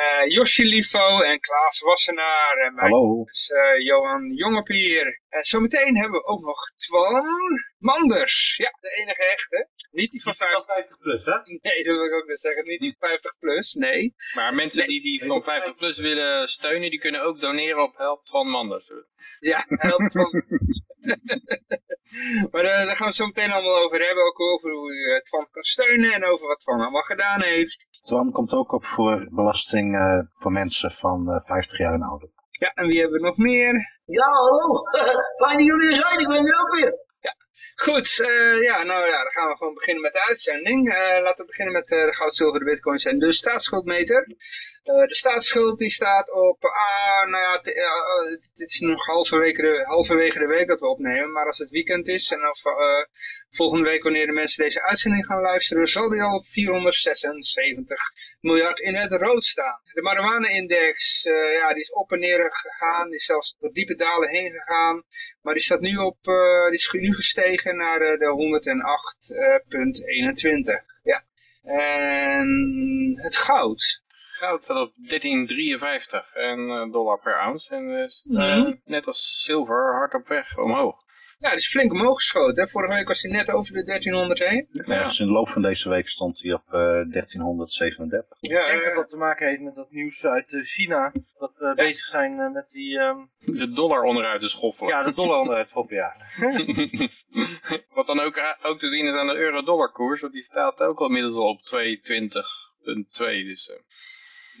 eh Josje Liefo en Klaas Wassenaar. En mij Hallo. is eh, Johan Jongepier. En zometeen hebben we ook nog Twan Manders. Ja, de enige echte. Niet die van 50. 50 plus, hè? Nee, dat wil ik ook net zeggen. Niet die 50 plus, nee. Maar mensen die die van 50 plus willen steunen, die kunnen ook doneren op Help van Manders. Ja, helpt van. maar eh, daar gaan we zo meteen allemaal over hebben. Ook over hoe u het Twan kan steunen en over wat Twan allemaal gedaan heeft. Twan komt ook op voor belasting eh, voor mensen van eh, 50 jaar en ouder. Ja, en wie hebben we nog meer? Ja, hallo. Fijn dat jullie er zijn, ik ben er ook weer. Goed, eh, ja, nou ja, dan gaan we gewoon beginnen met de uitzending. Eh, laten we beginnen met eh, de goud, zilver, de bitcoins en de staatsschuldmeter. Eh, de staatsschuld die staat op, ah, nou ja, ja, eh, dit is nog halverwege de, halverwege de week dat we opnemen. Maar als het weekend is en of, eh, volgende week wanneer de mensen deze uitzending gaan luisteren, zal die al op 476 miljard in het rood staan. De marijuana-index, eh, ja, die is op en neer gegaan, die is zelfs door diepe dalen heen gegaan. Maar die staat nu op, eh, die is nu gestegen naar eh, de 108,21. ja. En het goud. Goud staat op 13,53 en eh, dollar per ounce. En is eh, Mhm. net als zilver hard op weg omhoog. Ja, die is flink omhoog geschoten. Hè? Vorige week was hij net over de 1300 heen. Ja. Dus in de loop van deze week stond hij op eh, 1337. Ja, Ik denk dat eh, dat te maken heeft met dat nieuws uit eh, China. Dat we bezig zijn eh, met die, ehm, De dollar onderuit te schoffelen. ja, de dollar onderuit schoppen, ja. Wat dan ook, eh, ook te zien is aan de euro-dollar koers, want die staat ook al inmiddels al op 22,2. Dus, eh,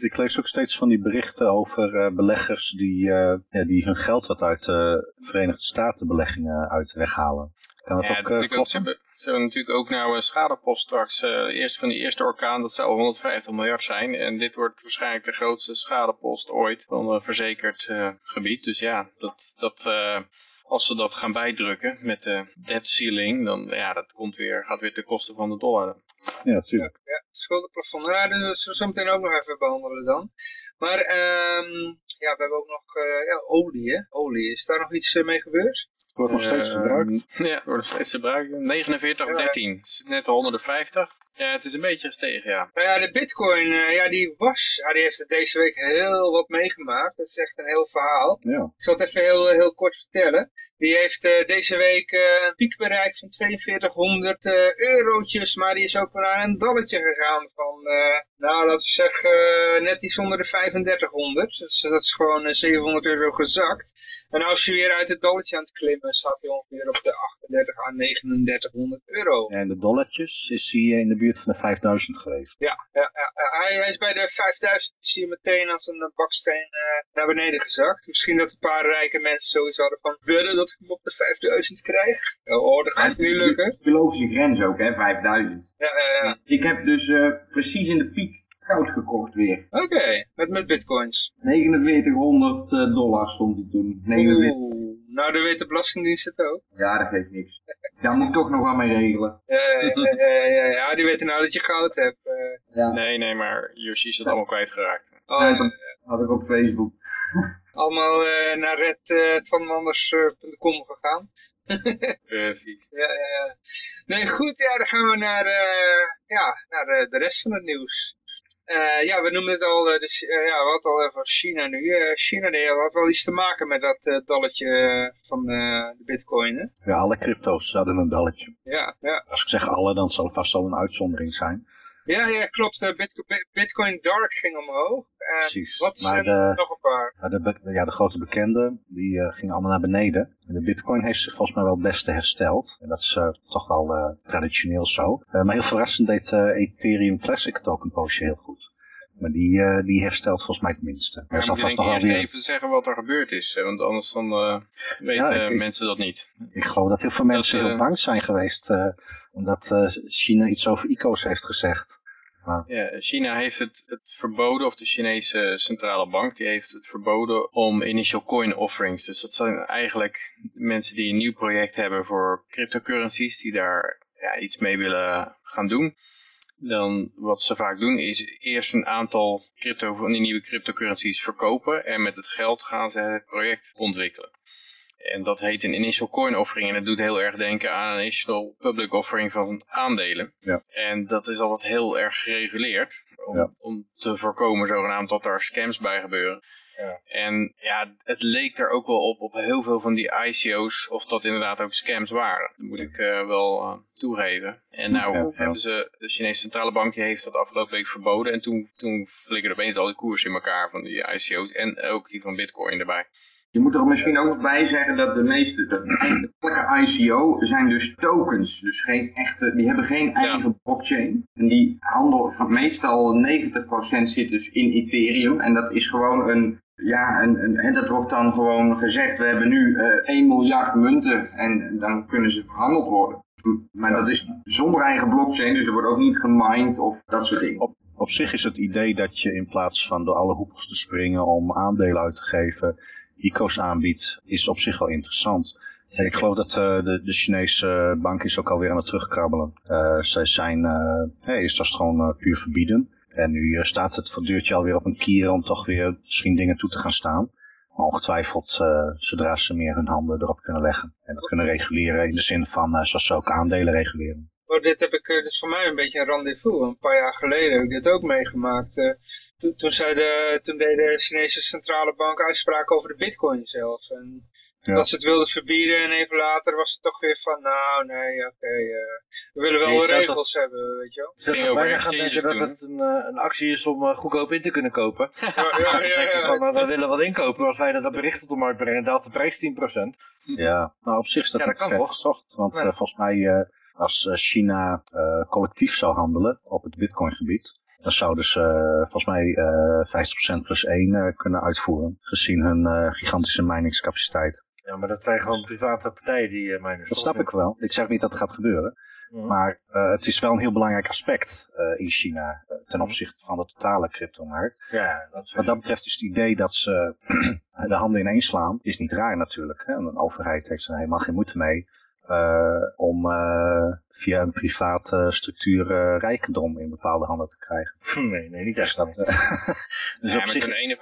Ik lees ook steeds van die berichten over eh, beleggers die, eh, ja, die hun geld wat uit de Verenigde Staten beleggingen uit weghalen. Kan dat ja, ook dat eh, ze, hebben, natuurlijk ook nou een schadepost straks. eh eerst van die eerste orkaan, dat zou 150 miljard zijn. En dit wordt waarschijnlijk de grootste schadepost ooit van een verzekerd eh, gebied. Dus ja, dat, dat, eh, als ze dat gaan bijdrukken met de debt ceiling, dan ja, dat komt weer, gaat weer ten koste van de dollar. Ja, natuurlijk. ja, schuldenplafond. Nou, dus dat zullen we zo meteen ook nog even behandelen dan. Maar ehm, ja, we hebben ook nog eh, ja, olie, hè? Olie. Is daar nog iets eh, mee gebeurd? Wordt nog steeds gebruikt. Ja, wordt nog steeds gebruikt. 49 of Ja. 13. Het zit net 150. Ja, het is een beetje gestegen, ja. Nou ja, de bitcoin, eh, ja, die was, die heeft het deze week heel wat meegemaakt. Dat is echt een heel verhaal. Ja. Ik zal het even heel, heel kort vertellen. Die heeft eh, deze week eh, een piek bereikt van 4200 eh, eurotjes, maar die is ook weer naar een dalletje gegaan van, eh, nou laten we zeggen, eh, net iets onder de 3500. Dus dat is gewoon eh, 700 euro gezakt. En als je weer uit het dalletje aan het klimmen, staat hij ongeveer op de 38 à 3900 euro. En de dollartjes is hij in de buurt van de 5000 geweest. Ja, ja, ja, ja. Hij, hij is bij de 5000 is hij meteen als een baksteen eh, naar beneden gezakt. Misschien dat een paar rijke mensen sowieso hadden van willen dat ik hem op de 5000 krijg. Oh, dat gaat niet lukken. De logische grens ook, hè, 5000. Ja, ja, ja. Ik heb dus eh, precies in de piek goud gekocht weer. Oké, met, met bitcoins. 4900 eh, dollar stond die toen. 49. Oeh, nou daar weet de Belastingdienst het ook. Ja, dat geeft niks. Daar moet ik toch nog wat mee regelen. Ja, ja, ja, ja, ja, die weten nou dat je goud hebt. eh. Ja, Nee, nee, maar Yoshi is het allemaal kwijtgeraakt. Oh, Ja, ja, dat had ik op Facebook. allemaal eh, naar redvanmanders.com gegaan. Precies. Ja, ja, ja. Nee, goed, ja, dan gaan we naar, eh, ja, naar de rest van het nieuws. Eh, ja, we noemen het al, eh, dus, eh, ja, we hadden al over China nu. China die had wel iets te maken met dat dalletje van de bitcoin, hè? Ja, alle crypto's hadden een dalletje. Ja, ja. Als ik zeg alle, dan zal vast al een uitzondering zijn. Ja, ja, klopt. eh, Bitcoin, Bitcoin Dark ging omhoog. En Precies. wat Maar zijn de- nog een paar? Ja, de, ja, de grote bekenden, die eh, gingen allemaal naar beneden. En de bitcoin heeft zich volgens mij wel het beste hersteld. En dat is eh, toch wel traditioneel zo. Maar heel verrassend deed Ethereum Classic het ook een poosje heel goed. Maar die, die herstelt volgens mij het minste. Maar nog ik eerst weer... even zeggen wat er gebeurd is. Want anders dan weten Ja, ik- mensen dat niet. Ik geloof dat heel veel mensen heel bang zijn geweest. omdat China iets over ICO's heeft gezegd. Ja, China heeft het, het verboden, of de Chinese centrale bank, die heeft het verboden om initial coin offerings. Dus dat zijn eigenlijk mensen die een nieuw project hebben voor cryptocurrencies, die daar ja, iets mee willen gaan doen. Dan wat ze vaak doen is eerst een aantal crypto, die nieuwe cryptocurrencies verkopen en met het geld gaan ze het project ontwikkelen. En dat heet een initial coin offering. En dat doet heel erg denken aan een initial public offering van aandelen. Ja. En dat is altijd heel erg gereguleerd. Om, Ja. om te voorkomen zogenaamd dat daar scams bij gebeuren. Ja. En ja, het leek er ook wel op, op heel veel van die ICO's, of dat inderdaad ook scams waren. Dat moet ik eh, wel eh, toegeven. En nou Ja, hebben ze, de Chinese centrale bank die heeft dat afgelopen week verboden. En toen, toen flikkerde opeens al die koers in elkaar van die ICO's. En ook die van Bitcoin erbij. Je moet er misschien ook nog bij zeggen dat de meeste, dat elke ICO zijn dus tokens. Dus geen echte, die hebben geen eigen blockchain. En die handel van meestal 90% zit dus in Ethereum. En dat is gewoon een, ja, een, een, hè, dat wordt dan gewoon gezegd, we hebben nu eh 1 miljard munten en dan kunnen ze verhandeld worden. Maar dat is zonder eigen blockchain, dus er wordt ook niet gemined of dat soort dingen. Op, op zich is het idee dat je in plaats van door alle hoepels te springen om aandelen uit te geven, ICO's aanbiedt, is op zich wel interessant. En ik geloof dat eh, de, de Chinese bank is ook alweer aan het terugkrabbelen. Eh zij zijn, eh hey, eerst was het gewoon eh, puur verbieden. En nu eh, staat het voor deurtje alweer op een kier om toch weer misschien dingen toe te gaan staan. Maar ongetwijfeld, eh, zodra ze meer hun handen erop kunnen leggen. En dat kunnen reguleren in de zin van, eh, zoals ze ook aandelen reguleren. Oh, dit, heb ik, eh, dit is voor mij een beetje een rendezvous. Een paar jaar geleden heb ik dit ook meegemaakt. Eh, toen, toen, zei de, toen deed de Chinese centrale bank uitspraken over de bitcoin zelf. En Ja. dat ze het wilden verbieden en even later was het toch weer van, nou nee, oké, eh, we willen wel Nee, regels hebben, weet je wel. Over bijna gaan denken dat het een, een actie is om goedkoop in te kunnen kopen. Ja, ja, ja, van, nou, we willen wat inkopen. Als wij dat bericht op de markt brengen, daalt de prijs 10%. Ja, nou op zich is dat Ja, dat niet kan toch? gezocht. Want Ja. eh, volgens mij, eh, als eh, China eh, collectief zou handelen op het bitcoingebied, dan zouden ze eh, volgens mij eh 50% plus 1 eh, kunnen uitvoeren. Gezien hun gigantische miningscapaciteit. Ja, maar dat zijn gewoon private partijen die uh, miners. Dat snap ik wel. Ik zeg niet dat het gaat gebeuren. Mhm. Maar het is wel een heel belangrijk aspect in China ten Mhm. opzichte van de totale cryptomarkt. Ja, dat is Wat dat betreft is het idee dat ze de handen ineen slaan, is niet raar natuurlijk. Hè? Een overheid heeft er helemaal geen moeite mee om eh, via een private structuur eh, rijkdom in bepaalde handen te krijgen. Nee, nee, niet Dus echt. dat, nee. eh, dus ja, op met zich, een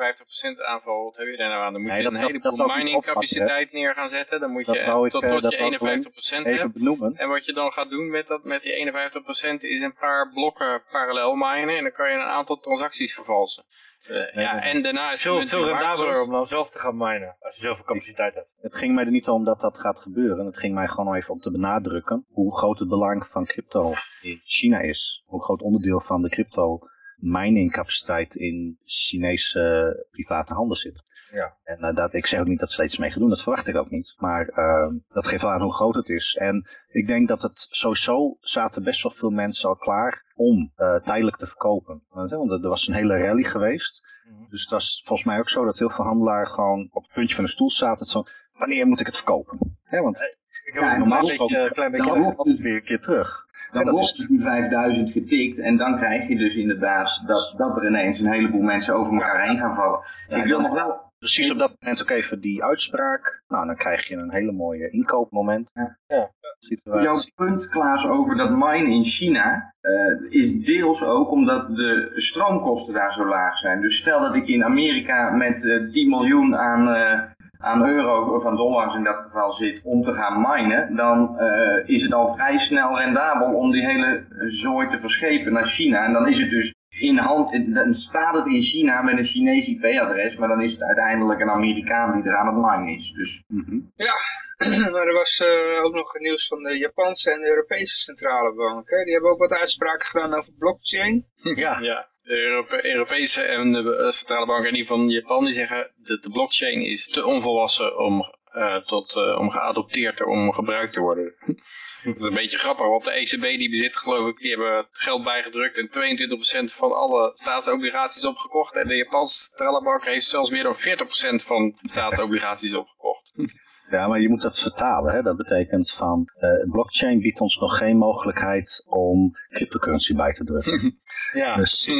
51% aanval, wat heb je daar nou aan? Dan moet Nee, je dat- een dat- heleboel dat zou ik niet mining opvatten, capaciteit neer gaan zetten. Dan moet Dat je ik, tot, eh, tot dat je wou ik alleen 51% even hebt. benoemen. En wat je dan gaat doen met, dat, met die 51% is een paar blokken parallel minen. En dan kan je een aantal transacties vervalsen. Eh, ja, en daarna is het veel, rendabeler om dan zelf te gaan minen. Als je zoveel capaciteit hebt. Het ging mij er niet om dat dat gaat gebeuren. Het ging mij gewoon even om te benadrukken hoe groot het belang van crypto in China is. Hoe groot onderdeel van de crypto mining capaciteit in Chinese private handen zit. Ja. En eh, dat, ik zeg ook niet dat ze iets mee gaan doen, dat verwacht ik ook niet. Maar eh, dat geeft wel aan hoe groot het is. En ik denk dat het sowieso zaten best wel veel mensen al klaar om eh, tijdelijk te verkopen. Want, er was een hele rally geweest. Mhm. Dus het was volgens mij ook zo dat heel veel handelaren gewoon op het puntje van de stoel zaten. Zo, wanneer moet ik het verkopen? Hè, want Ik heb Ja, een en normaal klein beetje, gesproken- klein beetje Dan wordt het weer een keer terug. Dan dat wordt is- dus die 5000 getikt en dan krijg je dus inderdaad dat, dat er ineens een heleboel mensen over elkaar heen gaan vallen. Ja, ik wil nog wel, Precies op dat moment ook even die uitspraak. Nou, dan krijg je een hele mooie inkoopmoment. Ja. Ja. Situatie. jouw punt Klaas over dat mine in China eh, is deels ook omdat de stroomkosten daar zo laag zijn. Dus stel dat ik in Amerika met eh 10 miljoen aan, eh, aan euro, of aan dollars in dat geval zit om te gaan minen, dan eh, is het al vrij snel rendabel om die hele eh, zooi te verschepen naar China. En dan is het dus in hand, dan staat het in China met een Chinees IP-adres, maar dan is het uiteindelijk een Amerikaan die er aan het minen is. Dus Mhm. maar er was eh, ook nog nieuws van de Japanse en de Europese centrale bank. Hè? Die hebben ook wat uitspraken gedaan over blockchain. Ja. Ja, de Europe- Europese en de eh, centrale bank en die van Japan die zeggen dat de blockchain is te onvolwassen om, eh, tot, eh, om geadopteerd om gebruikt te worden. dat is een beetje grappig, want de ECB die bezit geloof ik, die hebben geld bijgedrukt en 22% van alle staatsobligaties opgekocht. En de Japanse centrale heeft zelfs meer dan 40% van staatsobligaties opgekocht. Ja, maar je moet dat vertalen. Hè? Dat betekent van, eh, blockchain biedt ons nog geen mogelijkheid om cryptocurrency bij te drukken. Ja. Dus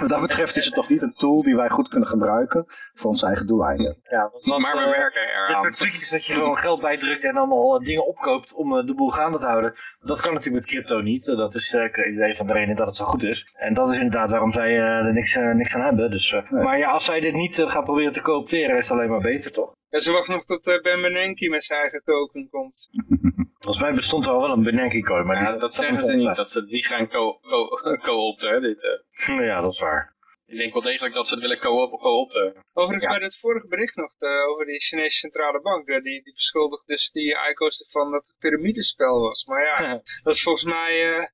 wat dat betreft is het nog niet een tool die wij goed kunnen gebruiken voor onze eigen doeleinden. ja want, maar we eh, werken Dit eraan. soort trucjes dat je gewoon geld bijdrukt en allemaal eh, dingen opkoopt om eh, de boel gaande te houden. Dat kan natuurlijk met crypto niet. Eh, Dat is eh, het idee van de reden dat het zo goed is. En dat is inderdaad waarom zij eh, er niks, eh, niks aan hebben. Dus, eh, Nee. Maar ja, als zij dit niet eh, gaan proberen te coopteren, is het alleen maar beter toch? En ze wachten nog tot eh, Ben Bernanke met zijn eigen token komt. Volgens mij bestond er al wel een Bernanke coin. Maar Ja, die, dat zeggen ze niet, dat ze die gaan co- co- co-opten. hè, dit, eh. Ja, dat is waar. Ik denk wel degelijk dat ze het willen co-op- co-opten. Overigens Ja. bij het vorige bericht nog eh, over die Chinese centrale bank. die, die beschuldigt dus die ICO's ervan dat het piramidespel was. Maar ja, dat is volgens mij... eh,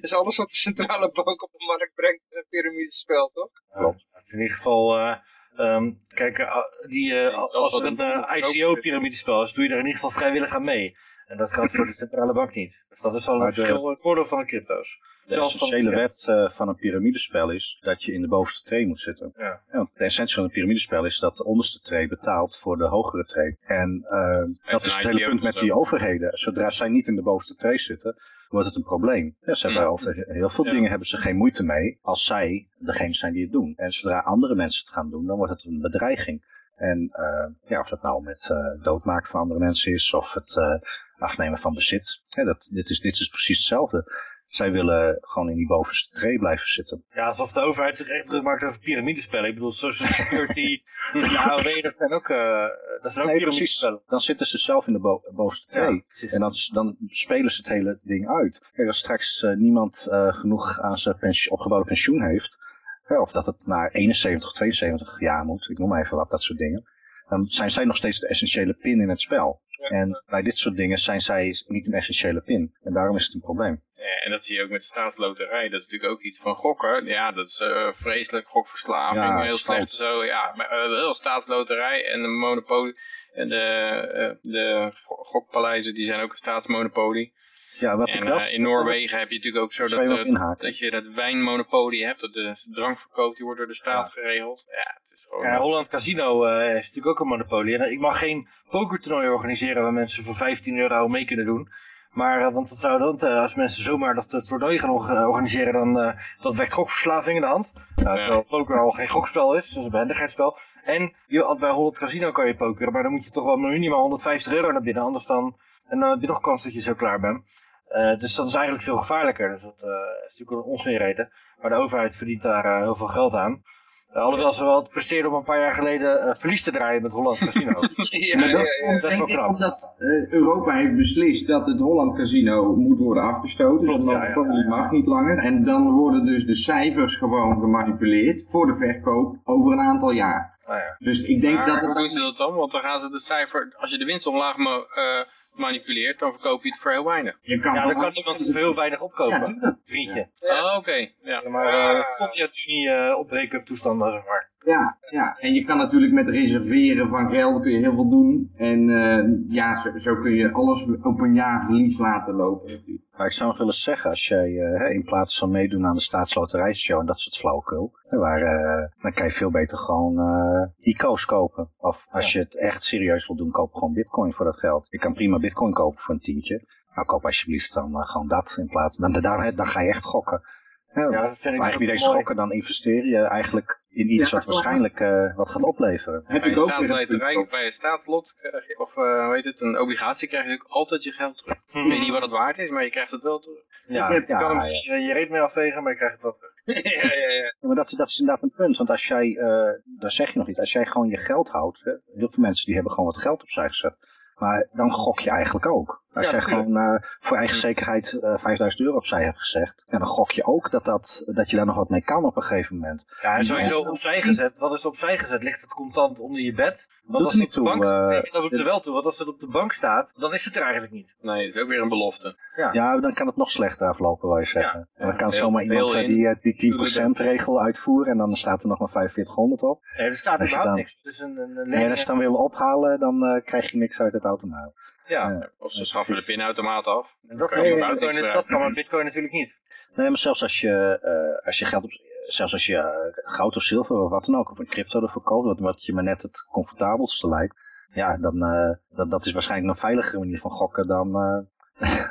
is alles wat de centrale bank op de markt brengt is een piramidespel, toch? Klopt. In ieder geval, eh, ehm, kijk, eh, die, eh, als er een eh, ICO-pyramidespel is, doe je er in ieder geval vrijwillig aan mee. En dat geldt voor de centrale bank niet. Dus dat is wel een verschil, het voordeel van de crypto's. De Zelfs essentiële ja. wet eh, van een piramidespel is dat je in de bovenste tree moet zitten. Ja. want de essentie van een piramidespel is dat de onderste tree betaalt voor de hogere tree. En dat is het hele punt met die overheden. Zodra zij niet in de bovenste tree zitten, wordt het een probleem. Ja, ze hebben Mm. over heel veel Ja. dingen hebben ze geen moeite mee als zij degene zijn die het doen. En zodra andere mensen het gaan doen, dan wordt het een bedreiging. En eh, ja, of dat nou met eh, doodmaken van andere mensen is of het eh, afnemen van bezit. Ja, dat, dit, is, dit is precies hetzelfde. Zij willen gewoon in die bovenste tree blijven zitten. Ja, alsof de overheid zich echt druk maakt over piramidespellen. Ik bedoel, Social Security, de AOW, dat zijn ook, eh dat zijn ook Nee, piramidespellen. Dan zitten ze zelf in de bo- bovenste tree. precies. En dan, dan spelen ze het hele ding uit. Kijk, als straks eh, niemand eh, genoeg aan zijn pensioen, opgebouwde pensioen heeft, hè, of dat het naar 71 of 72 jaar moet, ik noem maar even wat, dat soort dingen, dan zijn zij nog steeds de essentiële pin in het spel. En bij dit soort dingen zijn zij niet een essentiële pin. En daarom is het een probleem. Ja, en dat zie je ook met de staatsloterij. Dat is natuurlijk ook iets van gokken. Ja, dat is eh, vreselijk. Gokverslaving, Ja, heel slecht zo. Ja, maar uh, heel staatsloterij en de monopolie. En de, uh, de gokpaleizen, die zijn ook een staatsmonopolie. Ja, wat en uh, in Noorwegen heb je natuurlijk ook zo dat, uh, dat je dat wijnmonopolie hebt. Dat de drankverkoop, die wordt door de staat ja. geregeld. Ja, het is gewoon... Ja, Holland Casino uh, heeft natuurlijk ook een monopolie. En ik mag geen pokertoernooi organiseren waar mensen voor 15 euro mee kunnen doen. Maar, uh, want dat zou dan, uh, als mensen zomaar dat toernooi gaan organiseren, dan uh, dat wekt gokverslaving in de hand. Nou. Terwijl poker al geen gokspel is, dus een behendigheidsspel. En je, bij Holland Casino kan je pokeren, maar dan moet je toch wel minimaal 150 euro naar binnen, anders dan, en dan heb je nog kans dat je zo klaar bent. Uh, dus dat is eigenlijk veel gevaarlijker. Dus dat uh, is natuurlijk een onzin Maar de overheid verdient daar uh, heel veel geld aan. Uh, alhoewel ze wel presteerden om een paar jaar geleden uh, verlies te draaien met Holland Casino. ja, maar dat, ja, ja. dat is wel knap. Omdat uh, Europa heeft beslist dat het Holland Casino moet worden afgestoten. Klopt, dus ja, ja. mag niet langer. En dan worden dus de cijfers gewoon gemanipuleerd voor de verkoop over een aantal jaar. Ah, ja. Dus ik denk maar, dat... Hoe doen ze dat dan? Want dan gaan ze de cijfer, als je de winst omlaag uh, manipuleert, dan verkoop je het voor heel weinig. Je kan ja, dan kan iemand voor heel weinig opkopen. Ja, vriendje. Ja. Oh, oké. Okay. Ja. maar uh, Sovjet-Unie uh, opbreken toestanden, zeg maar. Ja, ja, en je kan natuurlijk met reserveren van geld kun je heel veel doen. En uh, ja, zo, zo, kun je alles op een jaar verlies laten lopen natuurlijk. Maar ik zou nog willen zeggen, als jij uh, in plaats van meedoen aan de staatsloterijshow en dat soort flauwekul, waar, uh, dan kan je veel beter gewoon ICO's kopen. Of als ja. je het echt serieus wil doen, koop gewoon bitcoin voor dat geld. Je kan prima bitcoin kopen voor een tientje. Nou, koop alsjeblieft dan gewoon dat in plaats. Dan, dan, dan ga je echt gokken. Ja, ja, dat vind ik eigenlijk niet eens schokken, dan investeer je eigenlijk in iets ja, wat waarschijnlijk uh, wat gaat opleveren. Heb bij, ik ook staatsloterij, bij een staatslot of uh, weet het, een obligatie krijg je ook altijd je geld terug. Hmm. Ik weet niet wat het waard is, maar je krijgt het wel terug. Ja, je, ja, kan hem ja. je reet mee afvegen, maar je krijgt het wel terug. ja, ja, ja. maar dat, dat is inderdaad een punt, want als jij, uh, daar zeg je nog niet, als jij gewoon je geld houdt, hè, heel veel mensen die hebben gewoon wat geld opzij gezet, maar dan gok je eigenlijk ook. Als ja, jij gewoon uh, voor eigen zekerheid uh, 5000 euro opzij hebt gezegd, ja, dan gok je ook dat, dat, dat je daar nog wat mee kan op een gegeven moment. Ja, en sowieso opzij gezet. Wat is opzij gezet? Ligt het contant onder je bed? Want als het op de toe, bank uh, nee, dat doet er wel toe. Want als het op de bank staat, dan is het er eigenlijk niet. Nee, het is ook weer een belofte. Ja, ja dan kan het nog slechter aflopen, wou je zeggen. Ja, en dan kan heel, zomaar iemand in, die, die 10% regel uitvoeren en dan staat er nog maar 4500 op. Nee, er staat überhaupt dan, niks. Dus een, een, een nee, als je dan wil ophalen, dan uh, krijg je niks uit het automaat. Ja, ja. of ze schaffen de pinautomaat af. En dat, kan, bitcoin, dat kan maar bitcoin natuurlijk niet. Nee, maar zelfs als je, uh, als je geld op, zelfs als je uh, goud of zilver of wat dan ook, of een crypto ervoor koopt, wat, wat je maar net het comfortabelste lijkt, ja, dan, eh, dat, dat is waarschijnlijk een veiligere manier van gokken dan eh,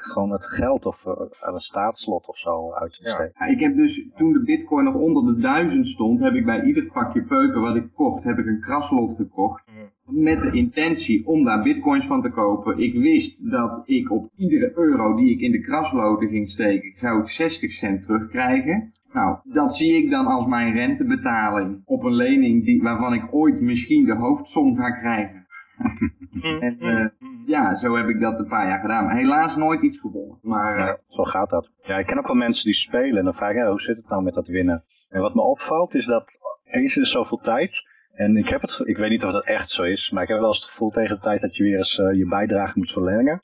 gewoon het geld of eh, aan een staatslot of zo uit te steken. Ja, ik heb dus, toen de bitcoin nog onder de duizend stond, heb ik bij ieder pakje peuken wat ik kocht, heb ik een kraslot gekocht. Met de intentie om daar bitcoins van te kopen. Ik wist dat ik op iedere euro die ik in de krasloten ging steken, zou ik 60 cent terugkrijgen. Nou, dat zie ik dan als mijn rentebetaling op een lening die, waarvan ik ooit misschien de hoofdsom ga krijgen. En eh, ja, zo heb ik dat een paar jaar gedaan. Helaas nooit iets gewonnen. Maar eh, Ja, zo gaat dat. Ja, ik ken ook wel mensen die spelen en dan vraag ik, ja, hoe zit het nou met dat winnen? En wat me opvalt is dat eens in zoveel tijd, en ik, heb het, ik weet niet of dat echt zo is, maar ik heb wel eens het gevoel tegen de tijd dat je weer eens eh, je bijdrage moet verlengen,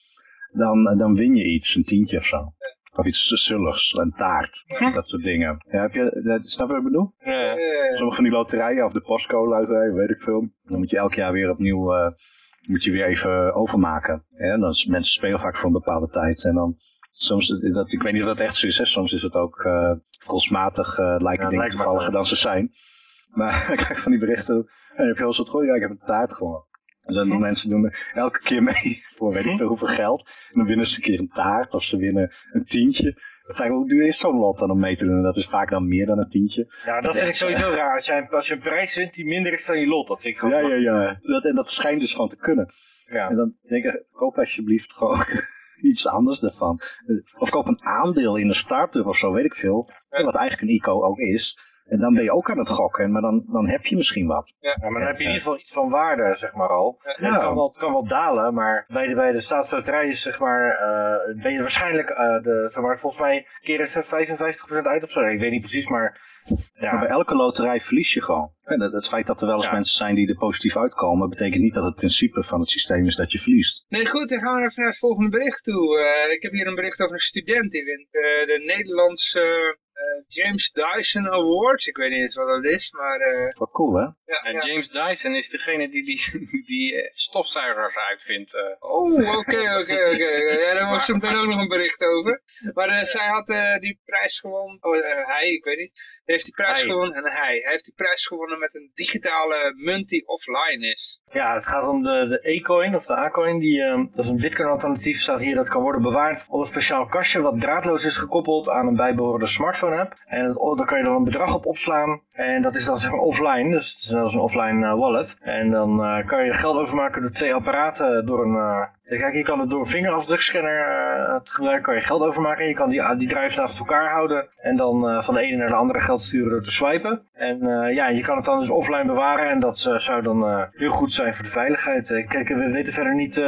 dan, eh, dan win je iets, een tientje of zo. Of iets zulligs, een taart, dat soort dingen. Ja, heb je, dat, snap je wat ik bedoel? Ja. Sommige van die loterijen of de postcode loterij, weet ik veel. Dan moet je elk jaar weer opnieuw, eh, moet je weer even overmaken. Hè? Dan is, mensen spelen vaak voor een bepaalde tijd. En dan, soms, dat, ik weet niet of dat echt zo is, hè? soms is het ook eh volsmatig, eh lijken Ja, dingen toevalliger dan ze zijn. Maar ik krijg van die berichten, hey, heb je wel eens wat? Ja, ik heb een taart gewonnen. En dan doen mensen doen er elke keer mee voor weet ik veel hoeveel geld. En dan winnen ze een keer een taart of ze winnen een tientje. Dan vraag ik me, hoe duur is zo'n lot dan om mee te doen? En dat is vaak dan meer dan een tientje. Ja, dat vind ik sowieso raar. Als je, als je een prijs wint die minder is dan je lot, dat vind ik gewoon... Ja, ja, ja. Dat, en dat schijnt dus gewoon te kunnen. Ja. En dan denk ik, koop alsjeblieft gewoon iets anders daarvan. Of koop een aandeel in een start-up of zo, weet ik veel. Wat eigenlijk een ICO ook is. En dan ben je ook aan het gokken, maar dan, dan heb je misschien wat. Ja, maar dan heb je in ieder geval iets van waarde, zeg maar al. Het, kan wel, het kan wel dalen, maar bij de, bij de staatsloterij is, zeg maar, eh, ben je waarschijnlijk, eh, de, zeg maar, volgens mij keren ze 55% uit of zo. Ik weet niet precies, maar ja. Maar bij elke loterij verlies je gewoon. En het, het feit dat er wel eens Ja. mensen zijn die er positief uitkomen, betekent niet dat het principe van het systeem is dat je verliest. Nee, goed, dan gaan we even naar het volgende bericht toe. Eh, ik heb hier een bericht over een student die wint eh, de Nederlandse James Dyson Award. Ik weet niet eens wat dat is, maar eh, Wat cool, hè? ja, En ja. James Dyson is degene die die, die eh, stofzuigers uitvindt. eh. Oh, oké, oké, oké. Ja, daar was hem dan ook nog een bericht over. Maar eh, zij had eh, die prijs gewonnen. Oh, eh, hij, ik weet niet. Hij heeft die prijs Hij. gewonnen. En hij. Hij heeft die prijs gewonnen met een digitale munt die offline is. Ja, het gaat om de, de E-coin of de A-coin. Die, ehm, dat is een bitcoin alternatief, staat hier. Dat kan worden bewaard op een speciaal kastje wat draadloos is gekoppeld aan een bijbehorende smartphone En het, daar kan je dan een bedrag op opslaan. En dat is dan zeg maar offline, dus het is een offline eh, wallet. En dan eh, kan je geld overmaken door twee apparaten door een... eh, Kijk, je kan het door een vingerafdrukscanner te gebruiken, kan je geld overmaken. Je kan die, die drives naast elkaar houden en dan van de ene naar de andere geld sturen door te swipen. En ja, je kan het dan dus offline bewaren en dat zou dan heel goed zijn voor de veiligheid. Kijk, we weten verder niet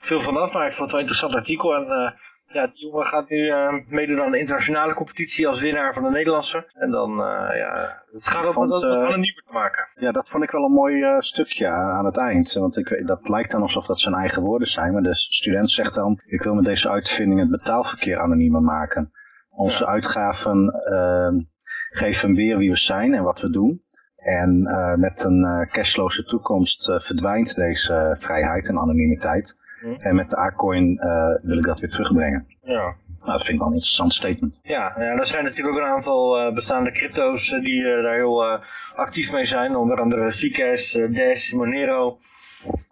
veel vanaf, maar ik vond het wel een interessant artikel. En ja, die jongen gaat nu eh, meedoen aan de internationale competitie als winnaar van de Nederlandse. En dan, eh, ja, het gaat om dat eh, anoniemer te maken. Ja, dat vond ik wel een mooi eh, stukje aan het eind. Want ik, weet- dat lijkt dan alsof dat zijn eigen woorden zijn. Maar de student zegt dan, ik wil met deze uitvinding het betaalverkeer anoniemer maken. Onze uitgaven ehm, geven weer wie we zijn en wat we doen. En eh, met een eh, cashloze toekomst eh, verdwijnt deze eh, vrijheid en anonimiteit. Hm. En met de A-coin eh, wil ik dat weer terugbrengen. Ja. Nou, dat vind ik wel een interessant statement. Ja, ja, er zijn natuurlijk ook een aantal eh, bestaande crypto's eh, die daar heel actief mee zijn. Onder andere Zcash, Dash, Monero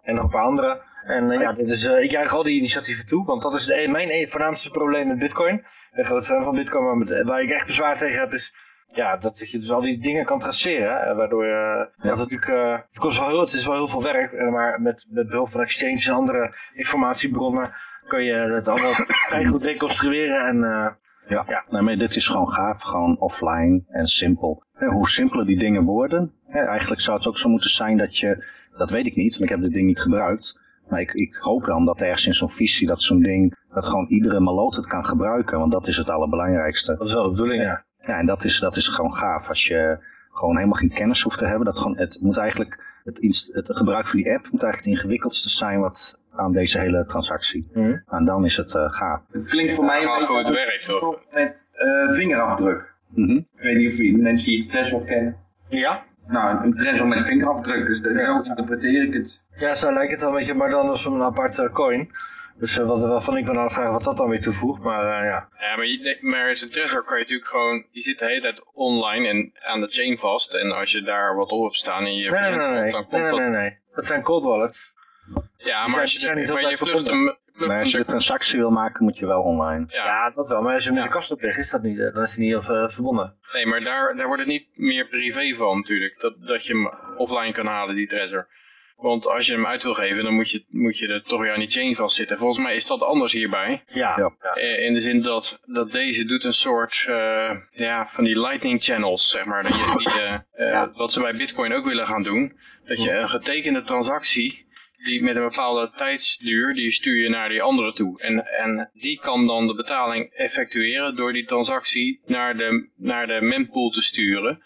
en nog een paar andere. En ja, dit is, ik juich al die initiatieven toe, want dat is de, mijn e- voornaamste probleem met bitcoin. Ik ben groot fan van bitcoin, maar met, waar ik echt bezwaar tegen heb is ja, dat je dus al die dingen kan traceren. Hè, waardoor je, dat natuurlijk, eh, het, kost wel heel, het is wel heel veel werk, eh, maar met, met behulp van exchanges en andere informatiebronnen kun je het allemaal vrij goed reconstrueren en... eh, Ja, Ja. Nee, maar dit is gewoon gaaf, gewoon offline en simpel. Hoe simpeler die dingen worden, hè, eigenlijk zou het ook zo moeten zijn dat je, dat weet ik niet, want ik heb dit ding niet gebruikt, maar ik, ik hoop dan dat ergens in zo'n visie dat zo'n ding, dat gewoon iedere maloot het kan gebruiken, want dat is het allerbelangrijkste. Dat is wel de bedoeling, ja. Ja, en dat is, dat is gewoon gaaf, als je gewoon helemaal geen kennis hoeft te hebben, dat gewoon, het moet eigenlijk, het, inst- het gebruik van die app moet eigenlijk het ingewikkeldste zijn wat aan deze hele transactie. Mhm. En dan is het eh, gaaf. het klinkt voor mij Ja, een beetje toch? alsof met eh, vingerafdruk. Mhm. Ik weet niet of je mensen die Trezor kennen. Ja? Nou, een Trezor met vingerafdruk, dus de- zo interpreteer ik het. Ja, zo lijkt het wel een beetje, maar dan als een aparte coin. Dus eh, wat, waarvan ik me dan afvraag wat dat dan weer toevoegt, maar eh, ja. Ja, maar, je, maar als een Trezor kan je natuurlijk gewoon, je zit de hele tijd online en aan de chain vast. En als je daar wat op hebt staan en je Nee, nee, nee, nee, dan nee, komt nee, dat... nee, nee. Dat zijn cold wallets. Ja, Die maar als je, maar plukt verbonden. hem... Maar als je de transactie wil maken, moet je wel online. ja, Ja, dat wel. Maar als je hem in de kast oplegt, is dat niet, eh, dan is hij niet eh, verbonden. Nee, maar daar, daar wordt het niet meer privé van natuurlijk. Dat, dat je hem offline kan halen, die Trezor. Want als je hem uit wil geven, dan moet je, moet je er toch weer aan die chain vastzitten. Volgens mij is dat anders hierbij. Ja. Eh, In de zin dat, dat deze doet een soort eh, ja, van die lightning channels, zeg maar. Dat je, die, eh, Ja. Wat ze bij bitcoin ook willen gaan doen. Dat je een getekende transactie, die met een bepaalde tijdsduur, die stuur je naar die andere toe. En, en die kan dan de betaling effectueren door die transactie naar de, naar de mempool te sturen.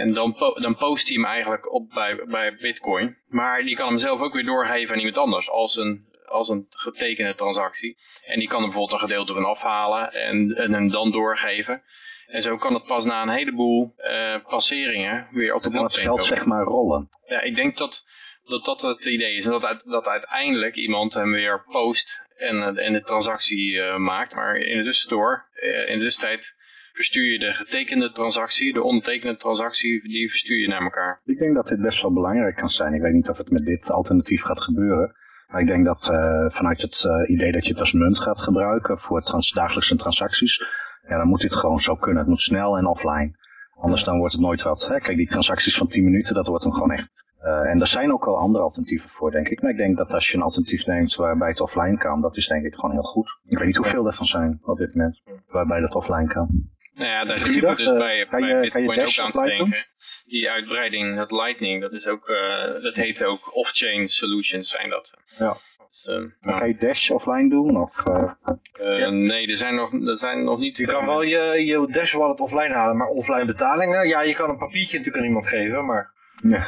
En dan, po- dan post hij hem eigenlijk op bij, bij bitcoin. Maar die kan hem zelf ook weer doorgeven aan iemand anders als een, als een getekende transactie. En die kan er bijvoorbeeld een gedeelte van afhalen en, en hem dan doorgeven. En zo kan het pas na een heleboel eh, passeringen weer op de blockchain geld komen. zeg maar rollen. Ja, ik denk dat dat, dat het idee is. En dat, dat uiteindelijk iemand hem weer post en, en de transactie eh, maakt. Maar in de tussendoor, eh, in de tussentijd, verstuur je de getekende transactie, de ondertekende transactie, die verstuur je naar elkaar. Ik denk dat dit best wel belangrijk kan zijn. Ik weet niet of het met dit alternatief gaat gebeuren. Maar ik denk dat eh, vanuit het eh, idee dat je het als munt gaat gebruiken voor dagelijkse transacties, ja, dan moet dit gewoon zo kunnen. Het moet snel en offline. Anders dan wordt het nooit wat. Hè? Kijk, die transacties van 10 minuten, dat wordt dan gewoon echt. eh, en er zijn ook al andere alternatieven voor, denk ik. Maar ik denk dat als je een alternatief neemt waarbij het offline kan, dat is denk ik gewoon heel goed. Ik weet niet hoeveel daarvan zijn op dit moment, waarbij dat offline kan. Nou ja, daar zit je dat, dus eh, bij, kan je- bij kan je Bitcoin ook aan te doen? denken. Die uitbreiding, het Lightning, dat is ook, eh, dat heet ook off-chain solutions zijn dat. Ja. Dus, eh, Dan nou, kan je Dash offline doen? Of, eh, Nee, er zijn nog, er zijn nog niet... Je kan wel je, je Dash Wallet offline halen, maar offline betalingen, ja, je kan een papiertje natuurlijk aan iemand geven, maar... ja.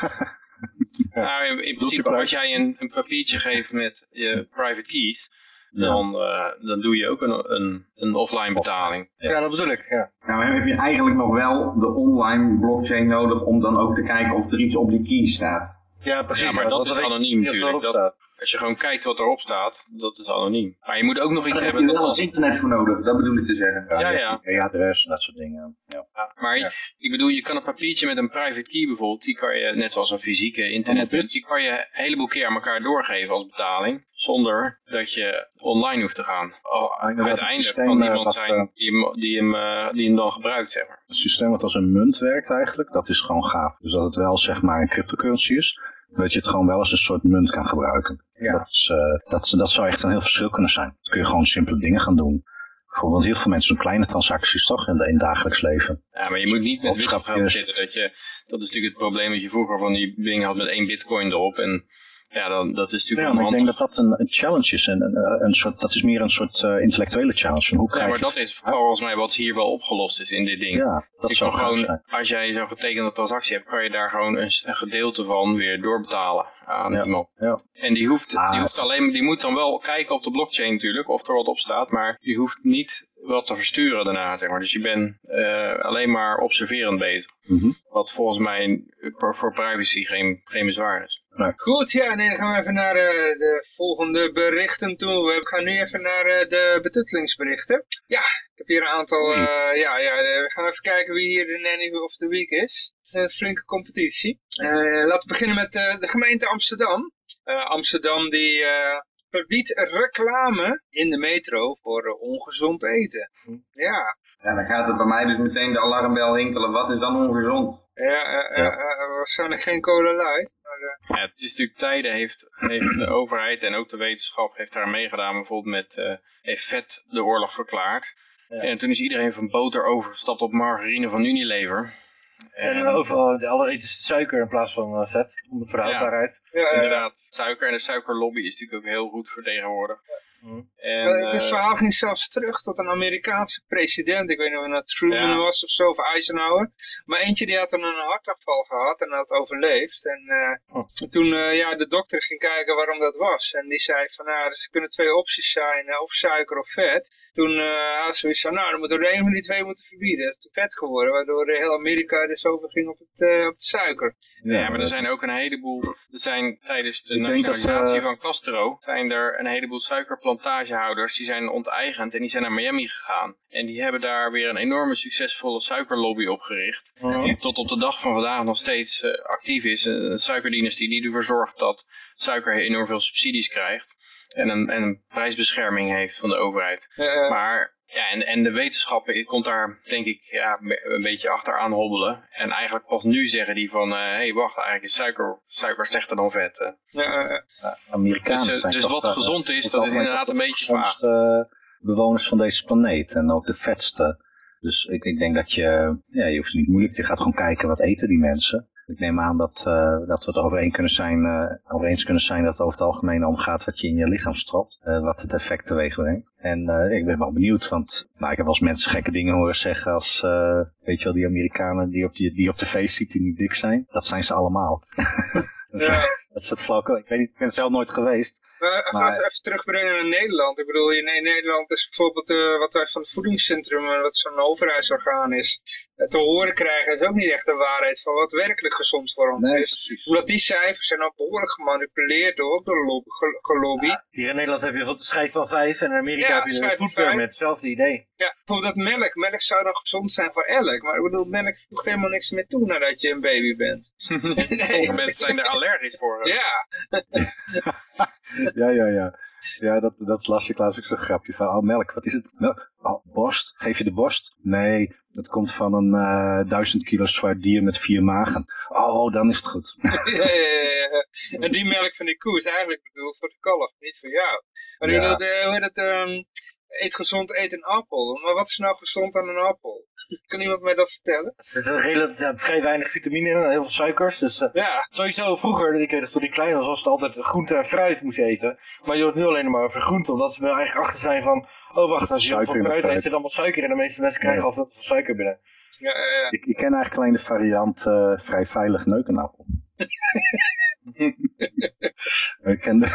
Nou, in, in principe, als jij een, een papiertje geeft met je private keys. Dan, eh, dan doe je ook een, een, een offline betaling. Ja, dat bedoel ik, ja. Nou heb je eigenlijk nog wel de online blockchain nodig om dan ook te kijken of er iets op die key staat. Ja, precies. Ja, maar ja, dat er is anoniem natuurlijk. Dat-. Als je gewoon kijkt wat erop staat, dat is anoniem. Maar je moet ook nog iets Daar heb hebben je wel het internet voor nodig, dat bedoel ik te zeggen. Ja, ja. E-adres en dat soort dingen. Ja. Ja, maar Ja. ik bedoel, je kan een papiertje met een private key bijvoorbeeld, die kan je, net zoals een fysieke internetmunt, die kan je een heleboel keer aan elkaar doorgeven als betaling, zonder dat je online hoeft te gaan. Oh, uiteindelijk kan eh, iemand wat, zijn die hem, die, hem, eh, die hem dan gebruikt, zeg maar. Het systeem wat als een munt werkt eigenlijk, dat is gewoon gaaf. Dus dat het wel zeg maar een cryptocurrency is, dat je het gewoon wel als een soort munt kan gebruiken. Ja. Dat, is, eh, dat, dat zou echt een heel verschil kunnen zijn. Dan kun je gewoon simpele dingen gaan doen. Bijvoorbeeld heel veel mensen doen kleine transacties toch in, het dagelijks leven. Ja, maar je moet niet met wisselgeld grapjes. zitten. Dat, je, dat is natuurlijk het probleem dat je vroeger van die dingen had met één bitcoin erop. En ja, dan, dat is Ja, natuurlijk maar ik denk dat dat een, een challenge is. En een, een, een soort, dat is meer een soort eh, intellectuele challenge. Van hoe Ja, krijg maar je dat is volgens mij wat hier wel opgelost is in dit ding. Ja, dat je zou gewoon, zijn. als jij zo'n getekende transactie hebt, kan je daar gewoon een, een gedeelte van weer doorbetalen aan Ja, iemand. ja. En die, hoeft, Ah. die, hoeft alleen, die moet dan wel kijken op de blockchain natuurlijk, of er wat op staat, maar die hoeft niet wat te versturen daarna, zeg maar. Dus je bent eh, alleen maar observerend bezig. Mhm. Wat volgens mij voor, voor privacy geen, geen bezwaar is. Goed, ja, nee, dan gaan we even naar eh, de volgende berichten toe. We gaan nu even naar eh, de betuttelingsberichten. Ja, ik heb hier een aantal, eh, ja, ja, we gaan even kijken wie hier de nanny of the week is. Het is een flinke competitie. Eh, laten we beginnen met eh, de gemeente Amsterdam. Eh, Amsterdam die eh, verbiedt reclame in de metro voor ongezond eten. Ja, Ja, dan gaat het bij mij dus meteen de alarmbel rinkelen. Wat is dan ongezond? ja, eh, eh, Ja. waarschijnlijk geen cola light. Eh, Ja, het is natuurlijk tijden heeft, heeft de overheid en ook de wetenschap heeft daar meegedaan. Bijvoorbeeld met, eh heeft vet de oorlog verklaard. Ja. En toen is iedereen van boter overgestapt op margarine van Unilever. En overal, alle eten suiker in plaats van uh, vet, om de verhoudbaarheid. ja, eh, inderdaad, suiker en de suikerlobby is natuurlijk ook heel goed vertegenwoordigd. Mhm. En, Eh, verhaal ging zelfs terug tot een Amerikaanse president. Ik weet niet of het nou Truman Ja. was of zo, of Eisenhower. Maar eentje die had dan een hartafval gehad en had overleefd. En eh, Oh. toen eh, ja, de dokter ging kijken waarom dat was. En die zei van, nou, er kunnen twee opties zijn, of suiker of vet. Toen uh, had zoiets van, nou, dan moeten we er een van die twee moeten verbieden. Dat is te vet geworden, waardoor heel Amerika dus overging op het, eh, op het suiker. Ja, maar er zijn ook een heleboel, er zijn tijdens de Ik denk dat, nationalisatie van Castro, zijn er een heleboel suikerplanten plantagehouders die zijn onteigend en die zijn naar Miami gegaan. En die hebben daar weer een enorme succesvolle suikerlobby opgericht. Die tot op de dag van vandaag nog steeds eh, actief is. Een suikerdynastie die ervoor zorgt dat suiker enorm veel subsidies krijgt. En een, en een prijsbescherming heeft van de overheid. Eh, Maar ja, en, en de wetenschap komt daar denk ik ja, een beetje achteraan hobbelen. En eigenlijk pas nu zeggen die van, hé hey, wacht, eigenlijk is suiker, suiker slechter dan vet. eh. ja, eh, Amerikanen Dus, eh, zijn dus toch, wat eh, gezond is, dat het is inderdaad een de beetje gezondste bewoners van deze planeet. En ook de vetste. Dus ik, ik denk dat je, ja, je hoeft niet moeilijk, je gaat gewoon kijken wat eten die mensen. Ik neem aan dat, eh, dat we het over, kunnen zijn, eh, over eens kunnen zijn dat het over het algemeen omgaat wat je in je lichaam stopt. eh, wat het effect teweeg brengt. En ik ben wel benieuwd, want nou, ik heb wel eens mensen gekke dingen horen zeggen als, weet je wel, die Amerikanen die op, die, die op tv ziet die niet dik zijn. Dat zijn ze allemaal. dat, Ja. dat is het flauwekul. Ik weet niet, ik ben zelf nooit geweest. Maar even, Maar- even terugbrengen naar Nederland. Ik bedoel, in, in Nederland is bijvoorbeeld eh, wat wij van het voedingscentrum, wat zo'n overheidsorgaan is, eh, te horen krijgen, is ook niet echt de waarheid van wat werkelijk gezond voor ons Nee, is. precies. Omdat die cijfers zijn ook behoorlijk gemanipuleerd door de lobby, ge- gelobby. Hier in Nederland heb je wat de schijf van vijf en in Amerika Ja, heb je schijf de van foodfare vijf. met hetzelfde idee. Ja, bijvoorbeeld dat melk. Melk zou dan gezond zijn voor elk. Maar ik bedoel, melk voegt helemaal niks meer toe nadat je een baby bent. Sommige mensen zijn er allergisch voor. Ja, Ja, ja, ja. Ja, dat, dat las ik laatst ook zo'n grapje van, oh melk, wat is het? Melk? Oh, borst? Geef je de borst? Nee, dat komt van een eh, duizend kilo zwaar dier met vier magen. Oh, dan is het goed. ja, ja, ja. En die melk van die koe is eigenlijk bedoeld voor de kalf, niet voor jou. Maar Ja. dat, hoe heet ehm, eet gezond, eet een appel. Maar wat is nou gezond aan een appel? Kan iemand mij dat vertellen? Er ja, vrij weinig vitamine in en heel veel suikers. Dus eh, Ja, sowieso vroeger, ik weet het toen ik klein was, was het altijd groente en fruit moest eten. Maar je hoort nu alleen maar over groente, omdat ze er eigenlijk achter zijn van, oh wacht, als je heel veel fruit eet, zit allemaal suiker in. De meeste mensen krijgen Ja. al veel te veel suiker binnen. ja, ja, ja. Ik, ik ken eigenlijk alleen de variant eh, vrij veilig neukenappel. ik ken de...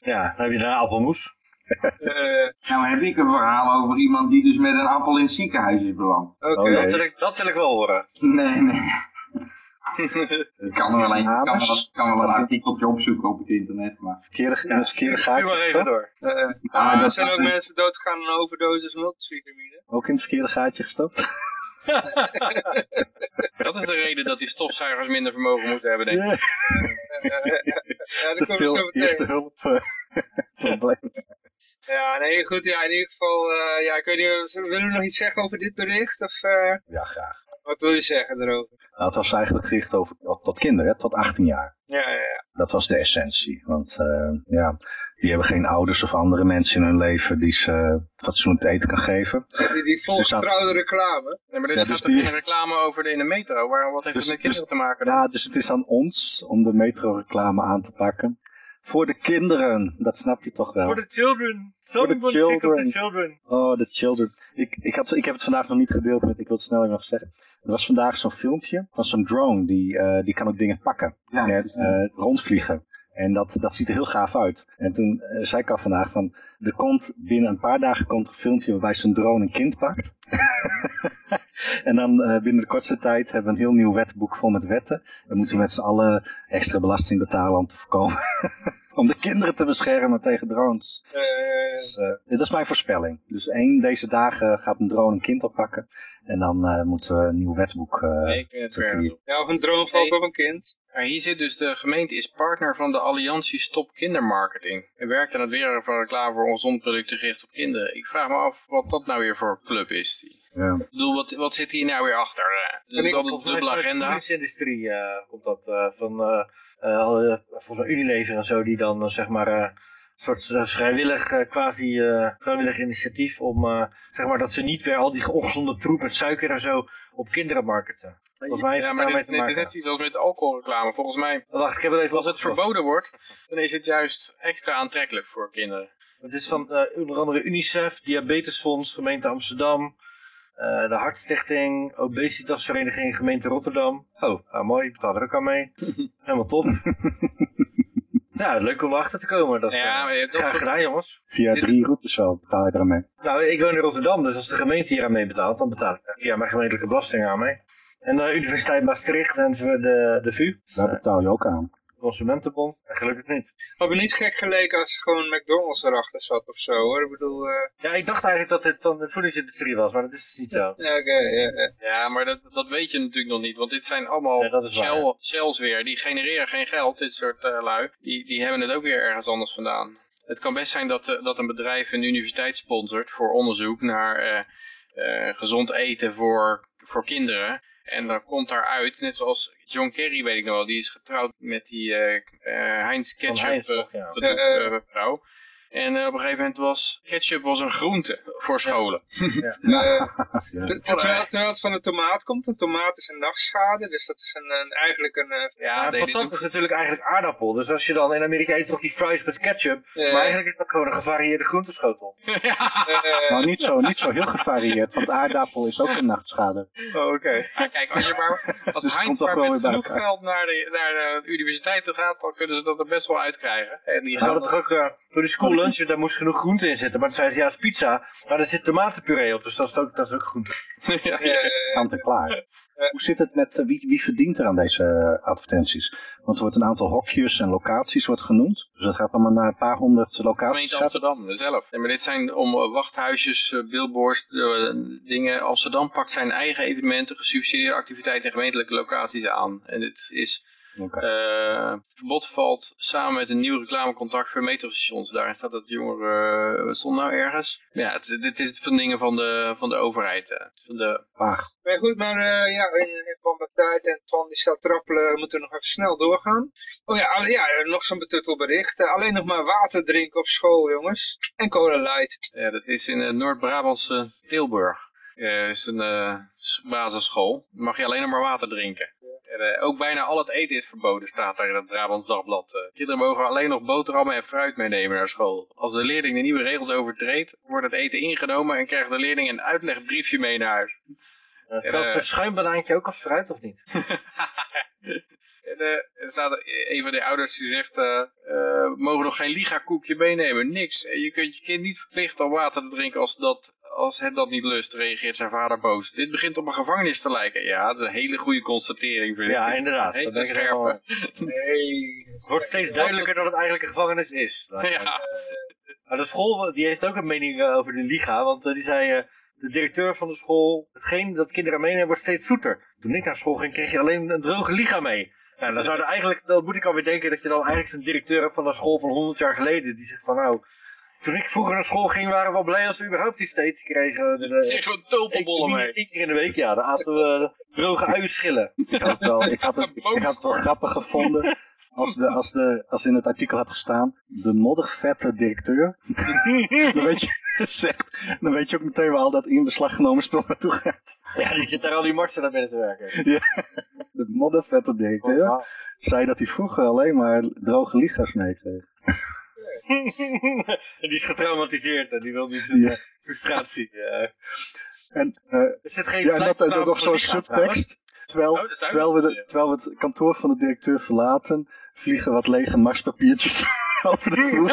Ja, dan heb je daarna appelmoes. Eh, Nou heb ik een verhaal over iemand die dus met een appel in het ziekenhuis is beland. Oké. Oh, nee. Dat wil, ik, dat wil ik wel horen. Nee, nee. Ik kan er wel een, kan wel, kan wel een artikeltje opzoeken op het internet, maar... Verkeerde, in het verkeerde Stuur maar gaatje even door. Ah, er dat- zijn ook mensen doodgegaan aan overdosis multivitamine. Ook in het verkeerde gaatje gestopt. Dat is de reden dat die stofzuigers minder vermogen moeten hebben, denk ik. Ja, Eh, ja, te dat komt zo veel eerste hulp probleem. Ja, nee, goed, ja, in ieder geval, eh, ja, ik weet niet, willen we nog iets zeggen over dit bericht? Of eh, Ja, graag. wat wil je zeggen erover? Nou, het was eigenlijk gericht over, tot kinderen, hè, tot 18 jaar. Ja, ja, ja. Dat was de essentie. Want eh, ja, die hebben geen ouders of andere mensen in hun leven die ze fatsoenlijk te eten kan geven. Die, die volgetrouwde reclame. Nee, maar dit Ja, gaat dus toch die- geen reclame over de, in de metro? Waar, wat heeft Dus- het met kinderen dus- te maken dan? Ja, dus het is aan ons om de metro-reclame aan te pakken. Voor de kinderen, dat snap je toch wel. For the children. For the children. children. Oh, the children. Ik, ik, had, ik heb het vandaag nog niet gedeeld, met, ik wil het snel even nog zeggen. Er was vandaag zo'n filmpje van zo'n drone, die, eh, die kan ook dingen pakken. Ja, en, eh, rondvliegen. En dat, dat ziet er heel gaaf uit. En toen eh, zei ik al vandaag van, er komt binnen een paar dagen komt een filmpje waarbij zo'n drone een kind pakt. en dan eh, binnen de kortste tijd hebben we een heel nieuw wetboek vol met wetten. Dan moeten we met z'n allen extra belasting betalen om te voorkomen. om de kinderen te beschermen tegen drones. Eh, Dus, eh, dit is mijn voorspelling. Dus één deze dagen gaat een drone een kind oppakken. En dan eh, moeten we een nieuw wetboek. eh, Nee, ik vind het Turkije. ver. ja, of een drone valt Nee. op een kind. Maar hier zit dus de gemeente is partner van de Alliantie Stop Kindermarketing. En werkt aan het weer van reclame voor ongezond producten gericht op kinderen. Ik vraag me af wat dat nou weer voor club is. ja. Ik bedoel, wat, wat zit hier nou weer achter? eh? Dus dat een Volgens mij dubbele de agenda. voedingsindustrie eh, komt dat eh, van eh, eh, volgens mij Unilever en zo, die dan eh, zeg maar eh, een soort eh, vrijwillig, eh, quasi eh, vrijwillig initiatief om eh, zeg maar dat ze niet weer al die ongezonde troep met suiker en zo op kinderen marketen. Volgens mij Ja, maar dit, is net iets als met alcoholreclame. Volgens mij, Wacht, ik heb het even als het verboden wordt, dan is het juist extra aantrekkelijk voor kinderen. Het is van eh, onder andere UNICEF, Diabetesfonds, gemeente Amsterdam, eh, de Hartstichting, Obesitasvereniging, gemeente Rotterdam. Oh, nou, mooi, ik betaal er ook aan mee. Helemaal top. ja, leuk om erachter te komen. Dat, Ja, eh, maar je hebt ook graag zo- gedaan jongens. Via drie routes wel betaal je eraan mee. Nou, ik woon in Rotterdam, dus als de gemeente hier aan mee betaalt, dan betaal ik er via mijn gemeentelijke belasting aan mee. En de Universiteit Maastricht en de, de VU. Daar betaal je ook aan. Consumentenbond. En gelukkig niet. Had me niet gek geleken als gewoon McDonald's erachter zat of zo hoor. Ik bedoel, eh, Ja, ik dacht eigenlijk dat dit van de voedingsindustrie was, maar dat is niet zo. ja, oké, ja, ja. Ja, maar dat, dat weet je natuurlijk nog niet, want dit zijn allemaal Ja, waar. shells weer. Die genereren geen geld, dit soort eh, lui. Die, die hebben het ook weer ergens anders vandaan. Het kan best zijn dat, eh, dat een bedrijf een universiteit sponsort voor onderzoek naar eh, eh, gezond eten voor, voor kinderen. En dan komt daaruit, net zoals John Kerry weet ik nog wel, die is getrouwd met die eh eh, Heinz Ketchup Heinz, toch, ja. dat- eh, vrouw. En eh, op een gegeven moment was ketchup was een groente voor scholen. Eh, Ja. ter- terwijl, terwijl het van de tomaat komt. Een tomaat is een nachtschade, dus dat is een, een, eigenlijk een... eh, Ja, Ja, nee, patat is natuurlijk eigenlijk aardappel. Dus als je dan in Amerika eet toch die fries met ketchup. Maar eigenlijk is dat gewoon een gevarieerde groenteschotel. Nou, niet zo, niet zo heel gevarieerd, want aardappel is ook een nachtschade. Oh, oké. Ja, kijk, als je maar als Dus het Heinz maar met genoeg geld naar de, naar de universiteit toe gaat, dan kunnen ze dat er best wel uitkrijgen. En die gaan toch ook, voor die school lunch, daar moest genoeg groente in zitten. Maar toen zei ze, ja, het is pizza. Maar er zit tomatenpuree op, dus dat is ook, dat is ook groente. ja, Kant en klaar. Eh. Hoe zit het met eh, wie, wie verdient er aan deze eh, advertenties? Want er wordt een aantal hokjes en locaties wordt genoemd. Dus dat gaat allemaal naar een paar honderd locaties. gemeente? Amsterdam zelf. Ja, maar dit zijn om eh, wachthuisjes, billboards, eh, dingen. Amsterdam pakt zijn eigen evenementen, gesubsidieerde activiteiten en gemeentelijke locaties aan. En dit is Eh, het verbod valt samen met een nieuw reclamecontract voor metrostations. Daarin staat dat jongeren... wat stond nou ergens? Ja, het, dit is het van dingen van de, van de overheid. eh. Van de, Vaag. Maar goed, maar eh, ja, in, in van de tijd en van die staat trappelen moeten we nog even snel doorgaan. Oh ja, ja nog zo'n betuttel bericht. Eh, alleen nog maar water drinken op school, jongens. En cola light. ja, dat is in het Noord-Brabantse Tilburg. Eh is een eh, basisschool. Mag je alleen nog maar water drinken. En, eh, ook bijna al het eten is verboden, staat daar in het Brabants Dagblad. Eh, kinderen mogen alleen nog boterhammen en fruit meenemen naar school. Als de leerling de nieuwe regels overtreedt, wordt het eten ingenomen en krijgt de leerling een uitlegbriefje mee naar huis. Uh, geldt het schuimbanaantje ook als fruit of niet? En, eh, er staat een van de ouders die zegt, eh, eh, we mogen nog geen liga-koekje meenemen, niks. En je kunt je kind niet verplichten om water te drinken als, dat, als het dat niet lust, reageert zijn vader boos. Dit begint op een gevangenis te lijken. Ja, dat is een hele goede constatering, vind. Ja, inderdaad. Dat scherpe. Nee. Het wordt steeds duidelijker dat het eigenlijk een gevangenis is. Ja. Maar de school die heeft ook een mening eh, over de liga, want eh, die zei, eh, de directeur van de school, hetgeen dat kinderen meenemen wordt steeds zoeter. Toen ik naar school ging, kreeg je alleen een droge liga mee. Nou, dan, zou er eigenlijk, dan moet ik alweer denken dat je dan eigenlijk zo'n directeur hebt van een school van 100 jaar geleden, die zegt van nou, toen ik vroeger naar school ging, waren we wel blij als we überhaupt iets te eten kregen. Kreeg gewoon tulpenbollen mee. Eén keer in de week, ja, dan aten we droge uienschillen. Ik had, het wel, ik, had het, ik had het wel grappig gevonden als, de, als, de, als in het artikel had gestaan, de moddervette directeur. dan, weet je, zegt, dan weet je ook meteen waar al dat in beslag genomen spul naartoe gaat. Ja, die zit daar al die marsen naar binnen te werken. De moddervette directeur zei dat hij vroeger alleen maar droge liga's meekreeg. en die is getraumatiseerd en die wil niet Ja. frustratie. Ja. En, eh, Er zit geen ja, en dat, dat nog zo'n subtekst. Terwijl, Oh, terwijl, we de, terwijl we het kantoor van de directeur verlaten, vliegen wat lege marspapiertjes over de vloer.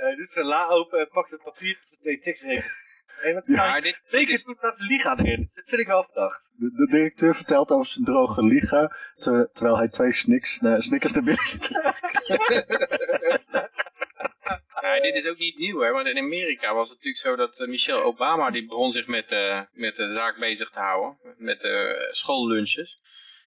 Hij doet zijn la open en pakt het papier tussen twee tiksregels. Hey, wat Ja, dit, Zeker is, doet dat de liga erin. Dat vind ik wel verdacht. De, de directeur vertelt over zijn droge liga, ter- terwijl hij twee snicks, eh, snickers naar binnen zit. ja, dit is ook niet nieuw, hè, want in Amerika was het natuurlijk zo dat eh, Michelle Obama, die begon zich met, eh, met de zaak bezig te houden, met de schoollunches.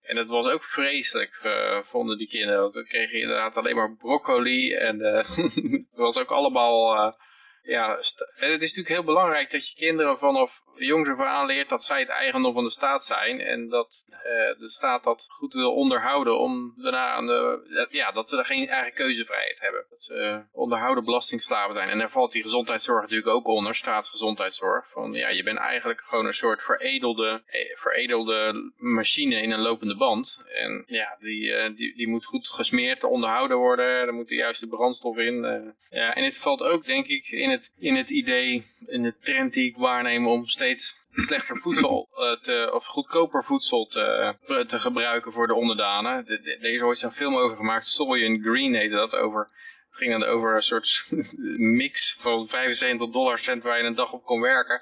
En dat was ook vreselijk, eh, vonden die kinderen. Want kreeg je inderdaad alleen maar broccoli en eh, het was ook allemaal... eh, ja, het is natuurlijk heel belangrijk dat je kinderen vanaf jongs af aan leert dat zij het eigendom van de staat zijn. En dat eh, de staat dat goed wil onderhouden om daarna aan de, dat- ja, dat ze er geen eigen keuzevrijheid hebben. Dat ze eh, onderhouden belastingslaven zijn. En daar valt die gezondheidszorg natuurlijk ook onder, staatsgezondheidszorg. Van ja, je bent eigenlijk gewoon een soort veredelde, eh, veredelde machine in een lopende band. En ja, die, eh, die, die moet goed gesmeerd, onderhouden worden. Er moet de juiste brandstof in. eh. ja, en het valt ook denk ik in het, in het idee, in de trend die ik waarneem om steeds slechter voedsel eh, te, of goedkoper voedsel te, gebruiken voor de onderdanen. De- de- Er is ooit zo'n film over gemaakt, Soy and Green heette dat, over, het ging dan over een soort mix van 75 dollar cent waar je een dag op kon werken.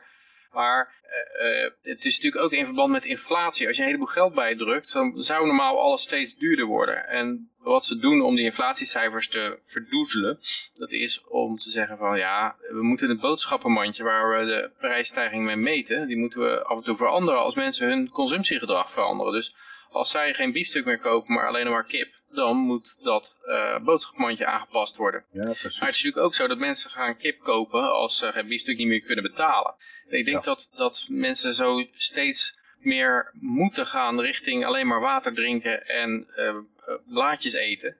Maar uh, het is natuurlijk ook in verband met inflatie. Als je een heleboel geld bijdrukt, dan zou normaal alles steeds duurder worden. En wat ze doen om die inflatiecijfers te verdoezelen, dat is om te zeggen van ja, we moeten het boodschappenmandje waar we de prijsstijging mee meten, die moeten we af en toe veranderen als mensen hun consumptiegedrag veranderen. Dus als zij geen biefstuk meer kopen, maar alleen maar kip, dan moet dat uh, boodschapmandje aangepast worden. Ja, precies. Maar het is natuurlijk ook zo dat mensen gaan kip kopen als ze het biefstuk niet meer kunnen betalen. En ik denk dat, dat mensen zo steeds meer moeten gaan richting alleen maar water drinken en uh, blaadjes eten.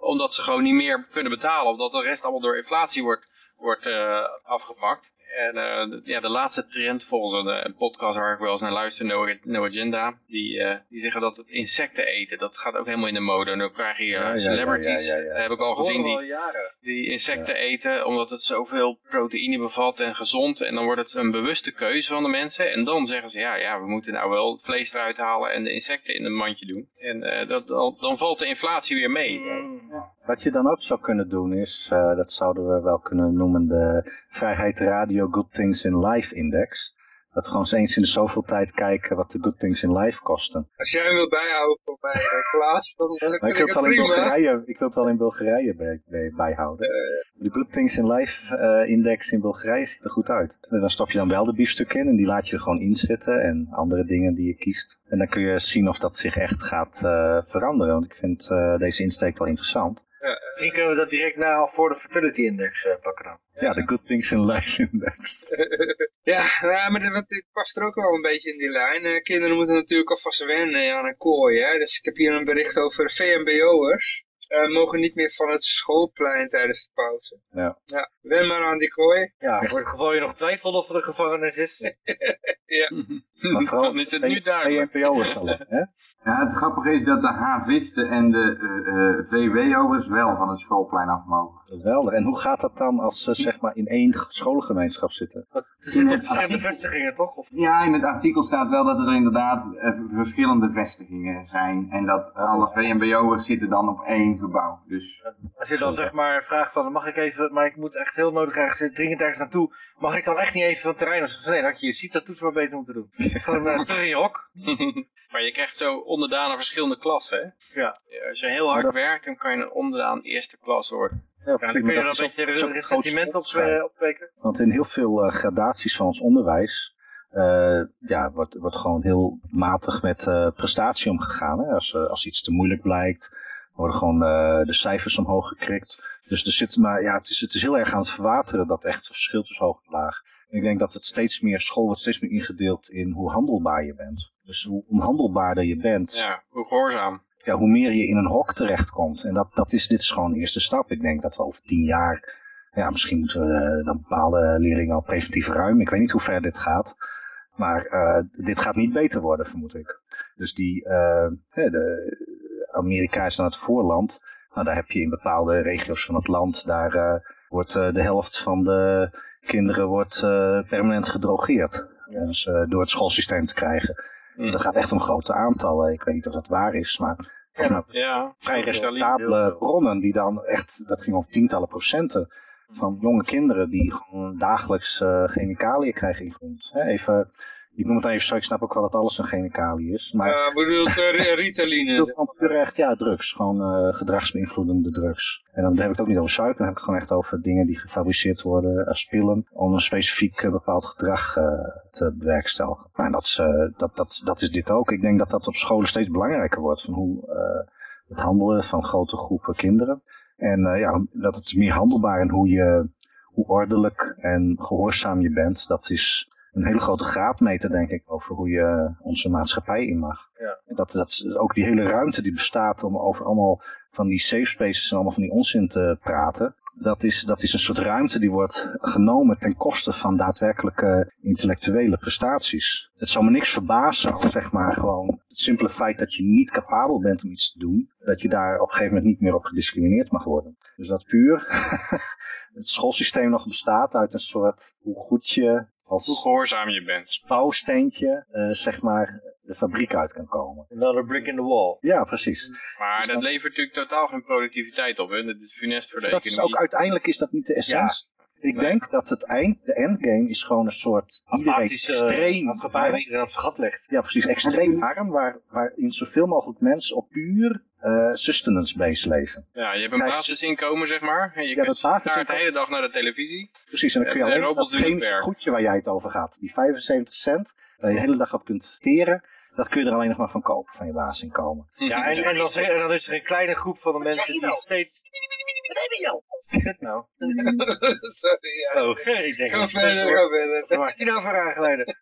Omdat ze gewoon niet meer kunnen betalen. Omdat de rest allemaal door inflatie wordt, wordt uh, afgepakt. En uh, ja, de laatste trend volgens een, een, podcast waar ik wel eens naar luister, No, no Agenda, die, uh, die zeggen dat het insecten eten, dat gaat ook helemaal in de mode. En dan krijg je uh, ja, celebrities, ja, ja, heb ik al gezien, die, die insecten eten omdat het zoveel proteïne bevat en gezond. En dan wordt het een bewuste keuze van de mensen. En dan zeggen ze, ja, ja we moeten nou wel het vlees eruit halen en de insecten in een mandje doen. En dat, dan valt de inflatie weer mee. Mm. Wat je dan ook zou kunnen doen is, dat zouden we wel kunnen noemen de Vrijheid Radio Good Things in Life Index. Dat gewoon eens in de zoveel tijd kijken wat de Good Things in Life kosten. Als jij hem wilt bijhouden voor bij uh, Klaas, dan, dan ik, wil het wel in Bulgarije, ik wil het wel in Bulgarije bij, bij, bijhouden. Uh, de Good Things in Life uh, Index in Bulgarije ziet er goed uit. En dan stop je dan wel de biefstuk in en die laat je er gewoon inzetten en andere dingen die je kiest. En dan kun je zien of dat zich echt gaat veranderen. Want ik vind deze insteek wel interessant. Misschien kunnen we dat direct na voor de Fertility Index uh, pakken dan. Ja, de Good Things in Life Index. ja, nou, maar dit, dit, past er ook wel een beetje in die lijn. Uh, kinderen moeten natuurlijk alvast wennen aan een kooi. Hè? Dus ik heb hier een bericht over VMBO'ers. Uh, mogen niet meer van het schoolplein tijdens de pauze. Ja. ja wen maar aan die kooi. Ja, voor het geval je nog twijfelt of er een gevangenis is. ja. Maar vooral Dan is het nu hè? Ja, het grappige is dat de havisten en de uh, uh, VWO'ers wel van het schoolplein af mogen. Geweldig. En hoe gaat dat dan als ze zeg maar in één scholengemeenschap zitten? Op verschillende vestigingen, toch? Of? Ja, in het artikel staat wel dat er inderdaad uh, verschillende vestigingen zijn. En dat alle VMBO'ers zitten dan op één gebouw. Dus... Als je dan zeg maar vraagt van, mag ik even, maar ik moet echt heel nodig ergens dringend ergens naartoe. Mag ik dan echt niet even van het terrein? Nee, dat je je ziet dat toets maar beter moeten doen. Gewoon terug in je hok. Maar je krijgt zo onderdaan naar verschillende klassen, hè? Ja. Als je heel hard werkt, dan kan je een onderdaan eerste klas worden. Ja, ja dan kun je er een beetje resentiment op opweken. Want in heel veel uh, gradaties van ons onderwijs uh, ja, wordt, wordt gewoon heel matig met uh, prestatie omgegaan. Hè? Als, als iets te moeilijk blijkt, worden gewoon de cijfers omhoog gekrikt. Dus er zit maar, ja, het is, het is heel erg aan het verwateren, dat echt verschil tussen hoog en laag. En ik denk dat het steeds meer, school wordt steeds meer ingedeeld in hoe handelbaar je bent. Dus hoe onhandelbaarder je bent. Ja, hoe gehoorzaam. Ja, hoe meer je in een hok terechtkomt. En dat, dat is, dit is gewoon de eerste stap. Ik denk dat we over tien jaar, ja, misschien moeten we dan bepaalde leerlingen al preventief ruimen. Ik weet niet hoe ver dit gaat. Maar uh, dit gaat niet beter worden, vermoed ik. Dus die, uh, de, Amerika is dan het voorland. Nou, daar heb je in bepaalde regio's van het land, daar uh, wordt uh, de helft van de kinderen wordt, uh, permanent gedrogeerd. Ja. Dus door het schoolsysteem te krijgen. Mm. Dat gaat echt om grote aantallen. Ik weet niet of dat waar is, maar ja, ja, vrij respectabele bronnen die dan echt, dat ging om tientallen procenten van jonge kinderen die gewoon dagelijks uh, chemicaliën krijgen ingevoerd. Even ik noem het even zo, ik snap ook wel dat alles een chemicalië is. Maar ja, bedoelt uh, Ritaline? Gewoon puur echt, ja, drugs. Gewoon uh, gedragsbeïnvloedende drugs. En dan heb ik het ook niet over suiker, dan heb ik het gewoon echt over dingen die gefabriceerd worden als pillen. Om een specifiek uh, bepaald gedrag te bewerkstelligen. Nou, dat, is, dat, dat, dat is dit ook. Ik denk dat dat op scholen steeds belangrijker wordt. Van hoe het handelen van grote groepen kinderen. En ja, dat het meer handelbaar en hoe je, hoe ordelijk en gehoorzaam je bent, dat is een hele grote graadmeter, denk ik, over hoe je onze maatschappij in mag. Ja. Dat, dat ook die hele ruimte die bestaat om over allemaal van die safe spaces en allemaal van die onzin te praten. Dat is, dat is een soort ruimte die wordt genomen ten koste van daadwerkelijke intellectuele prestaties. Het zou me niks verbazen als zeg maar gewoon het simpele feit dat je niet capabel bent om iets te doen, dat je daar op een gegeven moment niet meer op gediscrimineerd mag worden. Dus dat puur het schoolsysteem nog bestaat uit een soort hoe goed je als hoe gehoorzaam je bent. bouwsteentje, uh, zeg maar, de fabriek uit kan komen. Another brick in the wall. Ja, precies. Maar dus dat, dat, levert natuurlijk totaal geen productiviteit op, hè? Dat is funest voor de dat economie. Is ook, uiteindelijk is dat niet de essentie. Ik denk dat het eind, de endgame is gewoon een soort iedereen Apathische extreem maatschappij waar iedereen op zijn gat ligt. Ja, precies. Extreem arm, waar, waarin zoveel mogelijk mensen op puur eh sustenance-based leven. Ja, je hebt een Kijk, basisinkomen, zeg maar. En je Ja, kunt staart de hele dag naar de televisie. Precies, en dan kun je En- en alleen dat chemische werk. goedje waar jij het over gaat, die 75 cent, waar je de hele dag op kunt teren, dat kun je er alleen nog maar van kopen, van je basisinkomen. Ja, en, en, dan, en dan is er een kleine groep van de mensen die steeds... Zit nou. Sorry, ja. Oh, ik denk Ga verder, ga verder. Wat maak je nou voor aangeleiden?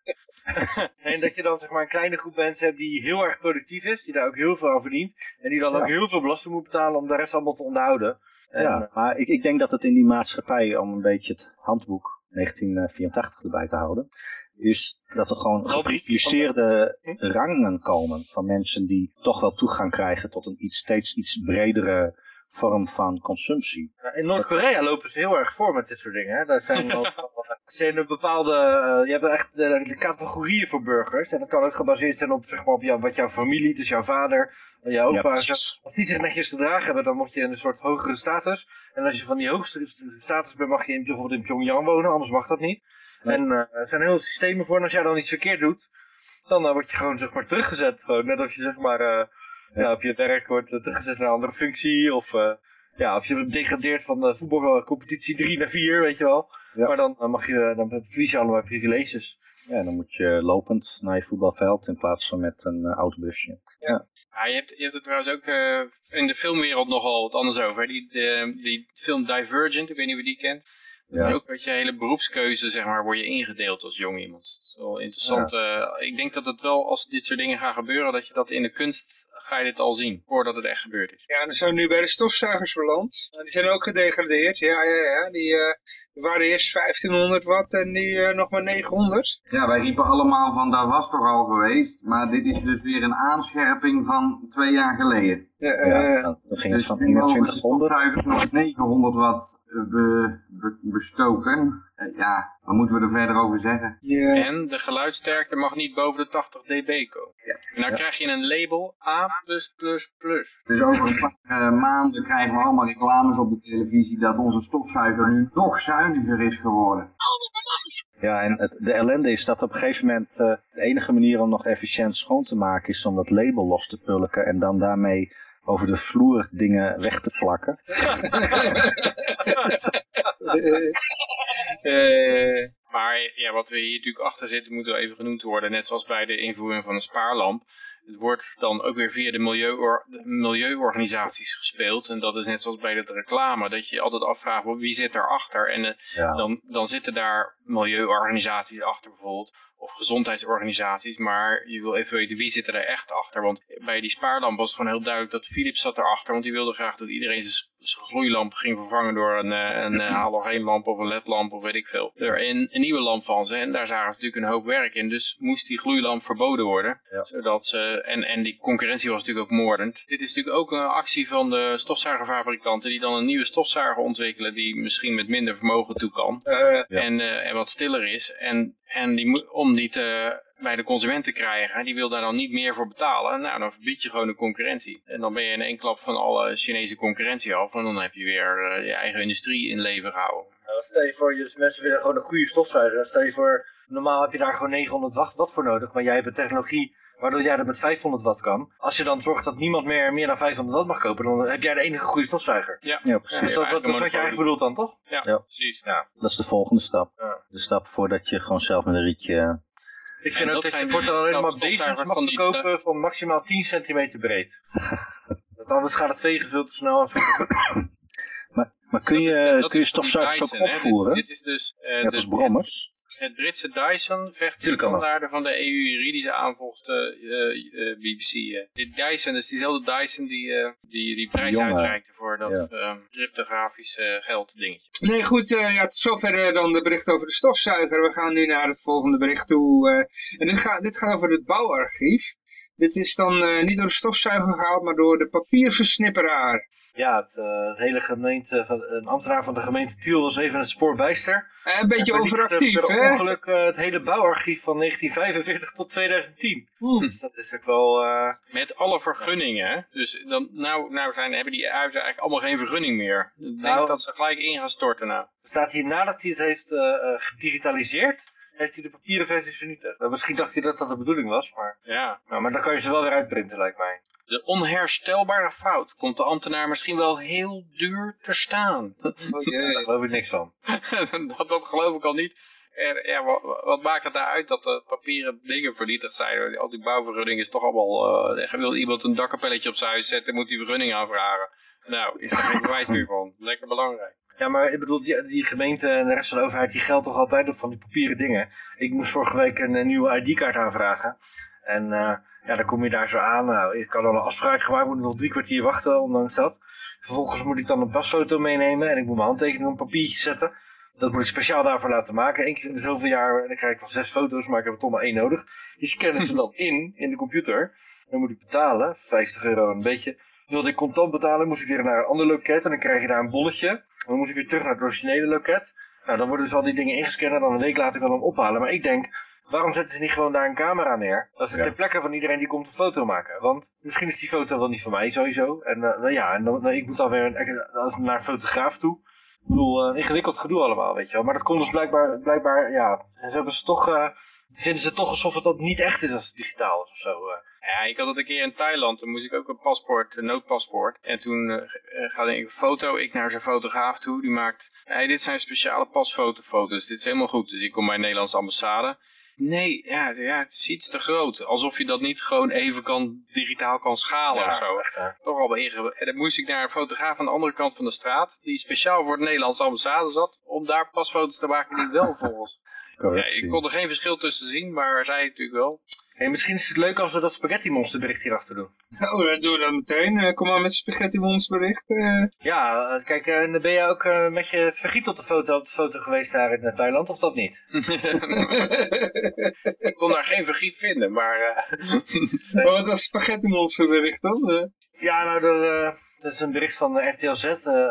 en dat je dan zeg maar een kleine groep mensen hebt die heel erg productief is, die daar ook heel veel aan verdient. En die dan Ja. ook heel veel belasting moet betalen om de rest allemaal te onderhouden. En, ja, maar ik, ik denk dat het in die maatschappij, om een beetje het handboek 1984 erbij te houden, is dat er gewoon drie. geprivilegeerde rangen komen van mensen die toch wel toegang krijgen tot een iets, steeds iets bredere vorm van consumptie. In Noord-Korea lopen ze heel erg voor met dit soort dingen. Hè. Daar zijn, wel- er zijn bepaalde, eh, je hebt echt de, de categorieën voor burgers. En dat kan ook gebaseerd zijn op, zeg maar, op jou, wat jouw familie, dus jouw vader, en jouw opa. als die zich netjes gedragen hebben, dan word je in een soort hogere status. En als je van die hoogste status bent, mag je in, bijvoorbeeld in Pyongyang wonen, anders mag dat niet. Nee. En eh, er zijn heel systemen voor. En als jij dan iets verkeerd doet, dan eh, word je gewoon zeg maar teruggezet. Gewoon, net als je zeg maar ja. op je werk wordt eh, teruggezet naar een andere functie. Of eh, ja, of je degradeert van de voetbalcompetitie 3 naar 4, weet je wel. Ja. Maar dan, eh, mag je, dan verlies je allemaal privileges. Ja, dan moet je lopend naar je voetbalveld in plaats van met een eh, autobusje. Ja, je, hebt, je hebt het trouwens ook eh, in de filmwereld nogal wat anders over. hè. Die, de, die film Divergent, ik weet niet wie die kent. Dat Ja. is ook dat je hele beroepskeuze, zeg maar, word je ingedeeld als jong iemand. Dat is wel interessant. eh, ik denk dat het wel, als dit soort dingen gaan gebeuren, dat je dat in de kunst, ga je dit al zien, voordat het echt gebeurd is. Ja, dan zijn we nu bij de stofzuigers beland. Nou, Die zijn ook gedegradeerd. Ja, ja, ja. Die, eh, waren eerst 1500 watt en die eh, nog maar 900. Ja, wij riepen allemaal van dat was toch al geweest. Maar dit is dus weer een aanscherping van twee jaar geleden. Ja, Ja, eh, dan ging het Dus van nu mogen de 2100. stofzuigers nog 900 watt be, be- bestoken. Ja, wat moeten we er verder over zeggen? ja. En de geluidsterkte mag niet boven de 80 dB komen. Ja. En dan Ja. krijg je een label A+++. Dus over een paar eh, maanden krijgen we allemaal reclames op de televisie dat onze stofzuiger nu nog zuiniger is geworden. Ja, en het, de ellende is dat op een gegeven moment eh, de enige manier om nog efficiënt schoon te maken is om dat label los te pulken en dan daarmee over de vloer dingen weg te plakken. Eh, Maar ja, wat we hier natuurlijk achter zitten, moet wel even genoemd worden. Net zoals bij de invoering van een spaarlamp. Het wordt dan ook weer via de, milieuor de milieuorganisaties gespeeld. En dat is net zoals bij de reclame. Dat je je altijd afvraagt, wie zit daarachter? En eh, Ja. dan, dan zitten daar milieuorganisaties achter bijvoorbeeld. Of gezondheidsorganisaties. Maar je wil even weten wie zit er echt achter. Want bij die spaarlamp was het gewoon heel duidelijk dat Philips zat erachter. Want die wilde graag dat iedereen zijn zijn gloeilamp ging vervangen door een, eh, een eh, halogeenlamp of een ledlamp of weet ik veel. Er een, een nieuwe lamp van ze. En daar zagen ze natuurlijk een hoop werk in. Dus moest die gloeilamp verboden worden. Ja. Zodat ze, en, en die concurrentie was natuurlijk ook moordend. Dit is natuurlijk ook een actie van de stofzuigerfabrikanten. Die dan een nieuwe stofzuiger ontwikkelen. Die misschien met minder vermogen toe kan. eh, Ja. En, en wat stiller is. En, en die, moet- om die te, bij de consument te krijgen, die wil daar dan niet meer voor betalen. Nou, dan verbied je gewoon de concurrentie. En dan ben je in één klap van alle Chinese concurrentie af. En dan heb je weer eh, je eigen industrie in leven gehouden. Nou, stel je voor, dus mensen willen gewoon een goede stofzuiger. Stel je voor, normaal heb je daar gewoon 900 watt, watt voor nodig. Maar jij hebt een technologie waardoor jij dat met 500 watt kan. Als je dan zorgt dat niemand meer meer dan 500 watt mag kopen, dan heb jij de enige goede stofzuiger. Ja, Ja, Ja, precies. Dus dat, is wat je eigenlijk bedoelt dan, toch? Ja, Ja. precies. Dat is de volgende stap. Ja. De stap voordat je gewoon zelf met een rietje... Ik En vind ook dat dat je voortaan alleen maar bezig mag kopen van maximaal 10 centimeter breed. Want anders gaat het vegen veel te snel. Maar, maar kun je, kun je stofzuigers ook opvoeren? Dit, dit is dus eh, Net de- als brommers? Het Britse Dyson vecht de standaarden van de EU die ze aanvolgt eh, eh, eh, BBC. eh. Dit Dyson is diezelfde Dyson die, eh, die die prijs Jongen. uitreikte voor dat Ja. eh, cryptografische geld dingetje. Nee, goed, eh, ja, tot zover dan de bericht over de stofzuiger. We gaan nu naar het volgende bericht toe. en dit gaat, dit gaat over het bouwarchief. Dit is dan eh, niet door de stofzuiger gehaald, maar door de papierversnipperaar. Ja, het, eh, het hele gemeente, van, een ambtenaar van de gemeente Tiel was even het spoor bijster. Eh, Een beetje eh, overactief, hè? ongeluk eh, het hele bouwarchief van 1945 tot 2010. Hm. Dus dat is ook wel... eh, Met alle vergunningen, hè? Dus dan, nou, nou zijn, hebben die huizen eigenlijk allemaal geen vergunning meer. Ik denk Nou- dat ze gelijk in gaan storten nou. Er staat hier nadat hij het heeft gedigitaliseerd, heeft hij de papieren versies vernietigd. Nou, misschien dacht hij dat dat de bedoeling was, maar, Ja. nou, maar dan kan je ze wel weer uitprinten, lijkt mij. De onherstelbare fout komt de ambtenaar misschien wel heel duur te staan. Oh, jee. Daar geloof ik niks van. dat, dat geloof ik al niet. En, ja, wat, wat maakt het nou uit dat de papieren dingen vernietigd zijn? Al die bouwvergunning is toch allemaal... eh wil iemand een dakkapelletje op zijn huis zetten, moet die vergunning aanvragen. Nou, is er geen bewijs meer van. Lekker belangrijk. Ja, maar ik bedoel, die, die gemeente en de rest van de overheid, die geldt toch altijd op van die papieren dingen. Ik moest vorige week een, eh, nieuwe ID-kaart aanvragen. En eh, ja, dan kom je daar zo aan. Nou, ik kan dan een afspraak gemaakt, moet nog drie kwartier wachten, ondanks dat. Vervolgens moet ik dan een pasfoto meenemen en ik moet mijn handtekening op een papiertje zetten. Dat moet ik speciaal daarvoor laten maken. Eén keer in zoveel jaar, en dan krijg ik van zes foto's, maar ik heb er toch maar één nodig. Die scannen ze dan in, in de computer. Dan moet ik betalen, 50 euro een beetje. Wilde ik contant betalen, moest ik weer naar een ander loket en dan krijg je daar een bolletje. Dan moest ik weer terug naar het originele loket. Nou, dan worden dus al die dingen ingescand en dan een week later kan ik hem ophalen. Maar ik denk, waarom zetten ze niet gewoon daar een camera neer? Dat is Ja. ter plekke van iedereen die komt een foto maken. Want misschien is die foto wel niet van mij sowieso. En uh, nou ja, en dan, nou, ik moet dan weer een, naar een fotograaf toe. Ik bedoel, uh, ingewikkeld gedoe allemaal, weet je wel. Maar dat komt dus blijkbaar, blijkbaar ja, ze hebben ze toch, uh, vinden ze toch alsof het dat niet echt is als het digitaal is of zo. Ja, ik had het een keer in Thailand, toen moest ik ook een paspoort, een noodpaspoort. En toen uh, ga ik een foto, ik naar zijn fotograaf toe, die maakt, hey, dit zijn speciale pasfotofoto's, dit is helemaal goed. Dus ik kom bij de Nederlandse ambassade. Nee, ja, ja, het is iets te groot. Alsof je dat niet gewoon even kan, digitaal kan schalen ja, of zo. Echt? Toch al. En dan moest ik naar een fotograaf aan de andere kant van de straat, die speciaal voor de Nederlandse ambassade zat, om daar pasfoto's te maken die wel volgens. Ja, ik kon er geen verschil tussen zien, maar zij natuurlijk wel. Hey, misschien is het leuk als we dat spaghetti monster bericht hierachter doen. Oh, dan doen we dat meteen. Uh, kom maar met spaghetti monster bericht. Uh. Ja, uh, kijk, en ben je ook uh, met je vergiet op de foto, op de foto geweest daar in Thailand, of dat niet? ik kon daar geen vergiet vinden, maar... maar wat was spaghetti monster bericht dan? Ja, nou, er, dat is een bericht van RTL Z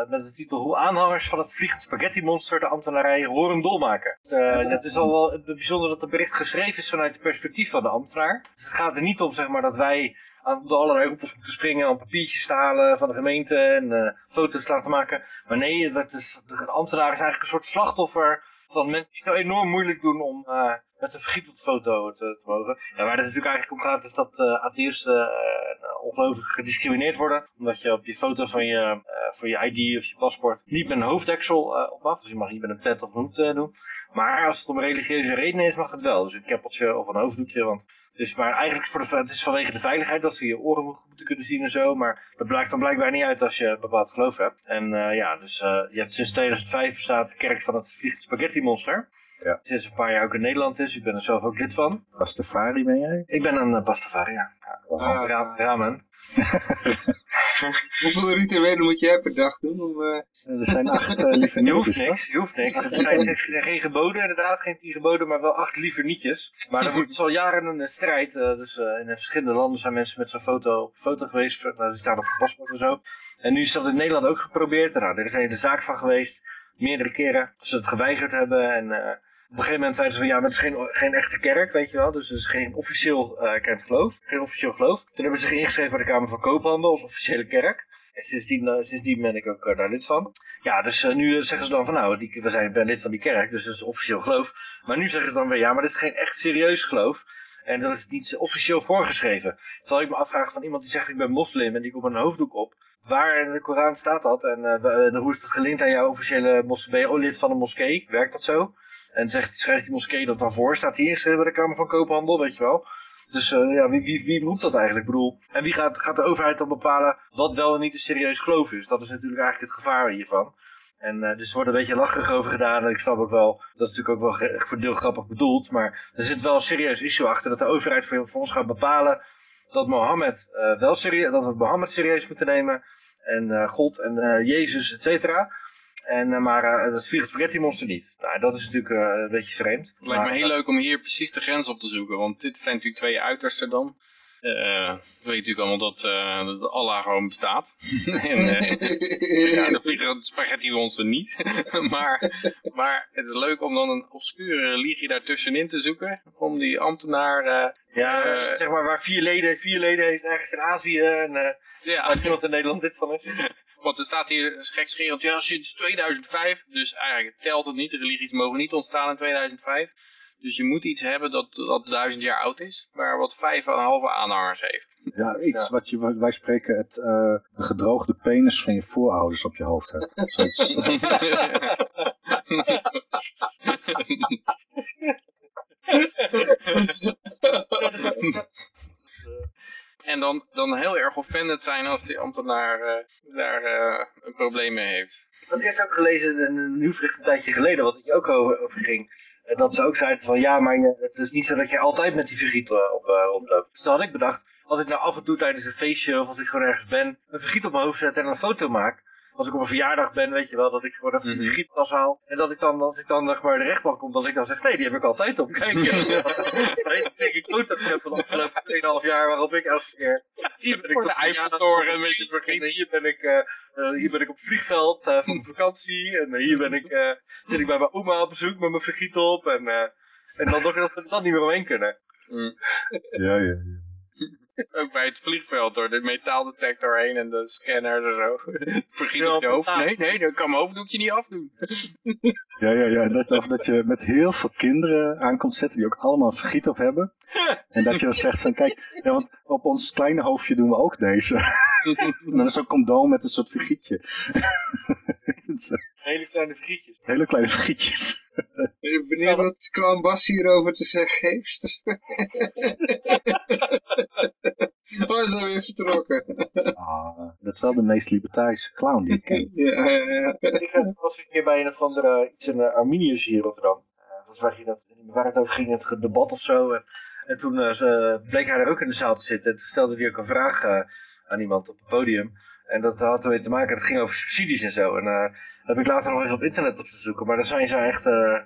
met de titel Hoe aanhangers van het vliegend spaghetti monster de ambtenarij horen dolmaken. Uh, het is al wel bijzonder dat het bericht geschreven is vanuit het perspectief van de ambtenaar. Dus het gaat er niet om zeg maar, dat wij aan de allerlei hoepels moeten springen om papiertjes te halen van de gemeente en uh, foto's te laten maken. Maar nee, dat is, de ambtenaar is eigenlijk een soort slachtoffer van mensen het enorm moeilijk doen om uh, met een vergietfoto te, te mogen. Ja, waar het natuurlijk eigenlijk om gaat is dat uh, atheïsten uh, ongelooflijk gediscrimineerd worden. Omdat je op je foto van je, voor je ID of je paspoort niet met een hoofddeksel op mag. Dus je mag niet met een pet of hoed doen. Maar als het om religieuze redenen is, mag het wel. Dus een keppeltje of een hoofddoekje. Want dus, maar eigenlijk voor de, het is vanwege de veiligheid dat ze je oren moeten kunnen zien en zo. Maar dat blijkt dan blijkbaar niet uit als je een bepaald geloof hebt. En uh, ja, dus uh, je hebt sinds 2005 bestaat de kerk van het Vliegend Spaghetti Monster. Ja. Sinds een paar jaar ook in Nederland is. Ik ben er zelf ook lid van. Pastafari ben jij? Ik ben een uh, Pastafari, ja. ja. Ra ramen. Hoeveel rituelen moet jij per dag doen? Om, uh... Er zijn acht uh, lieve Je hoeft niks, je hoeft niks. Er zijn geen geboden, inderdaad, geen tien geboden, maar wel acht liever nietjes. Maar er wordt dus al jaren een strijd. Uh, dus in verschillende landen zijn mensen met zo'n foto op foto geweest. Nou, die staan op het paspoort en zo. En nu is dat in Nederland ook geprobeerd. Nou, er is een hele zaak van geweest. Meerdere keren. Ze het geweigerd hebben en... Op een gegeven moment zeiden ze van ja, maar het is geen, geen echte kerk, weet je wel. Dus het is geen officieel uh, kerkgeloof. Geen officieel geloof. Toen hebben ze zich ingeschreven bij de Kamer van Koophandel als officiële kerk. En sindsdien, uh, sindsdien ben ik ook uh, daar lid van. Ja, dus nu zeggen ze dan van nou, die, we zijn ben lid van die kerk, dus dat is officieel geloof. Maar nu zeggen ze dan weer ja, maar dit is geen echt serieus geloof. En dat is niet officieel voorgeschreven. Terwijl ik me afvraag van iemand die zegt ik ben moslim en die komt een hoofddoek op. Waar in de Koran staat dat? En hoe is dat gelinkt aan jouw officiële moskee? Ben je lid van een moskee? Werkt dat zo? En zegt, schrijft die moskee dat dan voor? Staat hier ingeschreven bij de Kamer van Koophandel, weet je wel? Dus uh, ja, wie, wie, wie roept dat eigenlijk? Ik bedoel, en wie gaat, gaat de overheid dan bepalen wat wel en niet een serieus geloof is? Dat is natuurlijk eigenlijk het gevaar hiervan. En uh, dus er wordt een beetje lacherig over gedaan. En ik snap ook wel, dat is natuurlijk ook wel voor deel grappig bedoeld. Maar er zit wel een serieus issue achter dat de overheid voor, ons gaat bepalen dat Mohammed uh, wel serieus, dat we Mohammed serieus moeten nemen. En God en Jezus, et cetera. En, uh, maar uh, dat vliegend spaghetti monster niet. Nou, dat is natuurlijk uh, een beetje vreemd. Het lijkt me heel leuk om hier precies de grens op te zoeken. Want dit zijn natuurlijk twee uitersten dan. Eh, we weten natuurlijk allemaal dat, eh, dat Allah gewoon bestaat. en eh, ja, vliegen de spaghetti monster niet. maar, maar het is leuk om dan een obscure religie daartussenin te zoeken. Om die ambtenaar... eh, Ja, eh, zeg maar waar vier leden, vier leden heeft ergens in Azië en eh ja, waar niemand in Nederland dit van is. Want er staat hier gekscherend, ja, sinds 2005. Dus eigenlijk telt het niet. De religies mogen niet ontstaan in 2005. Dus je moet iets hebben dat, dat duizend jaar oud is, maar wat vijf en een halve aanhangers heeft. Ja, iets Ja. wat je, wij spreken het eh, de gedroogde penis van je voorouders op je hoofd hebt. En dan, dan heel erg offended zijn als die ambtenaar eh, daar eh, een probleem mee heeft. Ik had eerst ook gelezen in een tijdje geleden, wat je ook over, ging. Eh, Dat ze ook zeiden van ja, maar het is niet zo dat je altijd met die vergiet op. Dus dan had ik bedacht, als ik nou af en toe tijdens een feestje of als ik gewoon ergens ben, een vergiet op mijn hoofd zet en een foto maak. Als ik op een verjaardag ben, weet je wel, dat ik gewoon even de vergiettas haal. En dat ik dan, als ik dan zeg maar de rechtbank kom, dat ik dan zeg, nee, die heb ik altijd op. Kijk, ik denk ik foto's heb van de afgelopen 2,5 jaar waarop ik elke keer... Hier ben ik Voor de op verjaardag, Eiffeltoren een beetje en vergeten. hier ben ik, eh, eh, hier ben ik op het vliegveld eh, voor vakantie. En hier ben ik, eh, zit ik bij mijn oma op bezoek met mijn vergiet op. En, eh, en dan dat we er dan niet meer omheen kunnen. ja, ja, ja. Ook bij het vliegveld door de metaaldetector heen en de scanners en zo. Vergiet Ja, op je hoofd. ja. Nee, nee, dan kan mijn hoofddoekje niet afdoen. Ja, ja, ja. Dat, of dat je met heel veel kinderen aankomt zetten die ook allemaal vergiet op hebben. En dat je dan zegt van, kijk, ja, want op ons kleine hoofdje doen we ook deze. en dan is zo'n condoom met een soort vergietje. Hele kleine vergietjes. Hele kleine vergietjes. Benieuwd wat Clown Bas hierover te zeggen heeft? oh, is hij weer vertrokken. Ah, dat is wel de meest libertarische clown die ik ken. ja, ja, ja. Ik eh, was een keer bij een of andere, iets in uh, Arminius hier in Rotterdam. Eh, dat was waar, je dat, waar het over ging, het debat of zo. En, en toen eh, ze, bleek hij er ook in de zaal te zitten. En toen stelde hij ook een vraag eh, aan iemand op het podium. En dat had ermee te maken, dat ging over subsidies en zo. En uh, heb ik later nog eens op internet op te zoeken. Maar daar zijn ze echt, uh,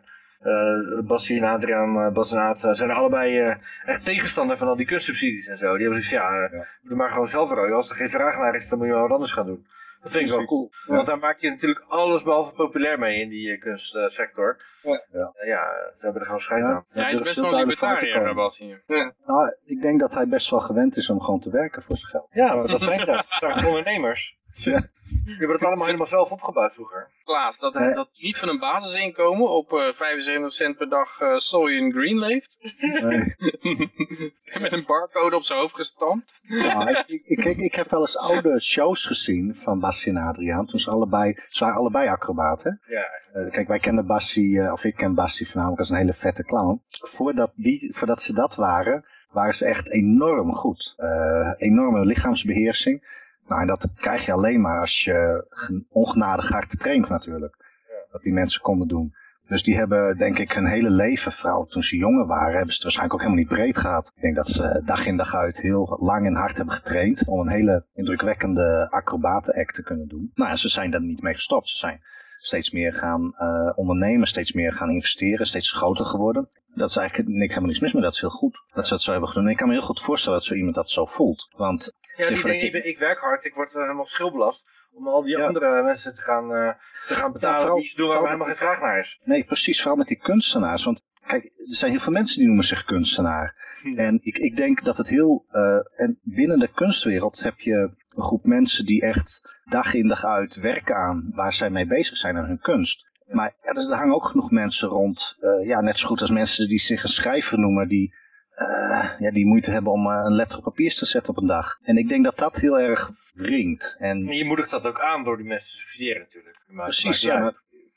uh, Bassie en Adriaan, uh, Bas en Aad, zijn allebei uh, echt tegenstander van al die kunstsubsidies en zo. Die hebben dus ja, ja. moet er maar gewoon zelf rooien. Als er geen vraag naar is, dan moet je wel wat anders gaan doen. Dat vind ik wel cool. Ja. Want daar maak je natuurlijk alles behalve populair mee in die uh, kunstsector. Ja. Ja. ja, ze hebben er gewoon schijn aan. Ja, hij is best wel een libertariër, Bassie. Ja. Nou, ik denk dat hij best wel gewend is om gewoon te werken voor zijn geld. Ja, maar dat zijn ze. Straks ondernemers. Ja. Die hebben het allemaal helemaal zelf opgebouwd vroeger. Klaas, dat hij dat niet van een basisinkomen op uh, 75 cent per dag uh, Soylent Green leeft. Nee. Met een barcode op zijn hoofd gestampt. Ja, ik, ik, ik, ik, heb wel eens oude shows gezien van Bassie en Adriaan. Toen ze allebei, ze waren allebei acrobaten. Ja. Uh, kijk, wij kennen Bassie, uh, of ik ken Bassie voornamelijk als een hele vette clown. Voordat, die, voordat ze dat waren, waren ze echt enorm goed. Uh, enorme lichaamsbeheersing. Nou, en dat krijg je alleen maar als je ongenadig hard traint natuurlijk. Dat die mensen konden doen. Dus die hebben denk ik hun hele leven, vooral toen ze jonger waren, hebben ze het waarschijnlijk ook helemaal niet breed gehad. Ik denk dat ze dag in dag uit heel lang en hard hebben getraind om een hele indrukwekkende acrobaten-act te kunnen doen. Nou, en ze zijn daar niet mee gestopt. Ze zijn steeds meer gaan uh, ondernemen, steeds meer gaan investeren, steeds groter geworden. Dat is eigenlijk niks, helemaal niks mis mee, dat is heel goed dat ze dat zo hebben gedaan. En ik kan me heel goed voorstellen dat zo iemand dat zo voelt. Want ja, die denkt, ik, ik werk hard, ik word uh, helemaal schildbelast om al die ja. andere mensen te gaan, uh, te gaan betalen ja, vooral, die iets doen waar helemaal geen vraag naar is. Nee, precies, vooral met die kunstenaars. Want kijk, er zijn heel veel mensen die noemen zich kunstenaar. Hm. En ik, ik denk dat het heel... En binnen de kunstwereld heb je een groep mensen die echt dag in dag uit werken aan waar zij mee bezig zijn aan hun kunst. Maar ja, er hangen ook genoeg mensen rond, uh, ja, net zo goed als mensen die zich een schrijver noemen, die, uh, ja, die moeite hebben om uh, een letter op papier te zetten op een dag. En ik denk dat dat heel erg wringt. En je moedigt dat ook aan door die mensen te subsidiëren natuurlijk. Maar, precies, ja.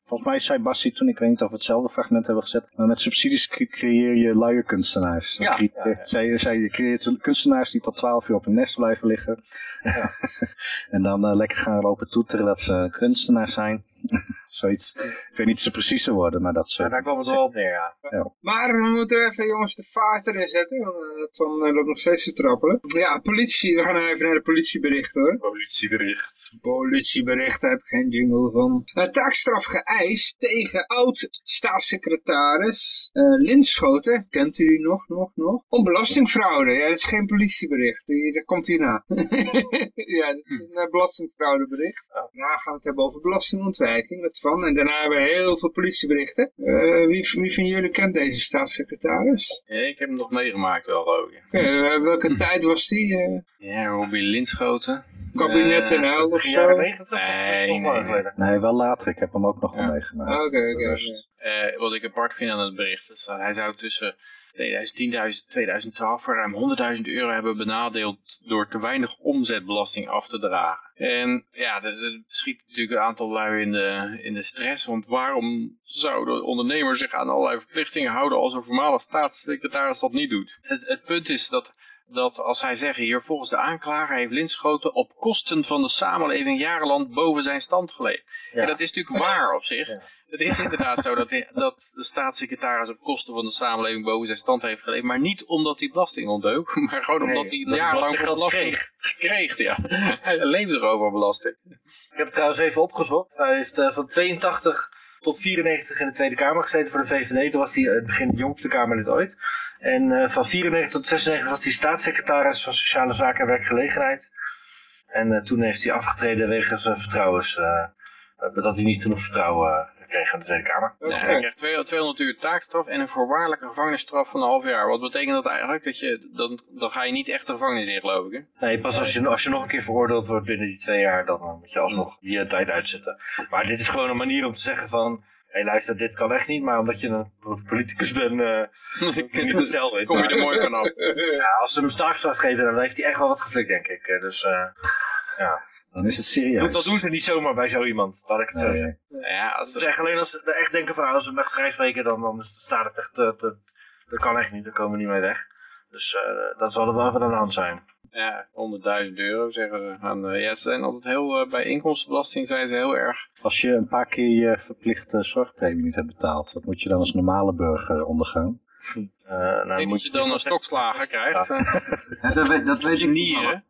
Volgens mij zei Bassie toen, ik weet niet of we hetzelfde fragment hebben gezet, maar met subsidies creëer je luierkunstenaars. Ja, ja, ja. Zij, zij, je creëert kunstenaars die tot twaalf uur op hun nest blijven liggen. Ja. en dan uh, lekker gaan lopen toeteren dat ze kunstenaar zijn. Zoiets. Ik weet niet zo precieze woorden, maar dat Ja, ze... daar kwam het wel op neer, ja. Maar we moeten even jongens de vaart erin zetten, want eh, het van, eh, loopt nog steeds te trappelen. Ja, politie, we gaan even naar de politiebericht hoor. Politiebericht. Politiebericht, daar heb ik geen jingle van. Eh, taakstraf geëist tegen oud-staatssecretaris eh Linschoten, kent u die nog, nog, nog? Om belastingfraude, ja dat is geen politiebericht, die, dat komt hierna. ja, dat is een belastingfraudebericht. Daarna gaan we het hebben over belastingontwijking, wat van. En daarna hebben we heel veel politieberichten. Eh, wie, wie van jullie kent deze staatssecretaris? Ja, ik heb hem nog meegemaakt wel, geloof ik. Oké, eh, welke tijd was die? eh Ja, Robbie Linschoten. kabinet Den of zo? jaren Oké, 90? Nee, nee? Nee, wel later. Ik heb hem ook nog wel Ja. meegemaakt. oké. Eh, wat ik apart vind aan het bericht is dat hij zou tussen 2010 en 2012 voor ruim 100.000 euro hebben benadeeld door te weinig omzetbelasting af te dragen. En ja, dus het schiet natuurlijk een aantal lui in de, in de stress, want waarom zou de ondernemer zich aan allerlei verplichtingen houden als een voormalig staatssecretaris dat niet doet? Het, het punt is dat dat als zij zeggen hier volgens de aanklager heeft Linschoten op kosten van de samenleving jarenlang boven zijn stand geleefd. Ja. En dat is natuurlijk waar op zich. Ja. Het is inderdaad zo dat, dat de staatssecretaris op kosten van de samenleving boven zijn stand heeft geleefd. Maar niet omdat hij belasting ontdook, maar gewoon omdat Nee, hij hij jarenlang belastinggeld belasting kreeg. ja. Hij leefde er over belasting. Ik heb het trouwens even opgezocht. Hij heeft eh, van 82 tot 94 in de Tweede Kamer gezeten voor de VVD. Toen was hij in het begin het jongste Kamerlid ooit. En eh, van 94 tot 96 was hij staatssecretaris van Sociale Zaken en Werkgelegenheid. En eh, toen heeft hij afgetreden wegens uh, vertrouwens. eh, eh, dat hij niet genoeg vertrouwen kreeg aan de Tweede Kamer. Ja, hij krijgt 200 200 uur taakstraf en een voorwaardelijke gevangenisstraf van een half jaar. Wat betekent dat eigenlijk? Dat je, dan, dan ga je niet echt de gevangenis in, geloof ik. Hè? Nee, pas als je, als je nog een keer veroordeeld wordt binnen die twee jaar, dan eh, moet je alsnog die tijd uitzetten. Maar dit is gewoon een manier om te zeggen van, hé luister, dit kan echt niet, maar omdat je een politicus bent, eh kun je het zelf weten. Kom je er mooi vanaf. Ja, als ze hem taakstraf geven, dan heeft hij echt wel wat geflikt, denk ik. Eh, Dus eh, ja. Dan is het serieus. Dat doen ze niet zomaar bij zo iemand, laat ik het zo zeggen. Ja, als Ze er, zeggen alleen als ze er echt denken van, als we hem echt vrijspreken, dan, dan is- staat het echt, te, te- dat kan echt niet, daar komen we niet mee weg. Dus eh, dat zal er wel even aan de hand zijn. ja, 100.000 euro zeggen ze. En, eh, ja, ze zijn altijd heel, eh, bij inkomstenbelasting zijn ze heel erg Als je een paar keer je verplichte zorgpremie niet hebt betaald, wat moet je dan als normale burger ondergaan? Eh, nou, dat je dan een stokslager krijgt. Ja, dat, weet, dat weet ik Nieren. toevallig.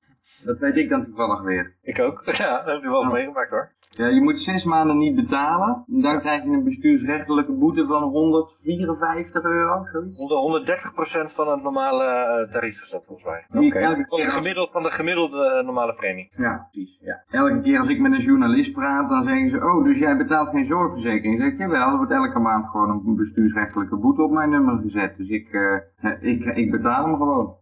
Dat weet ik dan toevallig weer. Ik ook. Ja, dat heb je wel eens meegemaakt hoor. Ja, je moet zes maanden niet betalen. En dan krijg je een bestuursrechtelijke boete van 154 euro, zoiets. 130% van het normale eh, tarief is dat volgens mij. Ik Oké. Van als- van de gemiddelde eh, normale premie. Ja, precies. Ja. Elke keer als ik met een journalist praat, dan zeggen ze, oh, dus jij betaalt geen zorgverzekering. Dan zeg ik, jawel, er wordt elke maand gewoon een bestuursrechtelijke boete op mijn nummer gezet. Dus ik, eh, ik, ik betaal hem gewoon.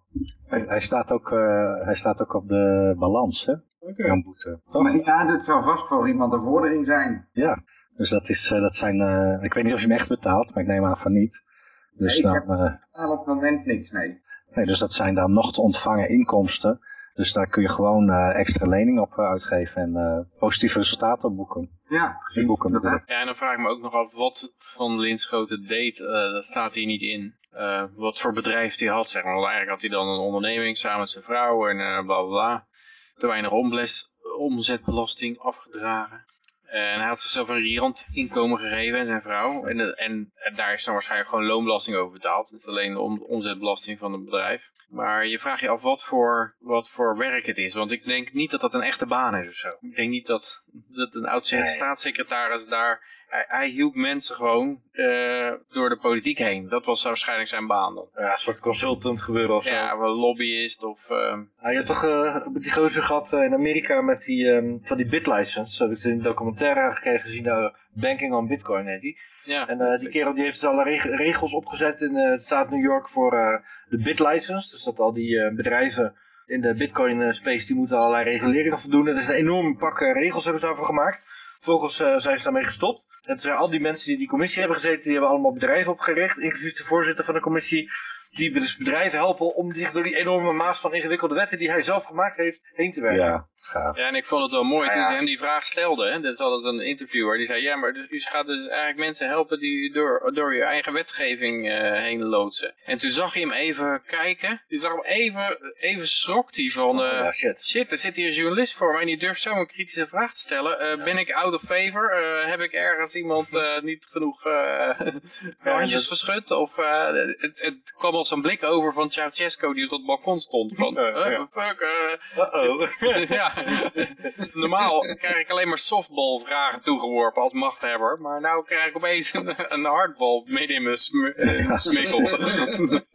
Hij, hij staat ook, eh, hij staat ook op de balans, hè? Jan Boete. Toch? Maar ja, dat zal vast voor iemand een vordering zijn. Ja. Dus dat, is, eh, dat zijn, eh, ik weet niet of je hem echt betaalt, maar ik neem aan van niet. Dus, Nee, ik dan, heb- eh, Betaal op het moment niks, nee. nee, dus dat zijn dan nog te ontvangen inkomsten. Dus daar kun je gewoon eh, extra lening op eh, uitgeven en eh, positieve resultaten op boeken. Ja, precies. Boeken Dat bedoel ik. Ja, en dan vraag ik me ook nog af wat Van Linschoten deed. Eh, dat staat hier niet in. Eh, wat voor bedrijf hij had, zeg maar. Want eigenlijk had hij dan een onderneming samen met zijn vrouw en eh bla bla bla. Te weinig ombles, omzetbelasting afgedragen. En hij had zichzelf een riant inkomen gegeven en zijn vrouw. En, en, en daar is dan waarschijnlijk gewoon loonbelasting over betaald. Niet alleen de om, omzetbelasting van het bedrijf. Maar je vraagt je af wat voor, wat voor werk het is. Want ik denk niet dat dat een echte baan is of zo. Ik denk niet dat, dat een oud staatssecretaris daar... Hij, hij hielp mensen gewoon eh, door de politiek heen. Dat was waarschijnlijk zijn baan dan. Ja, een soort consultant gebeuren of zo. Ja, een lobbyist of... Nou, je hebt toch eh, die gozer gehad eh, in Amerika met die, ehm, van die bitlicense. Zo heb ik een documentaire gekregen gezien, nou, Banking on Bitcoin heet die. ja, En die kerel die heeft dus alle reg- regels opgezet in de staat New York voor de bitlicense. Dus dat al die bedrijven in de bitcoin space, die moeten allerlei reguleringen voldoen. Er is een enorm pak regels hebben ze daarvoor gemaakt. Vervolgens eh, zijn ze daarmee gestopt. En zijn al die mensen die die commissie hebben gezeten, die hebben allemaal bedrijven opgericht, inclusief de voorzitter van de commissie. Die dus bedrijven helpen om zich door die enorme maas van ingewikkelde wetten die hij zelf gemaakt heeft, heen te werken. Ja, gaaf. Ja, en ik vond het wel mooi Nou toen ze hem die vraag stelde. Hè, dat is altijd een interviewer. Die zei, ja, maar dus, u gaat dus eigenlijk mensen helpen die u door, door je eigen wetgeving eh, heen loodsen. En toen zag je hem even kijken. Die zag hem even, even schrok hij van... ja, shit. Shit, er zit hier een journalist voor me en die durft zo een kritische vraag te stellen. Eh, Ben ik out of favor? Heb ik ergens iemand niet genoeg handjes dat- geschud? Of het, het kwam als een blik over van Ceausescu die op het balkon stond. Van, ja. fuck, Uh-oh. ja, normaal krijg ik alleen maar softball vragen toegeworpen als machthebber. Maar nou krijg ik opeens een, een hardball midden in mijn sm eh, smikkel.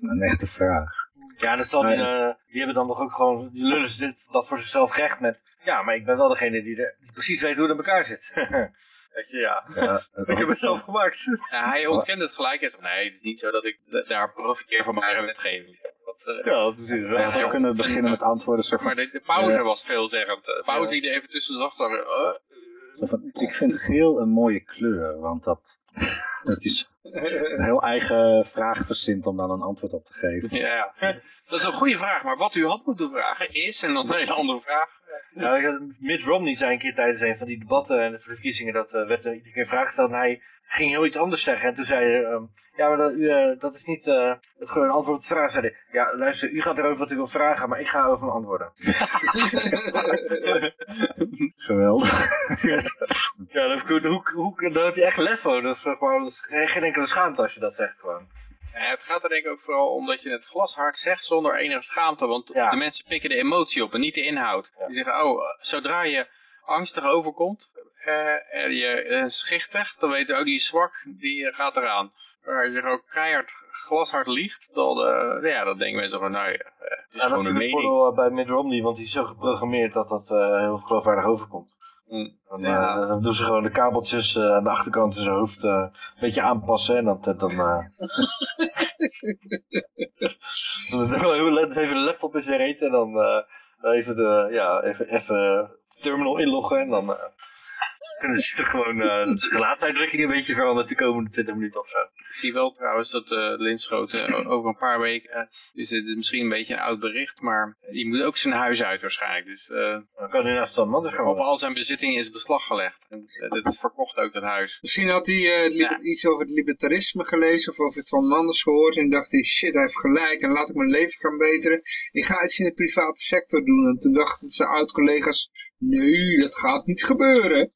Een echte vraag. Ja, dat zal die, eh, die hebben dan toch ook gewoon, die lullen ze dit, dat voor zichzelf recht met, ja, maar ik ben wel degene die, er, die precies weet hoe het in elkaar zit. Weet je, ja. Ja, Ik heb het zelf gemaakt. Ja, hij ontkent het gelijk en zegt, nee, het is niet zo dat ik da- daar profiteer van mijn eigen wetgeving. Dat, eh, Ja, precies. We hadden kunnen beginnen met antwoorden. Maar de, de pauze Ja. was veelzeggend. De pauze die er even tussen zag, dan, eh, ik vind geel een mooie kleur, want dat, dat is een heel eigen vraag verzint om dan een antwoord op te geven. ja. Dat is een goede vraag, maar wat u had moeten vragen is, en dan een hele andere vraag. Ja, ik had- Mitt Romney zei een keer tijdens een van die debatten en de verkiezingen, dat eh, werd er iedere keer vragen gesteld en hij ging heel iets anders zeggen. En toen zei hij, ehm, ja, maar dat, u, eh, dat is niet eh, het gewoon een antwoord op de vraag. Zei ja, luister, u gaat erover wat u wilt vragen, maar ik ga over mijn antwoorden. Geweldig. Ja, dat, hoe, hoe, hoe, daar heb je echt lef voor. Dat is gewoon dat is geen geen enkele schaamte als je dat zegt gewoon. Ja, het gaat er denk ik ook vooral om dat je het glashard zegt zonder enige schaamte. Want Ja. de mensen pikken de emotie op en niet de inhoud. Ja. Die zeggen, oh, zodra je angstig overkomt eh, en je eh, schichtig, dan weten ze, oh, die is zwak, die gaat eraan. Als je gewoon keihard glashard liegt, dan, eh, ja, dan denken mensen van, nou ja, eh, het is Ja, dat gewoon is een mening. voordeel eh, bij Mitt Romney, want die is zo geprogrammeerd dat dat heel geloofwaardig overkomt. Mm. Dan, Ja. dan doen ze gewoon de kabeltjes aan de achterkant in zijn hoofd een beetje aanpassen en dat, dat dan... eh dan even de laptop in zijn reet en dan even de, ja, even, even de terminal inloggen en dan... eh, kunnen ze gewoon eh, de gelaatsuitdrukking een beetje veranderen de komende 20 minuten of zo. Ik zie wel trouwens dat eh Linschoten o- over een paar weken, eh, dus het is misschien een beetje een oud bericht, maar die moet ook zijn huis uit waarschijnlijk. Dus eh, Dan kan hij naast Stan Manders gaan op al zijn bezittingen is beslag gelegd. En eh, dat is verkocht ook, dat huis. Misschien had hij eh, het Ja. iets over het libertarisme gelezen of over het van Manders gehoord en dacht hij, shit, hij heeft gelijk en laat ik mijn leven gaan beteren. Ik ga iets in de private sector doen. En toen dachten zijn oud-collega's, nee, dat gaat niet gebeuren.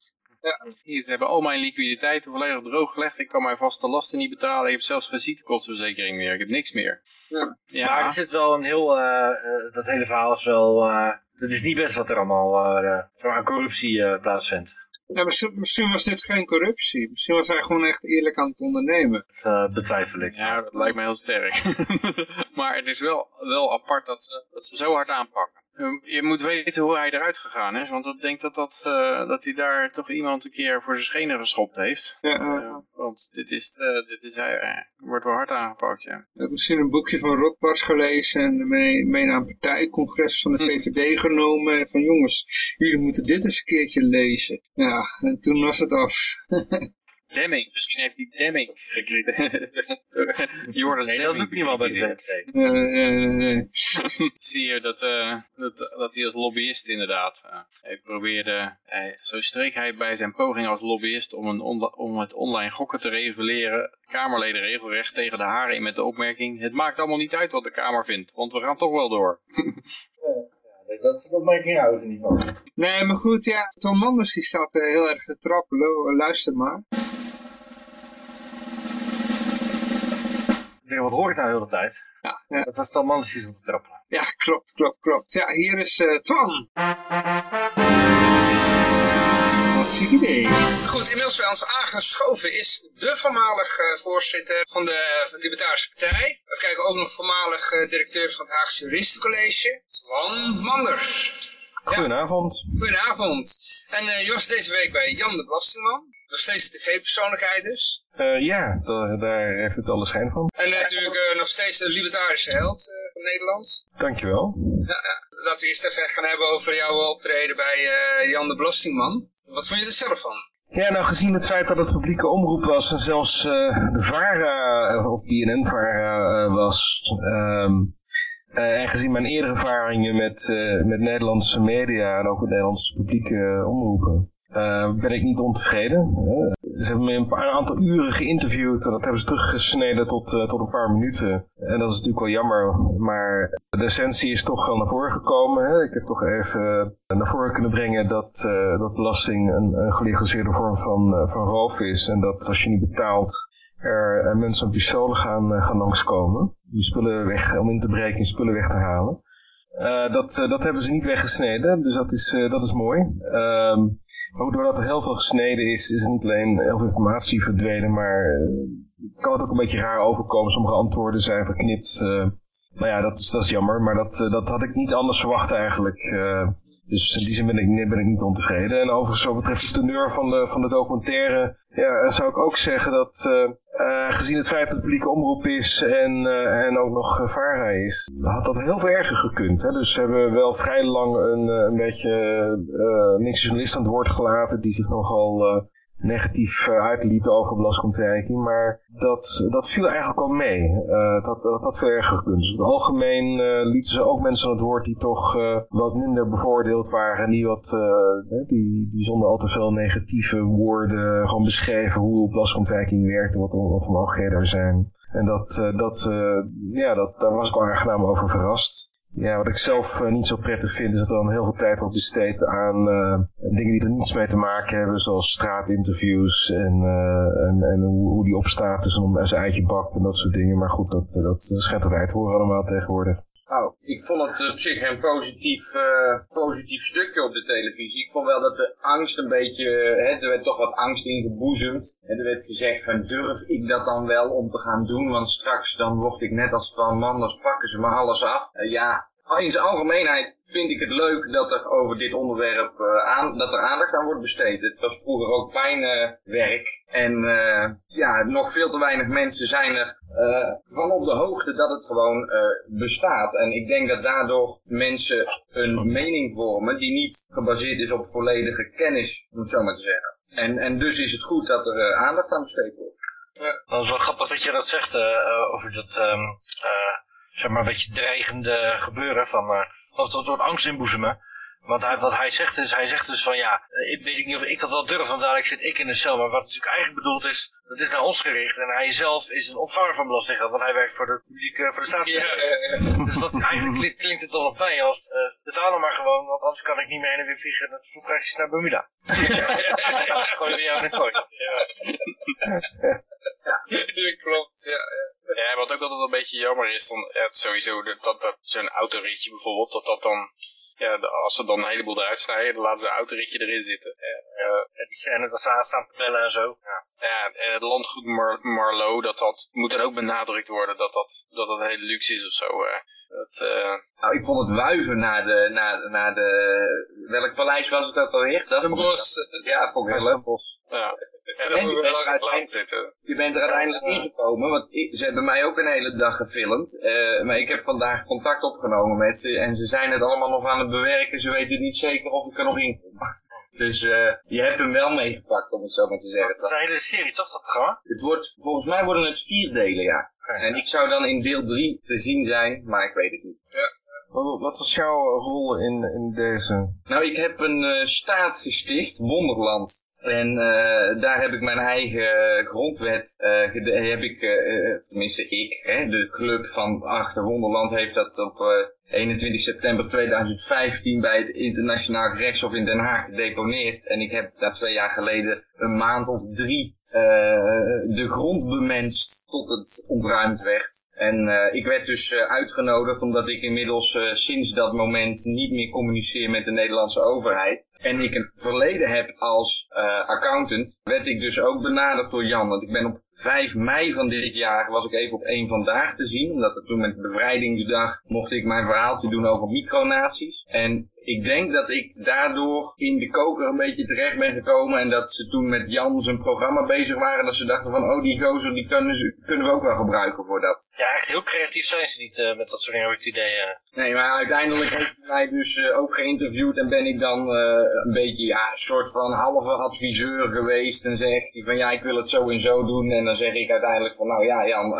Hier, ze hebben al mijn liquiditeiten volledig drooggelegd. Ik kan mijn vaste lasten niet betalen. Ik heb zelfs geen ziektekostenverzekering meer. Ik heb niks meer. Ja. Ja, Maar er zit wel een heel, eh, eh, dat hele verhaal is wel, eh het is niet best wat er allemaal eh, uh, aan corruptie eh, plaatsvindt. Ja, misschien, misschien was dit geen corruptie. Misschien was hij gewoon echt eerlijk aan het ondernemen. Dat betwijfel ik. ja, dat lijkt me heel sterk. maar het is wel, wel apart dat ze, dat ze hem zo hard aanpakken. Eh, Je moet weten hoe hij eruit gegaan is, want ik denk dat, dat, eh, dat hij daar toch iemand een keer voor zijn schenen geschopt heeft. Ja, Eh, want dit is, eh, dit is hij, wordt wel hard aangepakt, ja. ik heb misschien een boekje van Rockbars gelezen en mee, mee naar een partijcongres van de Hm. VVD genomen. En van jongens, jullie moeten dit eens een keertje lezen. Ja, en toen was het af. Demming, misschien heeft hij Demming geklikt. Joris Nee, dat doet niemand bij de. Eh, eh, eh. Zie je dat, eh, dat, dat hij als lobbyist inderdaad, eh, hij probeerde, hij, zo streek hij bij zijn poging als lobbyist om, een om het online gokken te reguleren, Kamerleden regelrecht tegen de haren in met de opmerking, het maakt allemaal niet uit wat de Kamer vindt, want we gaan toch wel door. Dat, dat maakt niet uit in ieder geval. Nee, maar goed, ja, Tom Manders die staat heel erg te trappelen. Luister maar. Wat hoor ik nou de hele tijd? Ja, ja. Dat was dan mannetjes om te trappelen. Ja, klopt, klopt, klopt. Ja, hier is eh Twan. Wat een ziek idee. Goed, inmiddels bij ons aangeschoven is de voormalig eh, voorzitter van de Libertarische Partij. We kijken ook nog voormalig eh, directeur van het Haagse Juristencollege, Twan Manders. Goedenavond. Goedenavond. En je was deze week bij Jan de Belastingman. Nog steeds een tv-persoonlijkheid dus. Eh, ja, daar, daar heeft het alle schijn van. En natuurlijk eh, nog steeds de libertarische held van Nederland. Dankjewel. Laten we eerst even gaan hebben over jouw optreden bij Jan de Belastingman. Wat vond je er zelf van? Ja, nou gezien het feit dat het publieke omroep was en zelfs de VARA of BNN VARA eh, was, ehm, Eh, en gezien mijn eerdere ervaringen met, eh, met Nederlandse media en ook met Nederlandse publieke omroepen, eh, ben ik niet ontevreden. ze hebben me een, paar, aantal uren geïnterviewd en dat hebben ze teruggesneden tot, eh, tot een paar minuten. En dat is natuurlijk wel jammer, maar de essentie is toch wel naar voren gekomen. Hè? Ik heb toch even naar voren kunnen brengen dat, eh, dat belasting een, een gelegaliseerde vorm van, eh, van roof is. En dat als je niet betaalt, er eh, mensen op pistolen gaan, eh, gaan langskomen. Die spullen weg, om in te breken en spullen weg te halen. Eh, dat, eh, dat hebben ze niet weggesneden, dus dat is, eh, dat is mooi. Ehm, maar doordat er heel veel gesneden is, is niet alleen heel veel informatie verdwenen, maar kan het ook een beetje raar overkomen. Sommige antwoorden zijn verknipt. nou ja, dat is, dat is jammer, maar dat, dat had ik niet anders verwacht eigenlijk. Eh. dus in die zin ben ik, ben ik niet ontevreden. En overigens, wat betreft de teneur van de, van de documentaire, ja, zou ik ook zeggen dat, eh, eh, gezien het feit dat het publieke omroep is en, eh, en ook nog VARA is, had dat heel veel erger gekund. Hè? Dus ze hebben wel vrij lang een, eh, een beetje uh, niks journalist aan het woord gelaten die zich nogal negatief uh, uitliet over belastingontwijking. Maar dat, dat viel eigenlijk al mee. Uh, dat, dat had veel erger gekund. Dus in het algemeen uh, lieten ze ook mensen aan het woord die toch wat minder bevoordeeld waren. En die, wat, die, die zonder al te veel negatieve woorden gewoon beschreven hoe belastingontwijking werkt wat, wat mogelijkheden er zijn. En dat, dat, ja, dat, daar was ik al aangenaam over verrast. Ja, wat ik zelf uh, niet zo prettig vind, is dat er dan heel veel tijd wordt besteed aan uh, dingen die er niets mee te maken hebben, zoals straatinterviews en, uh, en, en hoe, die opstaat is om zijn eitje bakt en dat soort dingen. Maar goed, dat, dat te horen allemaal tegenwoordig. Oh, ik vond het op zich een positief, uh, positief stukje op de televisie. Ik vond wel dat de angst een beetje, hè, er werd toch wat angst ingeboezemd. En er werd gezegd van durf ik dat dan wel om te gaan doen, want straks dan word ik net als Twan Manders, pakken ze me alles af. Uh, ja, in zijn algemeenheid vind ik het leuk dat er over dit onderwerp uh, aan, dat er aandacht aan wordt besteed. Het was vroeger ook pijnwerk en uh, ja, nog veel te weinig mensen zijn er van op de hoogte dat het gewoon bestaat. En ik denk dat daardoor mensen een mening vormen die niet gebaseerd is op volledige kennis, om het zo maar te zeggen. En, en dus is het goed dat er aandacht aan besteed wordt. Ja. Dat is wel grappig dat je dat zegt over dat... Um, zeg maar, een beetje dreigende gebeuren van, uh, of dat wordt angst inboezemen. Want hij, wat hij zegt is, hij zegt dus van ja, ik weet niet of ik dat wel durf, want dadelijk zit ik in de cel. Maar wat natuurlijk eigenlijk bedoeld is, dat is naar ons gericht. En hij zelf is een ontvanger van belastinggeld, want hij werkt voor de publieke, voor de staat. Ja, ja, ja. Dus dat, eigenlijk klinkt, klinkt het toch nog bij als, uh, betaal hem maar gewoon, want anders kan ik niet meer heen en weer vliegen. En je naar Bermuda. Gewoon weer jou in het gooien. Ja, klopt, ja. Ja. Wat ook altijd een beetje jammer is, dan ja, sowieso dat, dat, dat zo'n autoritje bijvoorbeeld, dat dat dan, ja, als ze dan een heleboel eruit snijden, dan laten ze een autoritje erin zitten. En, uh, en die scène dat ze staan en zo. Ja. ja, en het landgoed Mar Marlow, dat dat moet dan ook benadrukt worden, dat dat, dat, dat hele luxe is of zo. Uh. Dat, uh... nou, ik vond het wuiven naar de, naar, naar de, welk paleis was het dat alweer? Dat bos. Ja, vond ik heel leuk. Ja. En, en je, bent uiteindelijk, je bent er uiteindelijk ingekomen, want ik, ze hebben mij ook een hele dag gefilmd. Uh, maar ik heb vandaag contact opgenomen met ze en ze zijn het allemaal nog aan het bewerken. Ze weten niet zeker of ik er nog in kom. Dus uh, je hebt hem wel meegepakt, om het zo maar te zeggen. Het is een hele serie, toch, dat programma? Het wordt, volgens mij worden het vier delen, ja. Okay, en ja. ik zou dan in deel drie te zien zijn, maar ik weet het niet. Ja. Wat was jouw rol in, in deze? Nou, ik heb een uh, staat gesticht, Wonderland. En uh, daar heb ik mijn eigen grondwet, uh, heb ik, uh, tenminste ik, hè, de club van Achter Wonderland heeft dat op 21 september 2015 bij het internationaal gerechtshof in Den Haag gedeponeerd. En ik heb daar twee jaar geleden een maand of drie de grond bemenst tot het ontruimd werd. En uh, ik werd dus uitgenodigd omdat ik inmiddels uh, sinds dat moment niet meer communiceer met de Nederlandse overheid. En ik een verleden heb als accountant, werd ik dus ook benaderd door Jan. Want ik ben op 5 mei van dit jaar was ik even op één vandaag te zien. Omdat er toen met bevrijdingsdag mocht ik mijn verhaaltje doen over micronaties. En ik denk dat ik daardoor in de koker een beetje terecht ben gekomen. En dat ze toen met Jan zijn programma bezig waren. Dat ze dachten van, oh die gozer die kunnen, ze, kunnen we ook wel gebruiken voor dat. Ja, echt heel creatief zijn ze niet uh, met dat soort nieuwe ideeën. Nee, maar uiteindelijk heeft hij mij dus uh, ook geïnterviewd. En ben ik dan een beetje, ja, een soort van halve adviseur geweest. En zegt hij van, ja, ik wil het zo en zo doen. En dan zeg ik uiteindelijk van, nou ja Jan,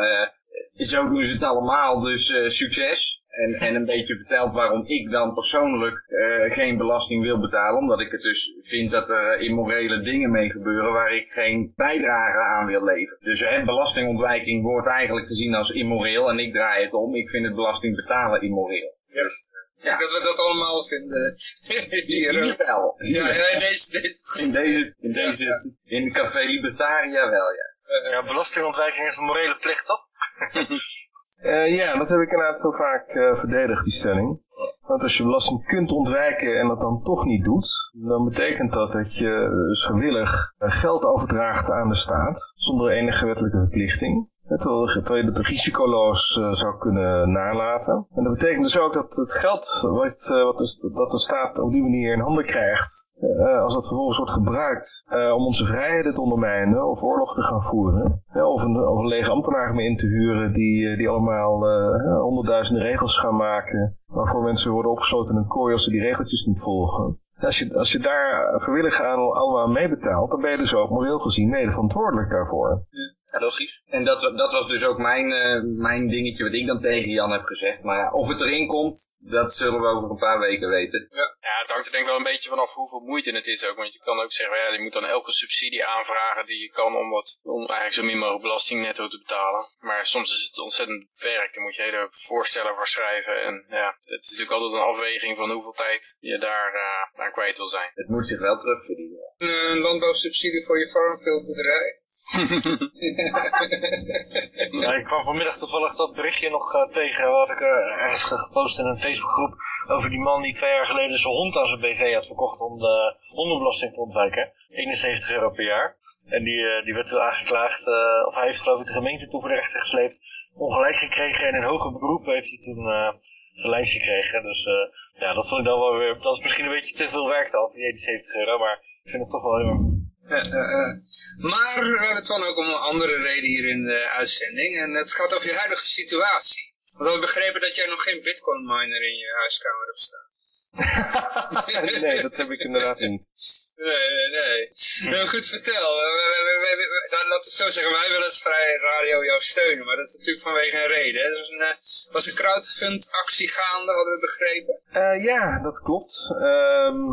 zo doen ze het allemaal, dus succes. En, en een beetje verteld waarom ik dan persoonlijk eh, geen belasting wil betalen. Omdat ik het dus vind dat er immorele dingen mee gebeuren waar ik geen bijdrage aan wil leveren. Dus hè, belastingontwijking wordt eigenlijk gezien als immoreel en ik draai het om. Ik vind het belasting betalen immoreel. Ja. Ja. Dat we dat allemaal vinden. Hier, Hier eh, wel. ja, ja, in deze, deze, In deze, in deze, in de Café Libertaria wel, ja. Ja, belastingontwijking is een morele plicht, toch? Eh, ja, dat heb ik inderdaad heel vaak eh, verdedigd, die stelling. Want als je belasting kunt ontwijken en dat dan toch niet doet, dan betekent dat dat je dus vrijwillig eh, geld overdraagt aan de staat, zonder enige wettelijke verplichting. Terwijl, je dat risicoloos zou kunnen nalaten. En dat betekent dus ook dat het geld wat, dat de staat op die manier in handen krijgt, eh, als dat vervolgens wordt gebruikt eh, om onze vrijheden te ondermijnen of oorlog te gaan voeren, of, een, lege ambtenaar mee in te huren die, eh, die allemaal eh, honderdduizenden regels gaan maken, waarvoor mensen worden opgesloten in een kooi als ze die regeltjes niet volgen. Als je, als je daar vrijwillig aan allemaal mee betaalt, dan ben je dus ook moreel gezien mede verantwoordelijk daarvoor. Logisch. En dat, dat was dus ook mijn, eh, mijn dingetje wat ik dan tegen Jan heb gezegd. Maar ja, of het erin komt, dat zullen we over een paar weken weten. Ja, het hangt er denk ik wel een beetje vanaf hoeveel moeite het is ook. Want je kan ook zeggen, ja, je moet dan elke subsidie aanvragen die je kan om, wat, om eigenlijk zo min mogelijk belasting netto te betalen. Maar soms is het ontzettend werk. Dan moet je hele voorstellen voor schrijven. En ja, het is natuurlijk altijd een afweging van hoeveel tijd je daar eh, aan kwijt wil zijn. Het moet zich wel terugverdienen. een landbouwsubsidie voor je farmfieldbedrijf. Ja, ik kwam vanmiddag toevallig dat berichtje nog eh, tegen, wat ik eh, ergens gepost in een Facebookgroep, over die man die twee jaar geleden zijn hond aan zijn BV had verkocht om de hondenbelasting te ontwijken. 71 euro per jaar. En die, eh, die werd toen aangeklaagd, of hij heeft geloof ik de gemeente toe voor de rechter gesleept, ongelijk gekregen en in hoger beroep heeft hij toen eh gelijk gekregen. Dus ja, dat vond ik dan wel weer, dat is misschien een beetje te veel werk dan, die 71 euro, maar ik vind het toch wel heel Eh, eh, eh. Maar we hebben het dan ook om een andere reden hier in de uitzending. En het gaat over je huidige situatie. Want we hebben begrepen dat jij nog geen bitcoin miner in je huiskamer hebt staan. nee, dat heb ik inderdaad niet. Nee, nee, nee. Nou, goed, vertel. Nou, laten we het zo zeggen, wij willen als Vrije Radio jou steunen, maar dat is natuurlijk vanwege een reden. Er was een, was een crowdfund actie gaande, hadden we begrepen. Ja, dat klopt. Ehm,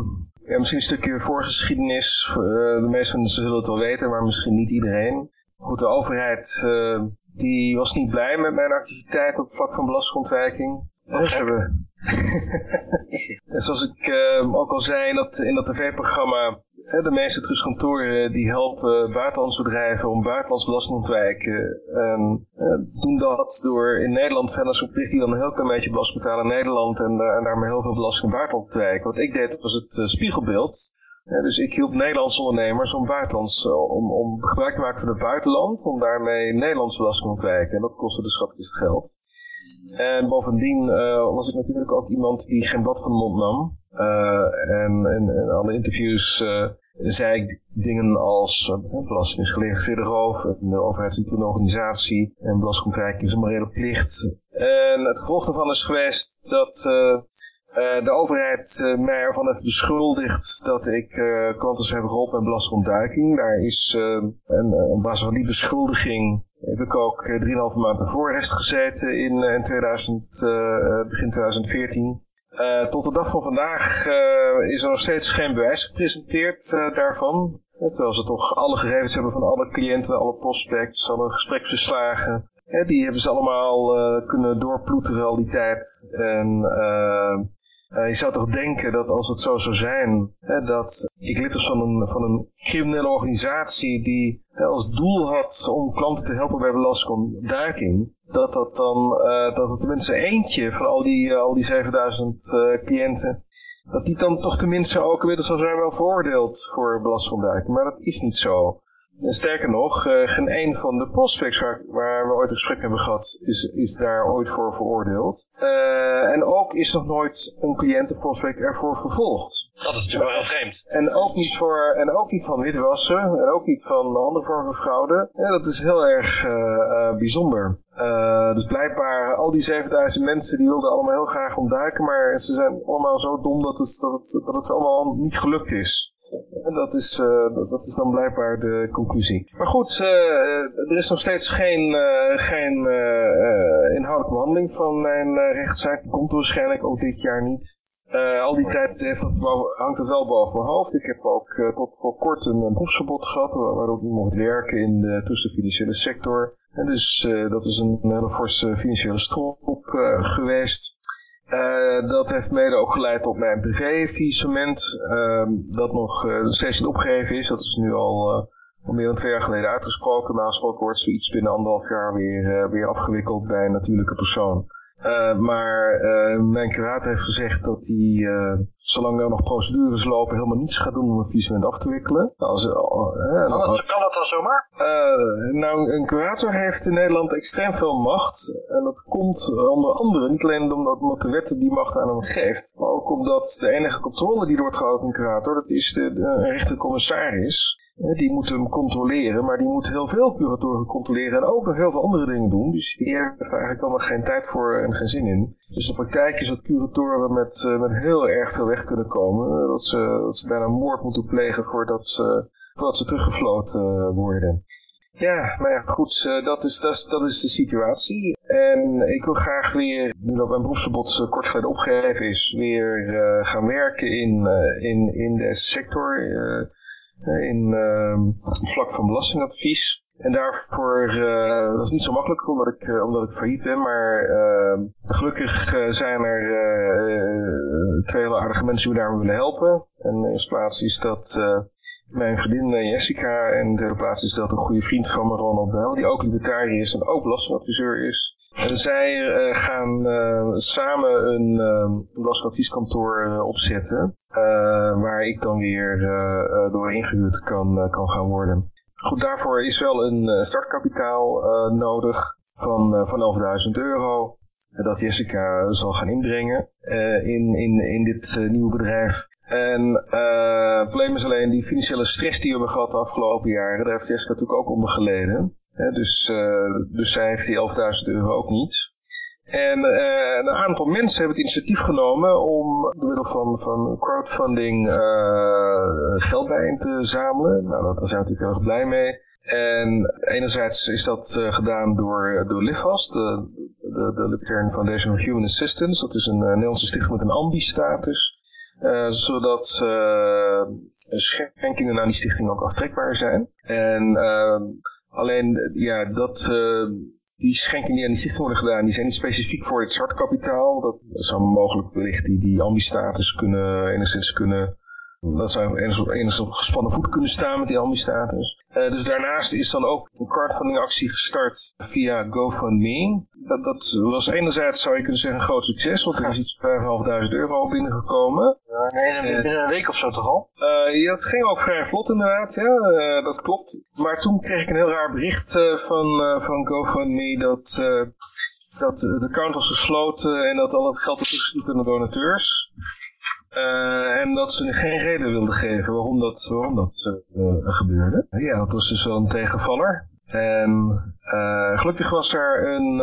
ja, misschien een stukje voorgeschiedenis. Eh, de meeste mensen zullen het wel weten, maar misschien niet iedereen. Goed, de overheid eh, die was niet blij met mijn activiteit op het vlak van belastingontwijking. Ze hebben... En zoals ik eh, ook al zei in dat, in dat tv-programma, de meeste trustkantoren die helpen buitenlandse bedrijven om buitenlands belasting te ontwijken. En eh, doen dat door in Nederland verder verplicht die dan een heel klein beetje belasting betalen in Nederland en, eh, en daarmee heel veel belasting in het buitenland te ontwijken. Wat ik deed was het eh, spiegelbeeld. Dus ik hielp Nederlandse ondernemers om, buitenlands, eh, om, om gebruik te maken van het buitenland, om daarmee Nederlandse belasting te ontwijken. En dat kostte de schatkist geld. En bovendien eh, was ik natuurlijk ook iemand die geen blad van de mond nam. Eh, en in, alle interviews eh, zei ik dingen als uh, belasting is gelegaliseerde roof, de overheid is een organisatie en belastingontwijking is een morele plicht. En het gevolg daarvan is geweest dat eh, eh, de overheid eh, mij ervan heeft beschuldigd dat ik eh klanten hebben geholpen met belastingontduiking. Daar is eh, en, eh, op basis van die beschuldiging heb ik ook eh, 3,5 maanden voorarrest gezeten in, eh, in 2000, eh, begin 2014. Eh, tot de dag van vandaag eh, is er nog steeds geen bewijs gepresenteerd eh, daarvan. Terwijl ze toch alle gegevens hebben van alle cliënten, alle prospects, alle gespreksverslagen. Die hebben ze allemaal kunnen doorploeteren al die tijd. En eh, je zou toch denken dat als het zo zou zijn, hè, dat ik lid was van een, van een criminele organisatie die hè, als doel had om klanten te helpen bij belastingontduiking, dat dat dan, eh, dat het tenminste eentje van al die, eh, al die 7000 eh, cliënten, dat die dan toch tenminste ook inmiddels zou zijn wel veroordeeld voor belastingontduiking. Maar dat is niet zo. Sterker nog, eh, geen een van de prospects waar, waar we ooit een gesprek hebben gehad, is, is daar ooit voor veroordeeld. Eh, en ook is nog nooit een cliëntenprospect ervoor vervolgd. Dat is natuurlijk wel heel vreemd. En ook niet, voor, en ook niet van witwassen, en ook niet van andere vormen van fraude. Ja, dat is heel erg eh, bijzonder. Dus blijkbaar, al die 7000 mensen die wilden allemaal heel graag ontduiken, maar ze zijn allemaal zo dom dat het, dat het, dat het allemaal niet gelukt is. En dat is, eh, dat, is dan blijkbaar de conclusie. Maar goed, er is nog steeds geen, geen inhoudelijke behandeling van mijn rechtszaak. Die komt waarschijnlijk ook dit jaar niet. al die tijd heeft dat, hangt het wel boven mijn hoofd. Ik heb ook tot voor kort een, een gehad, waardoor ik niet mocht werken in de, tussen sector. Dus dat is een hele forse financiële strop geweest. Uh, dat heeft mede ook geleid tot mijn privévisement, uh, dat nog uh, steeds niet opgegeven is. Dat is nu al, uh, al meer dan twee jaar geleden uitgesproken. Maar wordt zoiets binnen anderhalf jaar weer, weer afgewikkeld bij een natuurlijke persoon. Uh, maar uh, mijn curator heeft gezegd dat hij, uh, zolang er nog procedures lopen, helemaal niets gaat doen om het faillissement af te wikkelen. Als, kan, dat, kan dat dan zomaar? nou, een curator heeft in Nederland extreem veel macht. En dat komt onder andere niet alleen omdat, omdat de wet die macht aan hem geeft, maar ook omdat de enige controle die wordt gehouden op een curator, dat is de, de rechtercommissaris. Die moet hem controleren, maar die moet heel veel curatoren controleren en ook nog heel veel andere dingen doen. Dus die heeft eigenlijk allemaal geen tijd voor en geen zin in. Dus de praktijk is dat curatoren met, uh, met heel erg veel weg kunnen komen. Dat ze, dat ze bijna moord moeten plegen voordat ze, voordat ze teruggefloten uh, worden. Ja, maar goed, uh, dat, is, dat, is, dat is de situatie. En ik wil graag weer, nu dat mijn beroepsverbod kort geleden opgegeven is, weer gaan werken in, in, in deze sector in uh, vlak van belastingadvies. En daarvoor, uh, is niet zo makkelijk omdat ik, uh, omdat ik failliet ben, maar uh, gelukkig uh, zijn er twee hele aardige mensen die me daarmee willen helpen. En in eerste plaats is dat mijn vriendin Jessica en de tweede plaats is dat een goede vriend van me, Ronald Bell, die ook libertariër is en ook belastingadviseur is. En zij uh, gaan uh, samen een uh, belastingadvieskantoor opzetten, waar ik dan weer door ingehuurd kan, kan gaan worden. Goed, daarvoor is wel een startkapitaal nodig van, van 11.000 euro. Dat Jessica zal gaan inbrengen in, in, in dit nieuwe bedrijf. En het probleem is alleen die financiële stress die we hebben gehad de afgelopen jaren. Daar heeft Jessica natuurlijk ook onder geleden dus, uh, dus zij heeft die 11.000 euro ook niet. En uh, een aantal mensen hebben het initiatief genomen om door middel van, van crowdfunding uh, geld bijeen te zamelen. Nou, daar zijn we natuurlijk heel erg blij mee. En enerzijds is dat gedaan door, door LIFAS, de, de, de Foundation for Human Assistance. Dat is een Nederlandse stichting met een ambi-status. Zodat schenkingen aan die stichting ook aftrekbaar zijn. En Alleen, ja, dat, uh, die schenkingen die aan die worden gedaan, die zijn niet specifiek voor het startkapitaal. Dat zou mogelijk wellicht die, die ambi-status kunnen, enigszins kunnen dat zou enigszins op gespannen voet kunnen staan met die ambi-status. Uh, dus daarnaast is dan ook een crowdfunding actie gestart via GoFundMe. Dat, dat was enerzijds, zou je kunnen zeggen, een groot succes, want er is iets van 5.500 euro binnengekomen. Ja, nee, uh, binnen een week of zo toch al? Uh, ja, dat ging ook vrij vlot inderdaad, ja, dat klopt. Maar toen kreeg ik een heel raar bericht van, van GoFundMe dat, dat het account was gesloten en dat al het geld was toegestuurd aan de donateurs. Uh, en dat ze geen reden wilden geven waarom dat, waarom dat uh, gebeurde. Ja, dat was dus wel een tegenvaller. En gelukkig was er een,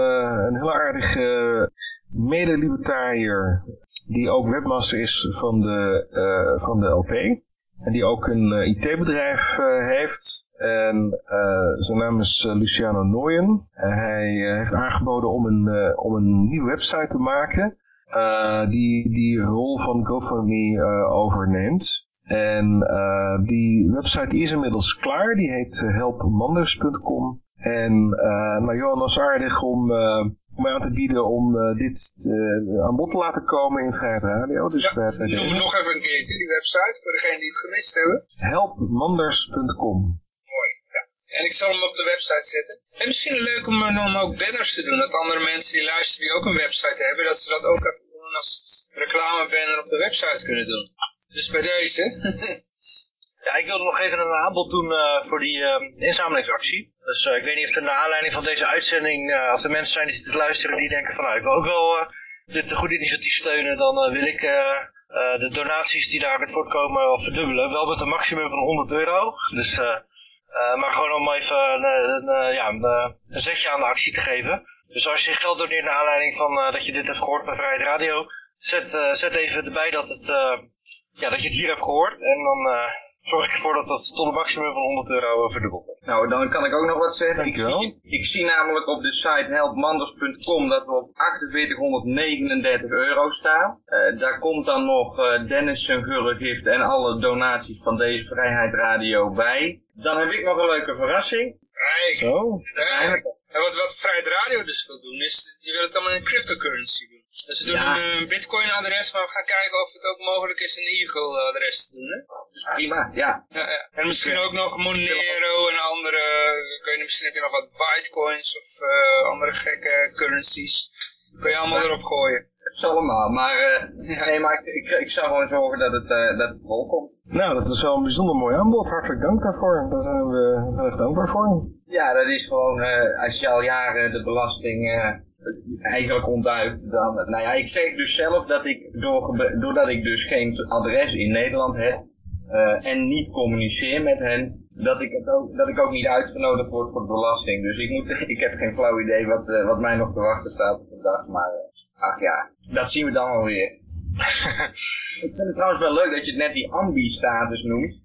een heel aardige mede-libertariër die ook webmaster is van de, van de LP. En die ook een IT-bedrijf heeft. En zijn naam is Luciano Nooyen. hij heeft aangeboden om een, om een nieuwe website te maken uh, die die rol van GoFundMe uh, overneemt. En uh, die website is inmiddels klaar. Die heet helpmanders.com. En uh, nou, Johan was aardig om, om mij aan te bieden om dit aan bod te laten komen in Vrijheid Radio. Dus ja, noem nog even een keer die website voor degenen die het gemist hebben. Helpmanders.com. En ik zal hem op de website zetten. En misschien leuk om, om ook banners te doen. Dat andere mensen die luisteren die ook een website hebben, dat ze dat ook even als reclamebanner op de website kunnen doen. Dus bij deze. ja, ik wilde nog even een aanbod doen uh, voor die uh, inzamelingsactie. Dus ik weet niet of er naar aanleiding van deze uitzending, of er mensen zijn die zitten luisteren die denken van nou, ik wil ook wel dit goed initiatief steunen, dan wil ik de donaties die daaruit voortkomen wel verdubbelen. Wel met een maximum van 100 euro. Dus, maar gewoon om even ja, een zetje aan de actie te geven. Dus als je geld doneert naar aanleiding van uh, dat je dit hebt gehoord bij Vrijheid Radio, zet, zet even erbij dat, het, ja, dat je het hier hebt gehoord. En dan zorg ik ervoor dat dat tot een maximum van 100 euro verdubbeld wordt. Nou, dan kan ik ook nog wat zeggen. Ik zie, ik zie namelijk op de site helpmanders.com dat we op 4839 euro staan. Eh, daar komt dan nog eh, Dennis zijn gullegift en alle donaties van deze Vrijheid Radio bij. Dan heb ik nog een leuke verrassing. Kijk, Zo. ja. En wat, wat Vrijheid Radio dus wil doen, is, die willen het allemaal in cryptocurrency doen. Dus ze doen Ja. een, eh, bitcoin adres, maar we gaan kijken of het ook mogelijk is een Eagle adres te doen. Hè? Dus prima, ja. Ja, ja. En misschien ook nog Monero en andere, weet niet, misschien heb je nog wat bitcoins of eh, andere gekke currencies. Kun je allemaal erop gooien. Het is allemaal, maar, eh, nee, maar ik, ik, ik zou gewoon zorgen dat het, eh, dat het vol komt. Nou, dat is wel een bijzonder mooi aanbod. Hartelijk dank daarvoor. Daar zijn we heel erg dankbaar voor. Ja, dat is gewoon, eh, als je al jaren de belasting eh, eigenlijk ontduikt, dan, nou ja, ik zeg dus zelf dat ik, doordat ik dus geen adres in Nederland heb, eh, en niet communiceer met hen, dat ik, het ook, dat ik ook niet uitgenodigd word voor belasting. Dus ik, ik heb geen flauw idee wat, eh, wat mij nog te wachten staat op de dag, maar eh, ach ja, dat zien we dan alweer. ik vind het trouwens wel leuk dat je het net die ambi-status noemt.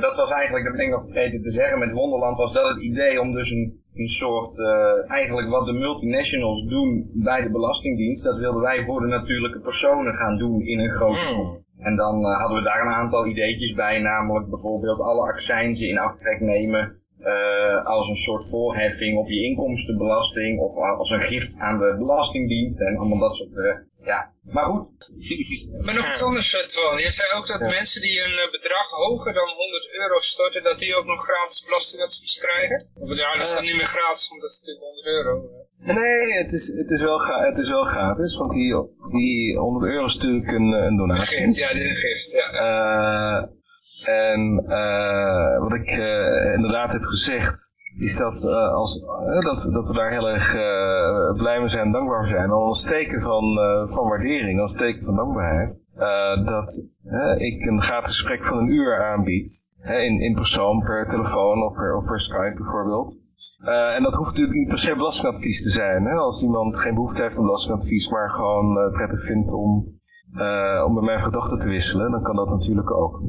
Dat was eigenlijk, dat ben ik nog vergeten te zeggen, met Wonderland was dat het idee om dus een, een soort, eh, eigenlijk wat de multinationals doen bij de Belastingdienst, dat wilden wij voor de natuurlijke personen gaan doen in een grote groep. Hmm. En dan eh, hadden we daar een aantal ideetjes bij, namelijk bijvoorbeeld alle accijnzen in aftrek nemen eh, als een soort voorheffing op je inkomstenbelasting of als een gift aan de Belastingdienst en allemaal dat soort, ja. Maar goed, Maar nog iets anders, eh, Twan. Je zei ook dat mensen die een eh, bedrag hoger dan 100 euro storten, dat die ook nog gratis belastingadvies krijgen? Of ja, dat is dan niet meer gratis, want dat is natuurlijk 100 euro. eh. Nee, het is, het is, wel, het is wel gratis, want die, die 100 euro is natuurlijk een, eh, een donatie. Gift, ja, dit is een gift, ja. Eh, en eh, wat ik eh, inderdaad heb gezegd, is dat, eh, als, eh, dat, dat we daar heel erg eh, blij mee zijn en dankbaar voor zijn. Al als teken van, van waardering, als teken van dankbaarheid. dat ik een gratis gesprek van een uur aanbied. in, in persoon, per telefoon of per, of per Skype bijvoorbeeld. En dat hoeft natuurlijk niet per se belastingadvies te zijn. Hè? Als iemand geen behoefte heeft aan belastingadvies, maar gewoon prettig vindt om, eh, om bij mij gedachten te wisselen, dan kan dat natuurlijk ook.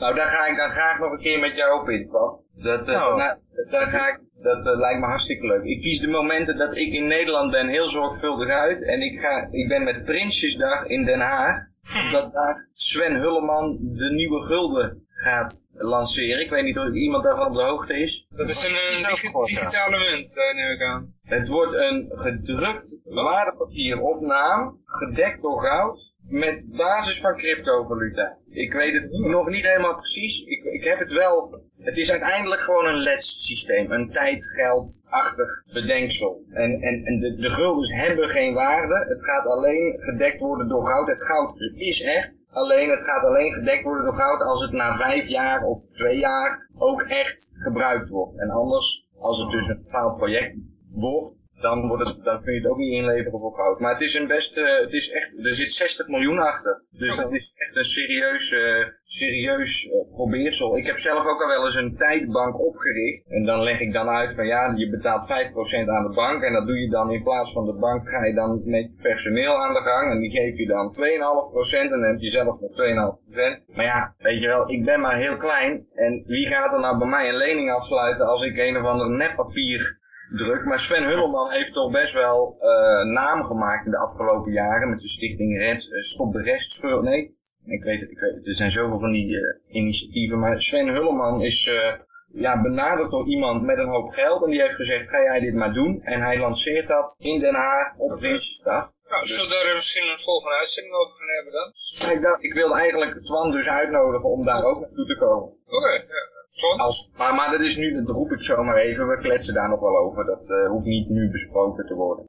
Nou daar ga ik dan graag nog een keer met jou op in, Paul. Dat, Nou. nou, daar ga ik, dat eh, lijkt me hartstikke leuk. Ik kies de momenten dat ik in Nederland ben heel zorgvuldig uit. En ik, ga, ik ben met Prinsjesdag in Den Haag. Omdat daar Sven Hulleman de nieuwe gulden gaat lanceren. Ik weet niet of iemand daarvan op de hoogte is. dat is een, eh, digi- ja. digitale munt, eh, neem ik aan. Het wordt een gedrukt waardepapier op naam, gedekt door goud, met basis van cryptovaluta. Ik weet het nog niet helemaal precies. Ik, ik heb het wel. Het is uiteindelijk gewoon een LEDS-systeem, een tijdgeldachtig bedenksel. En, en, en de, de guldens hebben geen waarde. Het gaat alleen gedekt worden door goud. Het goud is echt. Alleen het gaat alleen gedekt worden door goud als het na vijf jaar of twee jaar ook echt gebruikt wordt. En anders, als het dus een faald project wordt, dan, wordt het, dan kun je het ook niet inleveren voor goud. Maar het is een best, eh, het is echt, er zit 60 miljoen achter. Dus dat is echt een serieus, eh, serieus eh, probeersel. Ik heb zelf ook al wel eens een tijdbank opgericht. En dan leg ik dan uit van ja, je betaalt 5% aan de bank. En dat doe je dan in plaats van de bank ga je dan met personeel aan de gang. En die geef je dan 2,5% en dan heb je zelf nog 2,5%. Maar ja, weet je wel, ik ben maar heel klein. En wie gaat er nou bij mij een lening afsluiten als ik een of ander neppapier druk. Maar Sven Hulleman heeft toch best wel eh, naam gemaakt in de afgelopen jaren met de stichting Red, eh, Stop de Rest. Scheur, nee, ik weet, ik weet er zijn zoveel van die eh, initiatieven. Maar Sven Hulleman is eh, ja, benaderd door iemand met een hoop geld. En die heeft gezegd, ga jij dit maar doen. En hij lanceert dat in Den Haag op Prinsjesdag. Nou, zullen we daar misschien een volgende uitzending over gaan hebben dan? Ik, dacht, ik wilde eigenlijk Twan dus uitnodigen om daar ook naartoe te komen. Oké, ja. Als, maar, maar dat is nu, dat roep ik zomaar even, we kletsen daar nog wel over. Dat eh, hoeft niet nu besproken te worden.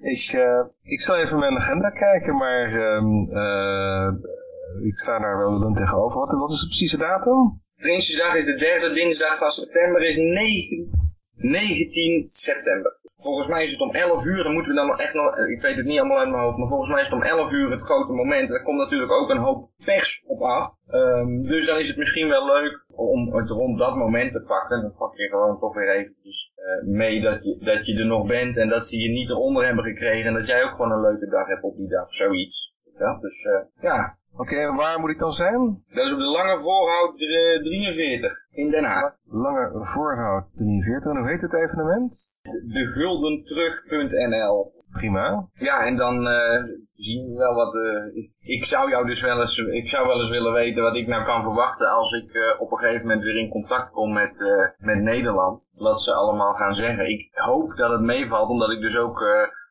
Ik, eh, ik zal even mijn agenda kijken, maar ehm, eh, ik sta daar wel dan tegenover. Wat, wat is de precieze datum? Prinsjesdag is de derde dinsdag van september, is 9, 19 september. Volgens mij is het om 11 uur, dan moeten we dan echt nog, ik weet het niet allemaal uit mijn hoofd, maar volgens mij is het om 11 uur het grote moment. Er komt natuurlijk ook een hoop pers op af. Ehm, dus dan is het misschien wel leuk om het rond dat moment te pakken. Dan pak je gewoon toch weer eventjes eh, mee dat je, dat je er nog bent en dat ze je niet eronder hebben gekregen. En dat jij ook gewoon een leuke dag hebt op die dag, zoiets. Ja, dus eh, ja, Oké, waar moet ik dan zijn? Dat is op de Lange Voorhout eh, 43 in Den Haag. Lange Voorhout 43. En hoe heet het evenement? Deguldenterug.nl Prima. Ja, en dan eh, zien we wel wat... eh, ik, ik zou jou dus wel eens... Ik zou wel eens willen weten wat ik nou kan verwachten als ik eh, op een gegeven moment weer in contact kom met, met Nederland. Wat ze allemaal gaan zeggen. Ik hoop dat het meevalt, omdat ik dus ook...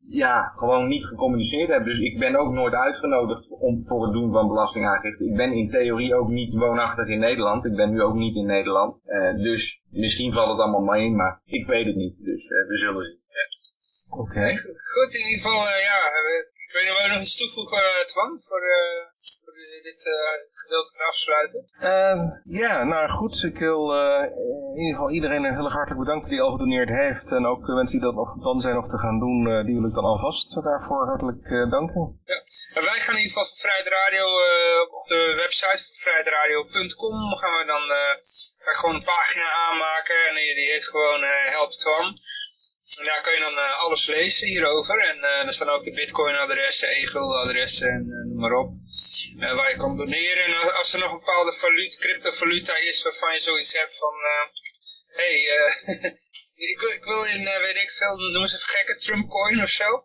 ja, gewoon niet gecommuniceerd heb. Dus ik ben ook nooit uitgenodigd om, voor het doen van belastingaangifte. Ik ben in theorie ook niet woonachtig in Nederland. Ik ben nu ook niet in Nederland. Dus misschien valt het allemaal mee, maar ik weet het niet. Dus we zullen zien. Oké. Goed, in ieder geval, eh, ja, eh, ik weet niet, wil je nog iets toevoegen, uh, Twan, voor, uh, voor dit uh, gedeelte gaan afsluiten? Uh, ja, nou goed, ik wil uh, in ieder geval iedereen heel erg hartelijk bedanken die al gedoneerd heeft. En ook mensen die dat nog plan zijn nog te gaan doen, uh, die wil ik dan alvast daarvoor hartelijk danken. Ja, en wij gaan in ieder geval voor Vrijheid Radio op de website van vrijheidradio.com gaan we dan ga ik gewoon een pagina aanmaken en die, die heet gewoon Help Twan. En daar kun je dan uh, alles lezen hierover. En uh, er staan ook de bitcoin-adressen, e-gulden-adressen en uh, noem maar op. waar je kan doneren. En als er nog een bepaalde valuta, cryptovaluta is waarvan je zoiets hebt van... Hé, hey, ik, ik, wil in, weet ik veel, noem eens even gekke Trumpcoin of zo.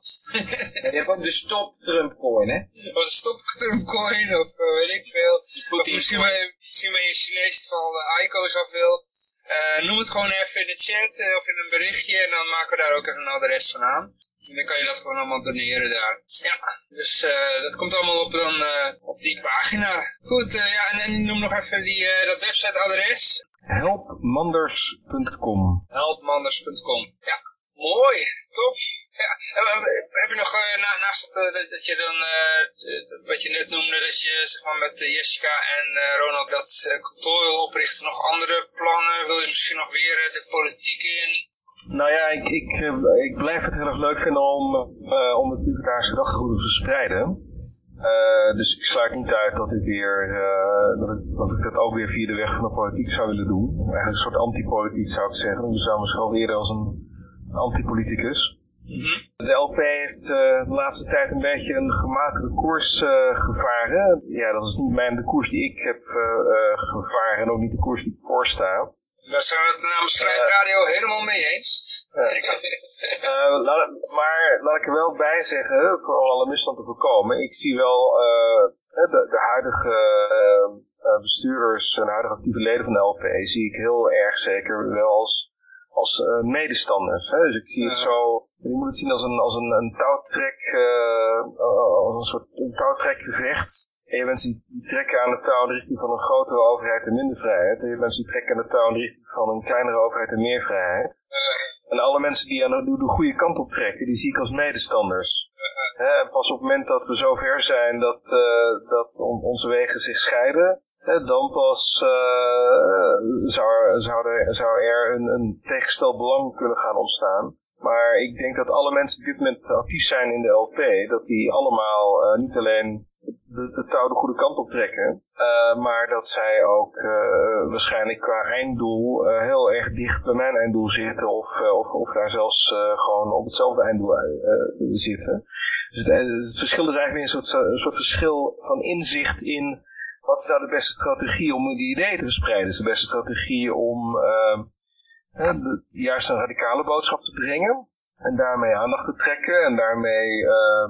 je hebt ook de stop Trumpcoin, hè? Of de stop Trumpcoin of weet ik veel. Of misschien ben je Chinees geval de ICO's af wil. Uh, noem het gewoon even in de chat uh, of in een berichtje en dan maken we daar ook even een adres van aan. En dan kan je dat gewoon allemaal doneren daar. Ja, dus uh, dat komt allemaal op, dan, op die pagina. Goed, ja, en, en, noem nog even die, dat websiteadres. Helpmanders.com Helpmanders.com, ja. Mooi, top. Ja. Heb je nog, na, naast dat, dat je dan, wat je net noemde, dat je zeg maar, met Jessica en Ronald dat kantoor wil oprichten, nog andere plannen? Wil je misschien nog weer de politiek in? Nou ja, ik, ik, ik blijf het heel erg leuk vinden om, uh, om het libertarische gedachtegoed te verspreiden. Dus ik sluit niet uit dat ik, weer, dat, ik, dat ik ook weer via de weg van de politiek zou willen doen. Eigenlijk een soort antipolitiek zou ik zeggen. Dus zou wel eerder als een antipoliticus. Mm -hmm. De LP heeft uh, de laatste tijd een beetje een gematigde koers uh, gevaren. Ja, dat is niet mijn, de koers die ik heb uh, gevaren en ook niet de koers die ik voorsta. Daar zijn we het namens Radio helemaal mee eens. laat, maar laat ik er wel bij zeggen, voor alle misstand te voorkomen, ik zie wel de, de, huidige bestuurders en huidige actieve leden van de LP, zie ik heel erg zeker wel als als medestanders. Hè? Dus ik zie het zo, je moet het zien als een, als een, een touwtrek, uh, als een soort een touwtrekgevecht. En je mensen die, die trekken aan de touw in de richting van een grotere overheid en minder vrijheid. En je mensen die trekken aan de touw in de richting van een kleinere overheid en meer vrijheid. En alle mensen die aan de, de goede kant op trekken, die zie ik als medestanders. En pas op het moment dat we zover zijn dat, uh, dat on, onze wegen zich scheiden, dan pas uh, zou, er, zou, er, zou er een, een tegengesteld belang kunnen gaan ontstaan. Maar ik denk dat alle mensen die op dit moment actief zijn in de LP, dat die allemaal uh, niet alleen de, de touw de goede kant op trekken, uh, maar dat zij ook waarschijnlijk qua einddoel heel erg dicht bij mijn einddoel zitten of, of, of daar zelfs gewoon op hetzelfde einddoel zitten. Dus het, het, verschil is eigenlijk weer een soort, een soort verschil van inzicht in wat is nou de beste strategie om die ideeën te verspreiden? Is de beste strategie om uh, de, juist een radicale boodschap te brengen en daarmee aandacht te trekken en daarmee uh,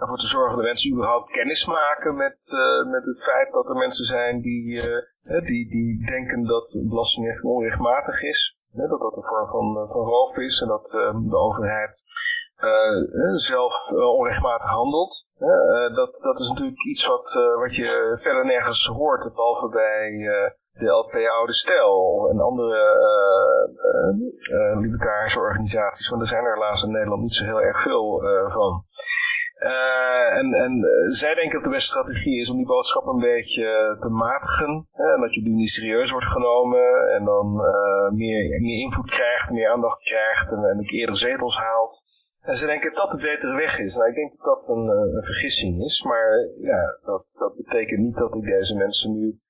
ervoor te zorgen dat mensen überhaupt kennis maken met, uh, met het feit dat er mensen zijn die, die, die denken dat belasting onrechtmatig is. dat dat een vorm van, van roof is en dat de overheid zelf onrechtmatig handelt. Dat, dat is natuurlijk iets wat, wat je verder nergens hoort, behalve bij de LP Oude Stijl en andere libertarische organisaties, want er zijn er helaas in Nederland niet zo heel erg veel van. en, en zij denken dat de beste strategie is om die boodschap een beetje te matigen. en dat je die niet serieus wordt genomen en dan meer, meer invloed krijgt, meer aandacht krijgt en, en ook eerder zetels haalt. En ze denken dat dat de betere weg is. Nou, ik denk dat dat een, een vergissing is. Maar ja, dat, dat betekent niet dat ik deze mensen nu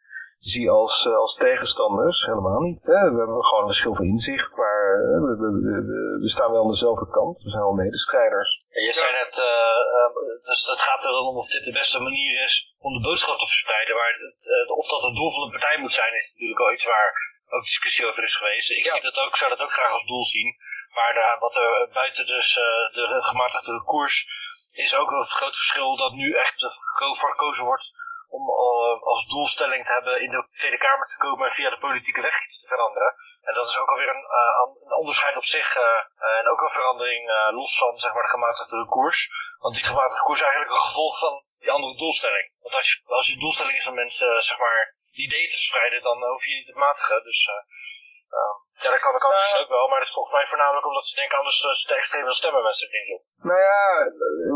zie als, eh, als tegenstanders. Helemaal niet. Hè. We hebben gewoon een verschil van inzicht, maar eh, we, we, we, we staan wel aan dezelfde kant. We zijn wel medestrijders. En je zei net, eh, ehm, dus het gaat er dan om of dit de beste manier is om de boodschap te verspreiden. Maar het, eh, of dat het doel van een partij moet zijn, is natuurlijk al iets waar ook discussie over is geweest. Ik zie dat ook, zou dat ook graag als doel zien. Maar daar, wat er buiten dus eh, de gematigde koers is ook een groot verschil dat nu echt voor gekozen wordt om eh, als doelstelling te hebben in de Tweede Kamer te komen en via de politieke weg iets te veranderen. En dat is ook alweer een, eh, een onderscheid op zich eh, en ook een verandering los van zeg maar, de gematigde koers. Want die gematigde koers is eigenlijk een gevolg van die andere doelstelling. Want als je, als je doelstelling is om mensen zeg maar, ideeën te verspreiden, dan hoef je niet te matigen. Dus eh, eh, ja, dat kan, dat kan misschien ook wel, maar dat is volgens mij voornamelijk omdat ze denken anders uh, te extreem wil stemmen mensen op. Nou ja,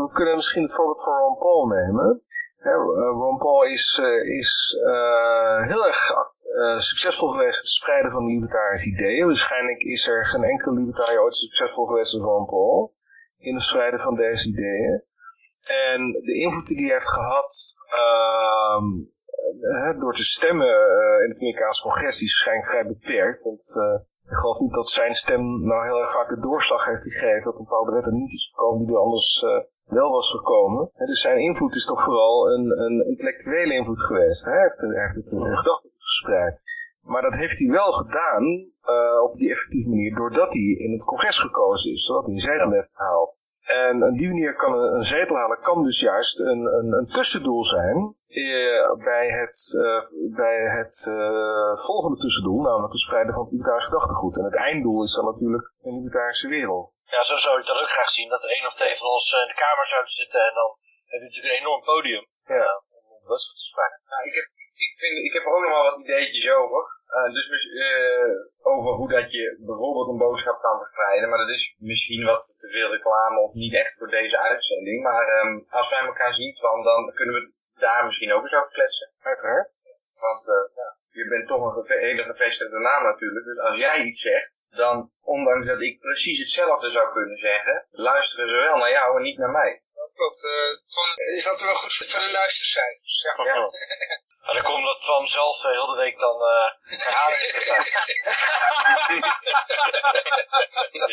we kunnen misschien het voorbeeld van Ron Paul nemen. Eh, Ron Paul is, eh, is eh, heel erg succesvol geweest in het spreiden van libertarische ideeën. Waarschijnlijk is er geen enkele libertariër ooit succesvol geweest als Ron Paul in het spreiden van deze ideeën. En de invloed die hij heeft gehad ehm, eh, door te stemmen in het Amerikaanse congres, is waarschijnlijk vrij beperkt. Want ik geloof niet dat zijn stem nou heel erg vaak de doorslag heeft gegeven dat een bepaalde wet er niet is gekomen die er anders wel was gekomen. Hè, dus zijn invloed is toch vooral een, een intellectuele invloed geweest. Hij heeft, hij heeft het uh, gedachten verspreid. Maar dat heeft hij wel gedaan uh, op die effectieve manier doordat hij in het congres gekozen is, zodat hij een zetel heeft gehaald. En op die manier kan een, een zetel halen kan dus juist een, een, een tussendoel zijn eh, bij het, uh, bij het uh, volgende tussendoel, namelijk het spreiden van het libertarisch gedachtegoed. En het einddoel is dan natuurlijk een libertarische wereld. Ja, zo zou ik dat ook graag zien, dat er één of twee van ons in de kamer zouden zitten en dan heb je natuurlijk een enorm podium ja. om de boodschap te. Nou, ik, heb, ik, vind, ik heb er ook nog wel wat ideetjes over. Uh, dus uh, over hoe dat je bijvoorbeeld een boodschap kan verspreiden. Maar dat is misschien wat te veel reclame of niet echt voor deze uitzending. Maar um, als wij elkaar zien, van, dan kunnen we daar misschien ook eens over kletsen. Uiteraard. Want uh, ja, je bent toch een geve hele gevestigde naam natuurlijk. Dus als jij iets zegt, dan ondanks dat ik precies hetzelfde zou kunnen zeggen, luisteren ze wel naar jou en niet naar mij. Dat klopt. van, is dat wel goed voor de luistercijfers? Ja. ja. Maar dat komt omdat Twan zelf uh, heel de week dan uh, herhalingen heeft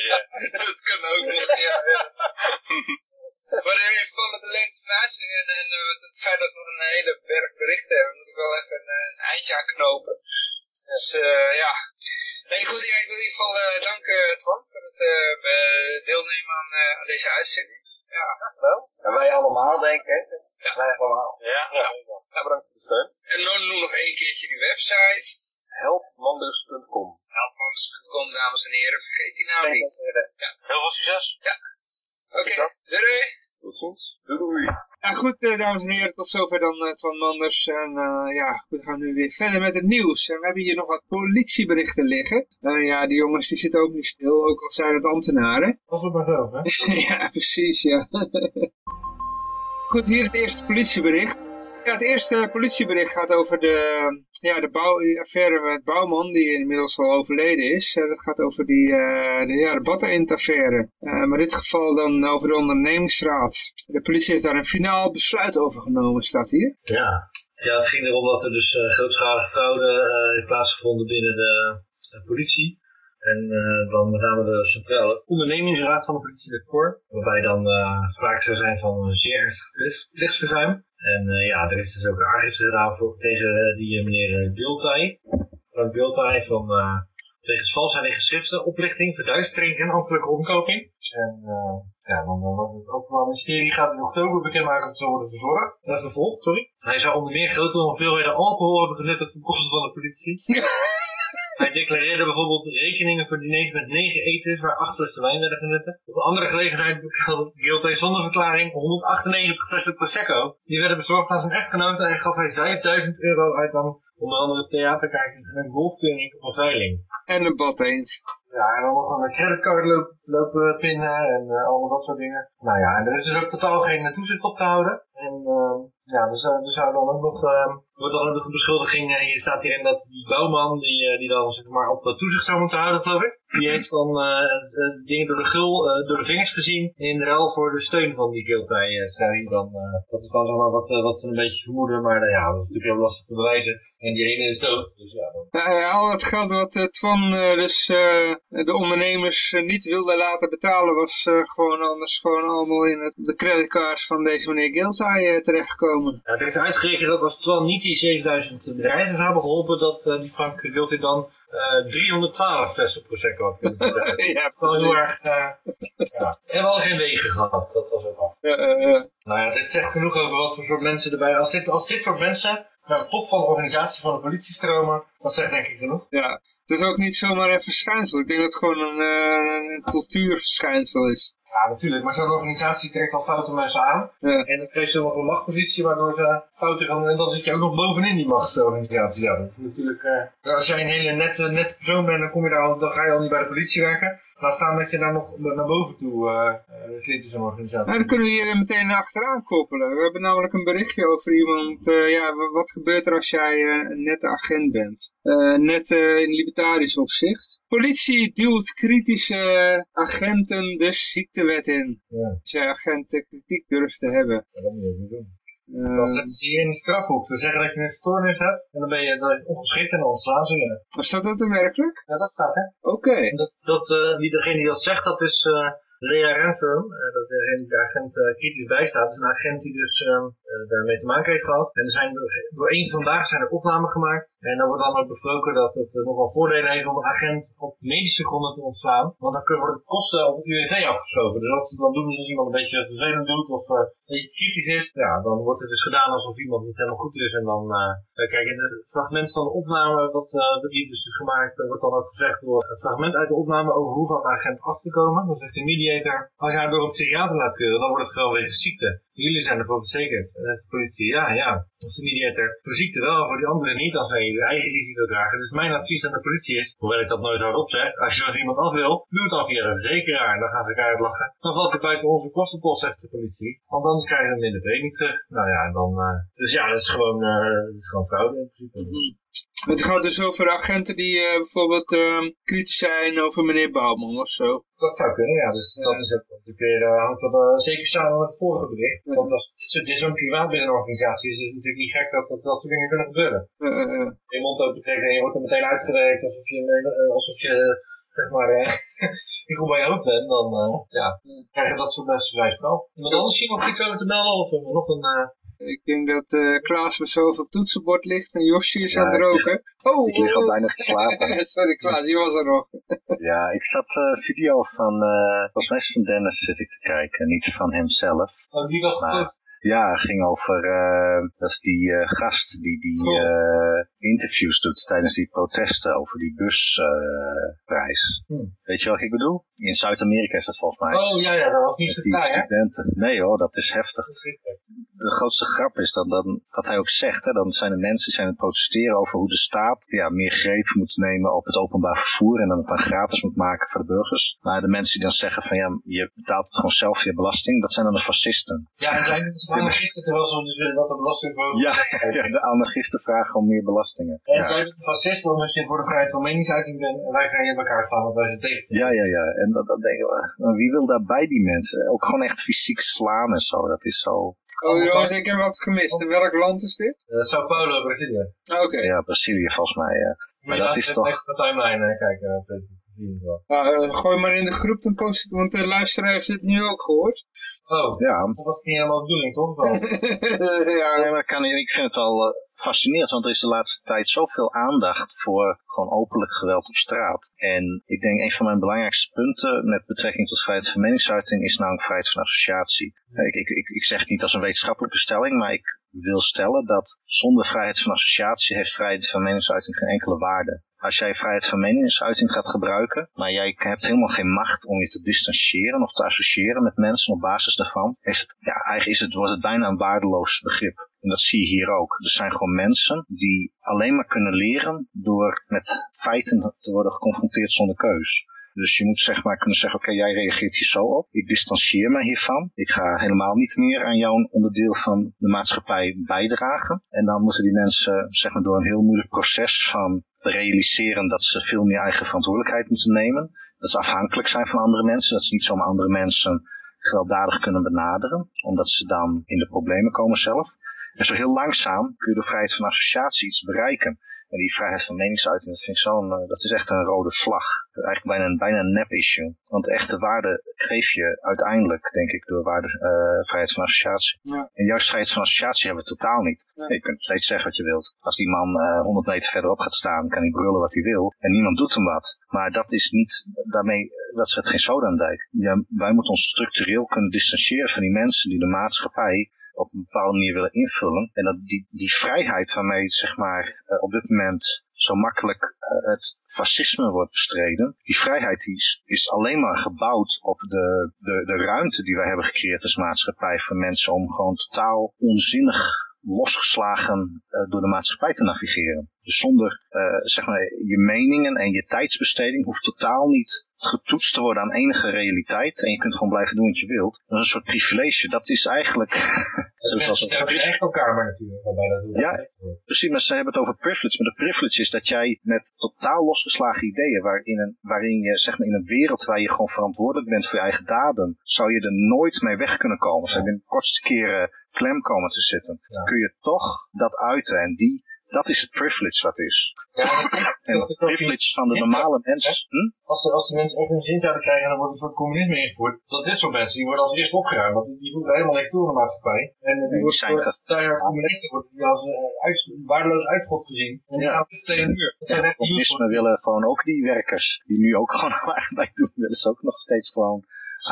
yeah. Dat kan ook nog, ja. Maar in verband met de lengte van en, en uh, het feit dat we nog een hele berg berichten hebben, moet ik wel even een, een eindje aan knopen. Dus uh, ja. Nee, goed, ja, ik wil in ieder geval uh, danken Twan voor het deelnemen aan, aan deze uitzending. Ja, wel. En wij allemaal, denk ik. Ja. Wij allemaal. Ja, ja. ja bedankt voor de steun. En dan noem nog één keertje die website. Helpmanders.com Helpmanders.com, dames en heren. Vergeet die naam niet. Ja. Heel veel succes. Ja. Oké, okay. doei. Tot ziens. Doei doei. Nou goed, uh, dames en heren, tot zover dan uh, Twan Manders. En uh, ja, we gaan nu weer verder met het nieuws. En we hebben hier nog wat politieberichten liggen. ja, die jongens die zitten ook niet stil, ook al zijn het ambtenaren. Hè? ja, precies, ja. goed, hier het eerste politiebericht. Ja, het eerste politiebericht gaat over de, ja, de, bouw, de affaire met Bouwman, die inmiddels al overleden is. Uh, dat gaat over die, uh, de, ja, de Battenint-affaire. Uh, maar in dit geval dan over de ondernemingsraad. De politie heeft daar een finaal besluit over genomen, staat hier. Ja, ja het ging erom dat er dus grootschalige fraude heeft plaatsgevonden binnen de, de politie. En uh, dan met name de centrale ondernemingsraad van de politie ervoor. Waarbij dan uh, sprake zou zijn van zeer ernstig plichtsverzuim. En uh, ja, er is dus ook een aangifte gedaan voor, tegen die meneer Giltay. Frank Giltay van wegens valsheid in geschriften, oplichting, verduistering en ambtelijke omkoping. En ja, dan wordt het Openbaar Ministerie gaat in oktober bekendmaken dat ze worden verzorgd. Vervolgd, sorry. Hij zou onder meer grote hoeveelheden alcohol hebben genuttigd ten koste van de politie. Hij declareerde bijvoorbeeld rekeningen voor diners met negen etens waar acht flessen wijn werden genuttigd. Op een andere gelegenheid hield hij zonder verklaring 198 flessen Prosecco. Die werden bezorgd aan zijn echtgenote en gaf hij 5000 euro uit aan onder andere theaterkijkers en een golfkliniek op veiling. En een bad eens. Ja, en dan nog een creditcard lopen, lopen pinnen en uh, allemaal dat soort dingen. Nou ja, en er is dus ook totaal geen toezicht op te houden. En uh, ja, er zou, er zou dan ook nog, uh, wordt dan ook nog een beschuldiging, uh, hier staat hierin dat die bouwman, die, die dan zeg maar op toezicht zou moeten houden, geloof ik. Die heeft dan uh, dingen door de gul, uh, door de vingers gezien in ruil voor de steun van die guildtij, uh, hij dan. Dat is dan zeg maar wat, wat ze een beetje vermoeden, maar ja, dat is natuurlijk heel lastig te bewijzen. En die ene is dood, dus ja. Dan... Ja, al het geld wat Twan dus de ondernemers niet wilde laten betalen was gewoon anders gewoon allemaal in het, de creditcards van deze meneer Gilsay terechtgekomen. Ja, er is uitgerekend dat als Twan niet die 7000 bedrijven zou hebben geholpen, dat die Frank Gilsay dan 312 flessen Prosecco had kunnen bestellen. ja, heel erg, ja. En we hadden geen wegen gehad, dat was ook al. Nou ja, dit zegt genoeg over wat voor soort mensen erbij, als dit, als dit soort mensen naar de top van de organisatie van de politie stromen, dat zegt denk ik genoeg. Ja, het is ook niet zomaar een verschijnsel. Ik denk dat het gewoon een, uh, een cultuurverschijnsel is. Ja, natuurlijk. Maar zo'n organisatie trekt al foute mensen aan. Ja. En dan krijg je nog een machtpositie waardoor ze fouten gaan. En dan zit je ook nog bovenin die machtsorganisatie. Ja, dat is natuurlijk... Uh, als jij een hele nette, nette persoon bent, dan, kom je daar al, dan ga je al niet bij de politie werken. Laat staan dat je daar nog naar boven toe uh, is een organisatie. Nou, dan kunnen we hier meteen achteraan koppelen. We hebben namelijk een berichtje over iemand, uh, ja, wat gebeurt er als jij uh, een nette agent bent? net in libertarisch opzicht. Politie duwt kritische agenten de ziektewet in. Ja. Als jij agenten kritiek durft te hebben. Ja, dat moet je niet doen. Uh, dan zetten ze je in de strafhoek. Ze zeggen dat je een stoornis hebt en dan ben je, dan ongeschikt en dan ontslaan ze je. Staat dat er werkelijk? Ja, dat staat hè. Oké. Okay. Dat, dat, uh, die, degene die dat zegt, dat is uh, Lea Renfirm. dat is degene die de agent kritisch bijstaat. Is een agent die dus ehm, daarmee te maken heeft gehad. En er zijn door één vandaag zijn er opnamen gemaakt. En dan wordt dan ook besproken dat het nogal voordelen heeft om een agent op medische gronden te ontslaan. Want dan kunnen de kosten op het UWV afgeschoven. Dus wat ze dan doen is als iemand een beetje vervelend doet of uh, kritisch is, ja, dan wordt het dus gedaan alsof iemand niet helemaal goed is. En dan, uh, kijk, in het fragment van de opname wat uh, dus is gemaakt, wordt dan ook gezegd door het fragment uit de opname over hoe van een agent af te komen. Dan zegt de als je haar door een psychiater laat keuren, dan wordt het gewoon weer ziekte. Jullie zijn ervoor verzekerd. En de politie, ja, ja. Als de mediator voor ziekte wel, voor die anderen niet, dan zijn je je eigen risico dragen. Dus mijn advies aan de politie is, hoewel ik dat nooit hardop zeg, als je als iemand af wil, doe het dan via de verzekeraar. Dan gaan ze elkaar lachen. Dan valt het buiten onze kostenpost, zegt de politie. Want anders krijgen we minder premie terug. Nou ja, en dan, uh, dus ja, dat is gewoon, uh, dat is gewoon fraude in principe. Het gaat dus over agenten die uh, bijvoorbeeld uh, kritisch zijn over meneer Bouwman of zo. Dat zou kunnen, ja. Dus dat is ook natuurlijk uh, hangt dat uh, zeker samen met het vorige bericht. Want als dit zo'n klimaat binnen een organisatie is, is het natuurlijk niet gek dat dat, dat soort dingen kunnen gebeuren. Uh, je mond open trekken en je wordt er meteen uitgewerkt alsof je, alsof je zeg maar, niet goed bij je hoofd bent, dan ja, krijg je dat soort mensen vrij spel. Iemand anders hier nog iets over te melden of nog een... Ik denk dat uh, Klaas met zoveel toetsenbord ligt en Josje is ja, aan het roken. Oh, ik lig al bijna te slapen. Sorry Klaas, je was er nog. ja, ik zat uh, video van, uh, volgens mij van Dennis zit ik te kijken, niet van hemzelf. Oh, die was goed. Ja, ging over, uh, dat is die uh, gast die die uh, interviews doet tijdens die protesten over die busprijs. Hmm. Weet je wat ik bedoel? In Zuid-Amerika is dat volgens mij. Oh ja, ja, dat was niet zo Die hè? studenten. Nee hoor, dat is heftig. De grootste grap is dan, dan wat hij ook zegt, hè, dan zijn de mensen die zijn het protesteren over hoe de staat ja, meer greep moet nemen op het openbaar vervoer en dan het dan gratis moet maken voor de burgers. Maar de mensen die dan zeggen van ja, je betaalt het gewoon zelf via belasting, dat zijn dan de fascisten. Ja, en zijn anarchisten terwijl ze dus willen dat de belasting wordt. Ja, ja, de anarchisten vragen om meer belastingen. En ja. zijn het fascisten omdat je voor de vrijheid van meningsuiting bent en wij gaan je in elkaar slaan want wij zijn tegen. Ja, ja, ja. En dat, dat denken we, wie wil daarbij die mensen? Ook gewoon echt fysiek slaan en zo, dat is zo... Oh jongens, ik heb wat gemist. In welk land is dit? Uh, Sao Paulo, Brazilië. Oké. Okay. Ja, Brazilië volgens mij, ja. Maar dat is toch... Even de timeline kijken. Uh, gooi maar in de groep, dan post ik, want de luisteraar heeft dit nu ook gehoord. Oh, ja. dat was niet helemaal de bedoeling, toch? ja, nee, maar kan, ik vind het al uh, fascinerend, want er is de laatste tijd zoveel aandacht voor gewoon openlijk geweld op straat. En ik denk een van mijn belangrijkste punten met betrekking tot vrijheid van meningsuiting is namelijk vrijheid van associatie. Ik, ik, ik, ik zeg het niet als een wetenschappelijke stelling, maar ik wil stellen dat zonder vrijheid van associatie heeft vrijheid van meningsuiting geen enkele waarde. Als jij vrijheid van meningsuiting gaat gebruiken, maar jij hebt helemaal geen macht om je te distancieren of te associëren met mensen op basis daarvan, is het, ja, eigenlijk is het, wordt het bijna een waardeloos begrip. En dat zie je hier ook. Er zijn gewoon mensen die alleen maar kunnen leren door met feiten te worden geconfronteerd zonder keus. Dus je moet zeg maar kunnen zeggen, oké, jij reageert hier zo op. Ik distancieer me hiervan. Ik ga helemaal niet meer aan jouw onderdeel van de maatschappij bijdragen. En dan moeten die mensen zeg maar door een heel moeilijk proces van realiseren dat ze veel meer eigen verantwoordelijkheid moeten nemen. Dat ze afhankelijk zijn van andere mensen. Dat ze niet zomaar andere mensen gewelddadig kunnen benaderen. Omdat ze dan in de problemen komen zelf. En zo heel langzaam kun je door vrijheid van associatie iets bereiken. En die vrijheid van meningsuiting, dat, vind ik zo'n, eh, dat is echt een rode vlag. Eigenlijk bijna een, bijna een nep-issue. Want echte waarde geef je uiteindelijk, denk ik, door waarde, eh, vrijheid van associatie. Ja. En juist vrijheid van associatie hebben we totaal niet. Ja. Je kunt steeds zeggen wat je wilt. Als die man eh 100 meter verderop gaat staan, kan hij brullen wat hij wil. En niemand doet hem wat. Maar dat is niet, daarmee, dat zet geen zoden aan dijk. Ja, wij moeten ons structureel kunnen distancieren van die mensen die de maatschappij op een bepaalde manier willen invullen. En dat die, die vrijheid waarmee zeg maar, eh, op dit moment zo makkelijk eh, het fascisme wordt bestreden. Die vrijheid die is, is alleen maar gebouwd op de, de, de ruimte die wij hebben gecreëerd als maatschappij voor mensen om gewoon totaal onzinnig losgeslagen eh, door de maatschappij te navigeren. Dus zonder eh, zeg maar, je meningen en je tijdsbesteding hoeft totaal niet getoetst te worden aan enige realiteit. En je kunt gewoon blijven doen wat je wilt. Dat is een soort privilege. Dat is eigenlijk... zoals Mensen hebben een echo-kamer natuurlijk, waarbij dat Ja. Precies, maar ze hebben het over privilege. Maar de privilege is dat jij met totaal losgeslagen ideeën, waarin, een, waarin je zeg maar in een wereld waar je gewoon verantwoordelijk bent voor je eigen daden, zou je er nooit mee weg kunnen komen. Zou je in de kortste keren klem komen te zitten. Ja. Kun je toch dat uiten en die, dat is het privilege wat is. Ja, En het privilege van de normale mens, hm? als, de, als de mensen echt hun zin zouden krijgen, dan wordt er een soort communisme ingevoerd. Dat dit soort mensen, die worden als eerst opgeruimd, want die, voegen helemaal niks toe de maatschappij. En die die worden zijn door keihard communisten worden die als eh, uit, waardeloos uitschot gezien. En die Ja. gaan tegen de muur. Dat zijn echt die Communisme willen gewoon ook die werkers, die nu ook gewoon arbeid doen, willen ze ook nog steeds gewoon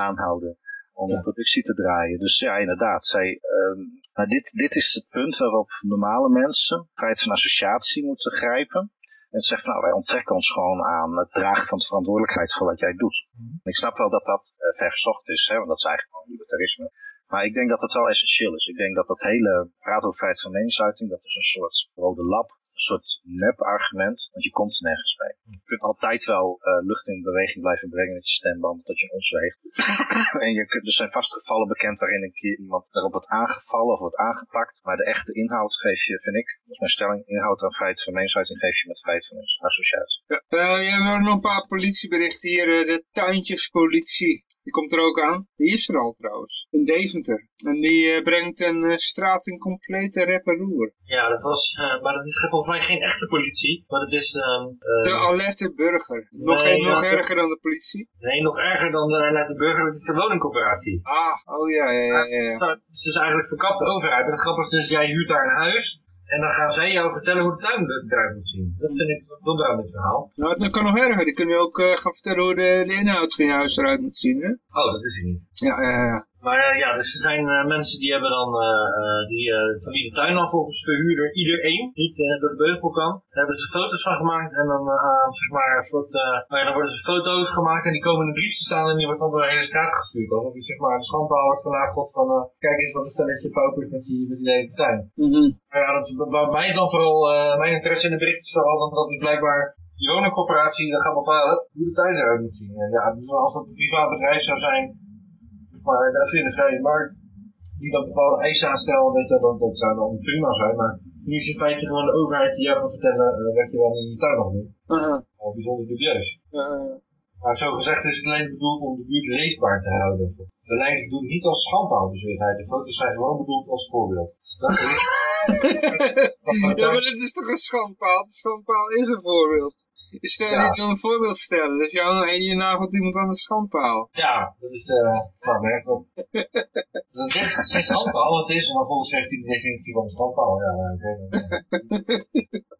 aanhouden om de productie te draaien. Dus ja, inderdaad, zij, ehm, maar dit, dit is het punt waarop normale mensen vrijheid van associatie moeten grijpen. En zeggen, van, nou, wij onttrekken ons gewoon aan het dragen van de verantwoordelijkheid voor wat jij doet. En Ik snap wel dat dat eh, vergezocht is, hè, want dat is eigenlijk gewoon libertarisme. Maar ik denk dat dat wel essentieel is. Ik denk dat dat hele praat over vrijheid van meningsuiting, dat is een soort rode lap soort nep-argument, want je komt er nergens bij. Je kunt altijd wel eh, lucht in beweging blijven brengen met je stemband, dat je ons weegt. en je kunt, er zijn vast gevallen bekend waarin een keer iemand erop wordt aangevallen of wordt aangepakt. Maar de echte inhoud geef je, vind ik, dat is mijn stelling, inhoud aan vrijheid van meningsuiting geef je met vrijheid van associatie. Ja, eh, je hebt nog een paar politieberichten hier. eh, de tuintjespolitie. Die komt er ook aan. Die is er al trouwens. In Deventer. En die eh, brengt een eh, straat in complete rep en roer. Ja, dat was, eh, maar dat is volgens mij geen echte politie, maar het is, ehm, eh, De alerte burger. Nog, Nee, nog ja, erger dan de politie. nee, nog erger dan de Alerte Burger, dat is de woningcoöperatie. Ah, oh ja, ja, ja. ja. Het is dus eigenlijk verkapte overheid. En het grappige is dus, jij huurt daar een huis. En dan gaan zij jou vertellen hoe de tuin er- eruit moet zien. Dat vind ik duidelijk het verhaal. Nou, het kan nog erger. Die kunnen ook eh, gaan vertellen hoe de, de inhoud van je huis eruit moet zien. Hè? Oh, dat is het niet. Ja, ja, ja. Maar eh, ja, dus er zijn eh, mensen die hebben dan, eh, die van wie de tuin dan volgens verhuurder iedereen niet door de beugel kan. Daar hebben ze foto's van gemaakt en dan, zeg maar, een soort, nou ja, dan worden ze foto's gemaakt en die komen in een brief te staan en die wordt dan door de hele straat gestuurd. Alsof die zeg maar de schandpaal wordt vanavond van, eh, kijk eens wat een stelletje paupers met die, met die hele tuin. Mhm. Maar ja, dat is bij mij dan vooral, mijn interesse in de bericht is vooral dat, dat is blijkbaar die woningcorporatie dat gaat bepalen hoe de tuin eruit moet zien. En ja, dus als dat een privaat bedrijf zou zijn, maar daar vind je de vrije markt, die dan bepaalde eisen aanstelt, weet je, dat, dat zou dan prima zijn. Maar nu is in feite gewoon de overheid die jou gaat vertellen eh, wat je wel in je tuin mag doen. Aha. Al bijzonder dubieus. Eh, Maar zo gezegd is het alleen bedoeld om de buurt leefbaar te houden. De lijnen doen niet als schandpaal, dus. De foto's zijn gewoon bedoeld als voorbeeld. Dat is ja, maar dit is toch een schandpaal? Een schandpaal is een voorbeeld. Je stelt Ja. niet een voorbeeld stellen. Dus jou, en je nagelt iemand aan een schandpaal. Ja, dat is, eh, nou, merk op. Dat is geen schandpaal, het is, en dan volgens zegt hij de definitie van een schandpaal. Ja, ja, oké. dan-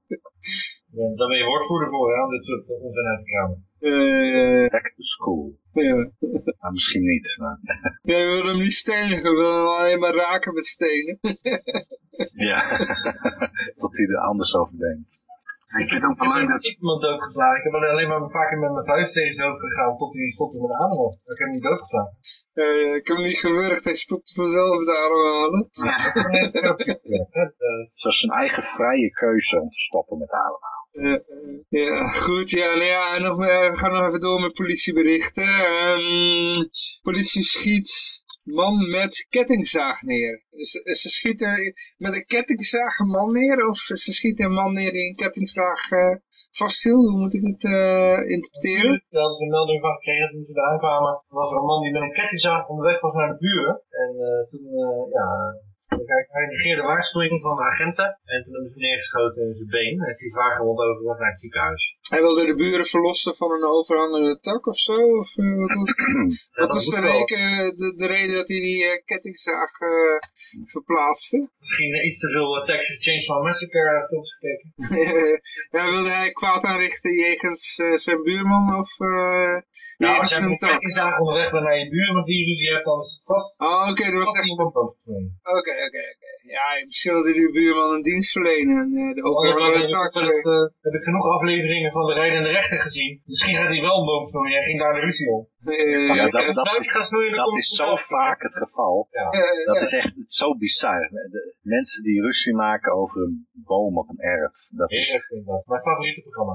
Ja, Daar ben je woordvoerder voor, hè, om dit soort onzin uit te kramen. Eh, Back to school. Ja. Nou, misschien niet, maar Ja, we willen hem niet stenen, we willen hem alleen maar raken met stenen. ja, tot hij er anders over denkt. Ik vind het ook wel leuk Ik dat... heb iemand doodgeslagen. Ik heb alleen maar een paar keer met mijn vuist tegen zijn hoofd gegaan tot hij stopte met de adem. Ik heb hem niet doodgeslagen. Eh, ik heb hem niet gewurgd, hij stopte vanzelf de ademhalen. Ja, het, Zoals zijn eigen vrije keuze om te stoppen met ademhalen. Eh, eh, ja, goed, ja, nou ja, nog, we gaan nog even door met politieberichten. Ehm, politie schiet man met kettingzaag neer. Ze, ze schieten met een kettingzaag een man neer, of ze schieten een man neer die een kettingzaag eh vasthield? Hoe moet ik eh, interpreteren? Daar hadden ze een melding van gekregen toen ze daar aankwamen. Er was er een man die met een kettingzaag onderweg was naar de buren. En eh, toen, eh, ja, hij negeerde waarschuwing van de agenten en toen hebben ze neergeschoten in zijn been. En heeft hij zwaar gewond overgebracht naar het ziekenhuis. Hij wilde de buren verlossen van een overhangende tak of zo? Of, eh, wat was, wat was moet de, reken- de, de reden dat hij die eh, kettingzaag eh, verplaatste? Misschien iets te veel eh, Texas Chainsaw Massacre eh, films gekeken. ja, wilde hij kwaad aanrichten jegens eh, zijn buurman of eh Nou, als jegens een tak? kettingzaag onderweg bent naar je buren met die ruzie hebt, dan Oh, oké, dat was vast echt... iemand doodgegooid. Oké, oké, oké. Ja, misschien wilde die buurman een dienst verlenen. en, eh, de heb ik, tak. eh, heb ik genoeg afleveringen van de rijdende rechter gezien. Misschien gaat hij wel een boom snoeien en ging daar de ruzie om. eh, Ja, dat, dat, Nou, is, dat is zo vaak het geval. Dat ja. is echt zo bizar. De mensen die ruzie maken over een boom op een erf. Dat Heerlijk vind dat. Mijn favoriete programma.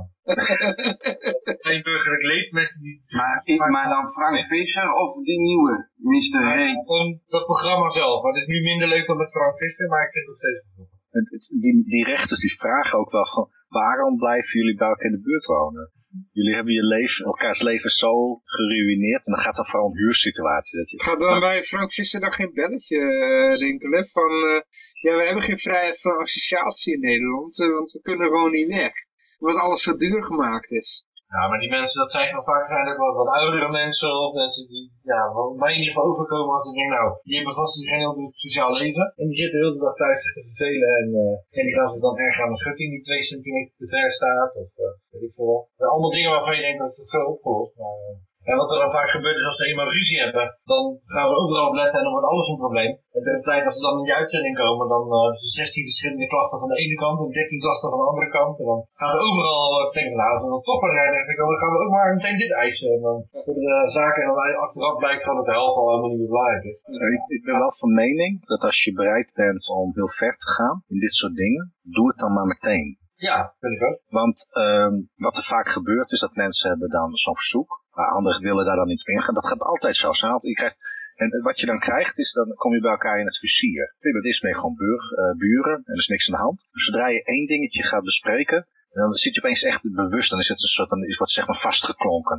Geen burgerlijk leed, mensen die... Maar, maar dan Frank Visser of die nieuwe, Mr. Reet? Gewoon dat programma zelf. Maar het is nu minder leuk dan met Frank Visser, maar ik vind het nog steeds goed. die, die rechters die vragen ook wel van waarom blijven jullie bij elkaar in de buurt wonen? Jullie hebben je leven, elkaars leven zo geruineerd. En dan gaat het vooral om huursituaties. Dat je, Gaat dan bij Frank Visser dan geen belletje eh, rinkelen van... eh, ja, we hebben geen vrijheid van associatie in Nederland, eh, want we kunnen gewoon niet weg. Omdat alles zo duur gemaakt is. Ja, maar die mensen, dat zijn vaak zijn wat, wat oudere mensen of mensen die, ja, wat mij in ieder geval overkomen als ik denk, nou, die hebben vast geen heel druk sociaal leven. En die zitten de dag thuis te vervelen en, eh, en die gaan zich dan erg aan een schutting die twee centimeter te ver staat of uh, weet ik veel wat. Allemaal dingen waarvan je denkt dat het zo opgelost, maar... Uh, en wat er dan vaak gebeurt is als ze eenmaal ruzie hebben, dan gaan ze overal op letten en dan wordt alles een probleem. En tegen tijd dat ze dan in die uitzending komen, dan uh, hebben ze 16 verschillende klachten van de ene kant en 13 klachten van de andere kant. En dan gaan ze overal uh, denken, nou, als we dan toch maar rijden, dan gaan we ook maar meteen dit eisen. En dan worden de zaken en dan achteraf blijkt van de helft al helemaal niet meer belangrijk is. ik, ik ben wel van mening dat als je bereid bent om heel ver te gaan in dit soort dingen, doe het dan maar meteen. Ja, vind ik ook. Want um, wat er vaak gebeurt is dat mensen hebben dan zo'n verzoek. Maar anderen willen daar dan niet op ingaan. Dat gaat altijd zo. Je krijgt, en wat je dan krijgt is, dan kom je bij elkaar in het vizier. Het is meer gewoon buur, uh, buren en er is niks aan de hand. Dus zodra je één dingetje gaat bespreken, dan zit je opeens echt bewust. Dan is het een soort, dan is wat zeg maar vastgeklonken.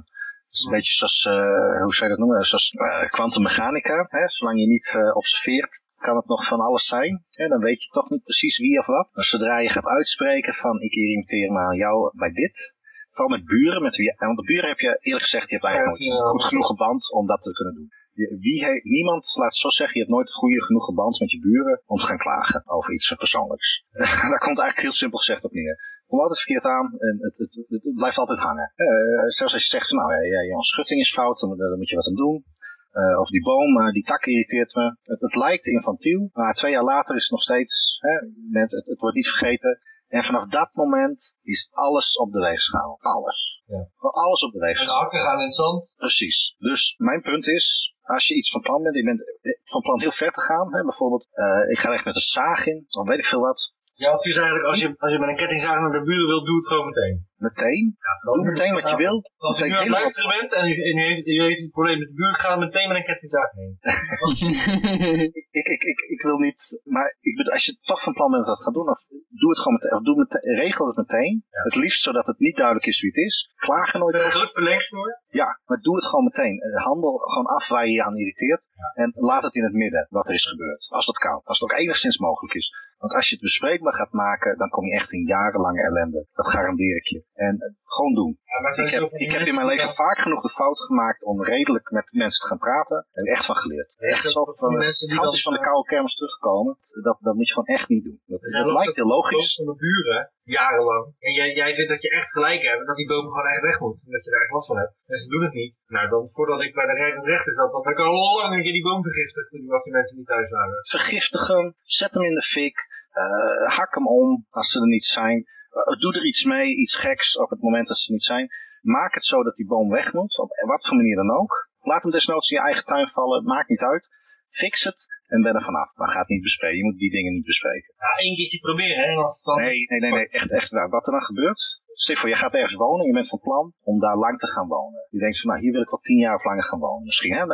Het is een beetje zoals, uh, hoe zou je dat noemen, zoals kwantummechanica. Uh, zolang je niet uh, observeert, kan het nog van alles zijn. Hè? Dan weet je toch niet precies wie of wat. Maar zodra je gaat uitspreken van ik irriteer me aan jou bij dit. Vooral met buren, met wie, want de buren heb je eerlijk gezegd, je hebt eigenlijk nooit een goed genoeg band om dat te kunnen doen. Je, wie he, niemand, laat het zo zeggen, je hebt nooit een goede genoeg band met je buren om te gaan klagen over iets persoonlijks. Daar komt eigenlijk heel simpel gezegd op neer. Komt altijd verkeerd aan en het, het, blijft altijd hangen. Uh, zelfs als je zegt, nou ja, jouw schutting is fout, dan, dan moet je wat aan doen. Uh, of die boom, uh, die tak irriteert me. Het, het, lijkt infantiel, maar twee jaar later is het nog steeds, hè, het wordt niet vergeten. En vanaf dat moment is alles op de weegschaal. Alles. Ja. Alles op de weegschaal. En de hakken gaan in het zand. Precies. Dus mijn punt is, als je iets van plan bent, je bent van plan heel ver te gaan, hè, bijvoorbeeld, uh, ik ga echt met een zaag in, dan weet ik veel wat. Je advies eigenlijk, als je, als je met een kettingzaag naar de buren wilt, doe het gewoon meteen. Meteen? Ja, doe meteen wat je wil. Als je nu aan het luisteren bent en je, en heeft, een probleem met de buren, ga meteen met een kettingzaag heen. ik, ik, ik, ik, ik wil niet, maar ik bedoel, als je toch van plan bent dat te gaan doen, of doe het gewoon meteen, of doe meteen, regel het meteen. Ja. Het liefst zodat het niet duidelijk is wie het is. Klaag er nooit over. Een groot verlengsnoer? Ja, maar doe het gewoon meteen. Handel gewoon af waar je je aan irriteert. Ja. En laat het in het midden wat er is gebeurd. Als dat kan. Als het ook enigszins mogelijk is. Want als je het bespreekbaar gaat maken, dan kom je echt in jarenlange ellende. Dat garandeer ik je. En gewoon doen. Ja, ik heb, ik heb in mijn leven vaak genoeg de fout gemaakt om redelijk met mensen te gaan praten. Daar heb ik echt van geleerd. Ja, echt zo van, is van de koude kermis teruggekomen. Dat, dat moet je gewoon echt niet doen. Dat, lijkt heel logisch. van de buren, jarenlang. En jij, jij vindt dat je echt gelijk hebt. Dat die bomen gewoon echt weg moeten. Dat je er echt last van hebt. En ze doen het niet. Nou, dan voordat ik bij de rijdend rechter zat, dan heb ik al lang een keer die boom vergiftigd. Toen was die mensen niet thuis waren. Vergiftig hem. Zet hem in de fik. Uh, hak hem om als ze er niet zijn. Uh, doe er iets mee, iets geks op het moment dat ze niet zijn. Maak het zo dat die boom weg moet, op wat voor manier dan ook. Laat hem desnoods in je eigen tuin vallen, maakt niet uit. Fix het en ben er vanaf. Maar ga het niet bespreken. Je moet die dingen niet bespreken. Ja, één keertje proberen, hè? Dan... Nee, nee, nee, nee, echt, echt waar. Wat er dan gebeurt, stel voor, je gaat ergens wonen, je bent van plan om daar lang te gaan wonen. Je denkt van, nou, hier wil ik wel tien jaar of langer gaan wonen. Misschien, hè?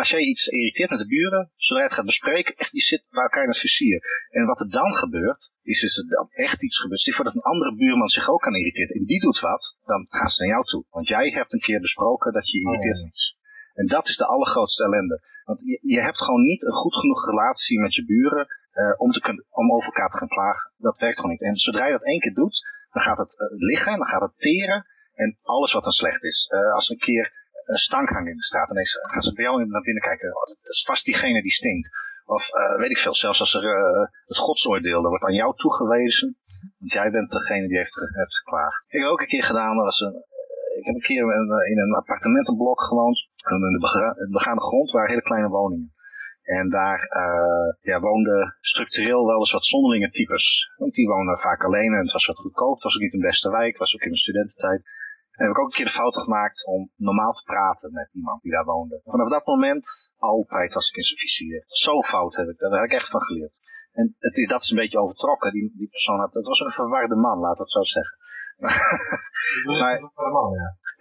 Als jij iets irriteert met de buren, zodra je het gaat bespreken, echt, je zit bij elkaar in het vizier. En wat er dan gebeurt, is, is er dan echt iets gebeurt. Stel voor dat een andere buurman zich ook kan irriteren en die doet wat, dan gaan ze naar jou toe. Want jij hebt een keer besproken dat je irriteert oh, ja. iets. En dat is de allergrootste ellende. Want je, je hebt gewoon niet een goed genoeg relatie met je buren, eh, om, te kunnen, om over elkaar te gaan klagen. Dat werkt gewoon niet. En zodra je dat één keer doet, dan gaat het eh, liggen, dan gaat het teren en alles wat dan slecht is. Eh, als een keer stank hangt in de straat, ineens gaan ze bij jou naar binnen kijken. Oh, dat is vast diegene die stinkt. Of eh, weet ik veel, zelfs als er eh, het godsoordeel, dat wordt aan jou toegewezen. Want jij bent degene die heeft, heeft geklaagd. Ik heb ook een keer gedaan, was een, eh, ik heb een keer in, een- appartementenblok gewoond. En In de bega- het begaande grond waren hele kleine woningen. En daar ja, woonden structureel wel eens wat zonderlinge types. Want die wonen vaak alleen en het was wat goedkoop. Het was ook niet een beste wijk, was ook in mijn studententijd. En heb ik ook een keer de fout gemaakt om normaal te praten met iemand die daar woonde. Vanaf dat moment, altijd was ik in zijn vizier. Zo fout heb ik, daar heb ik echt van geleerd. En het is, dat is een beetje overtrokken. Die, die persoon had, het was een verwarde man, laat het zo zeggen. Maar-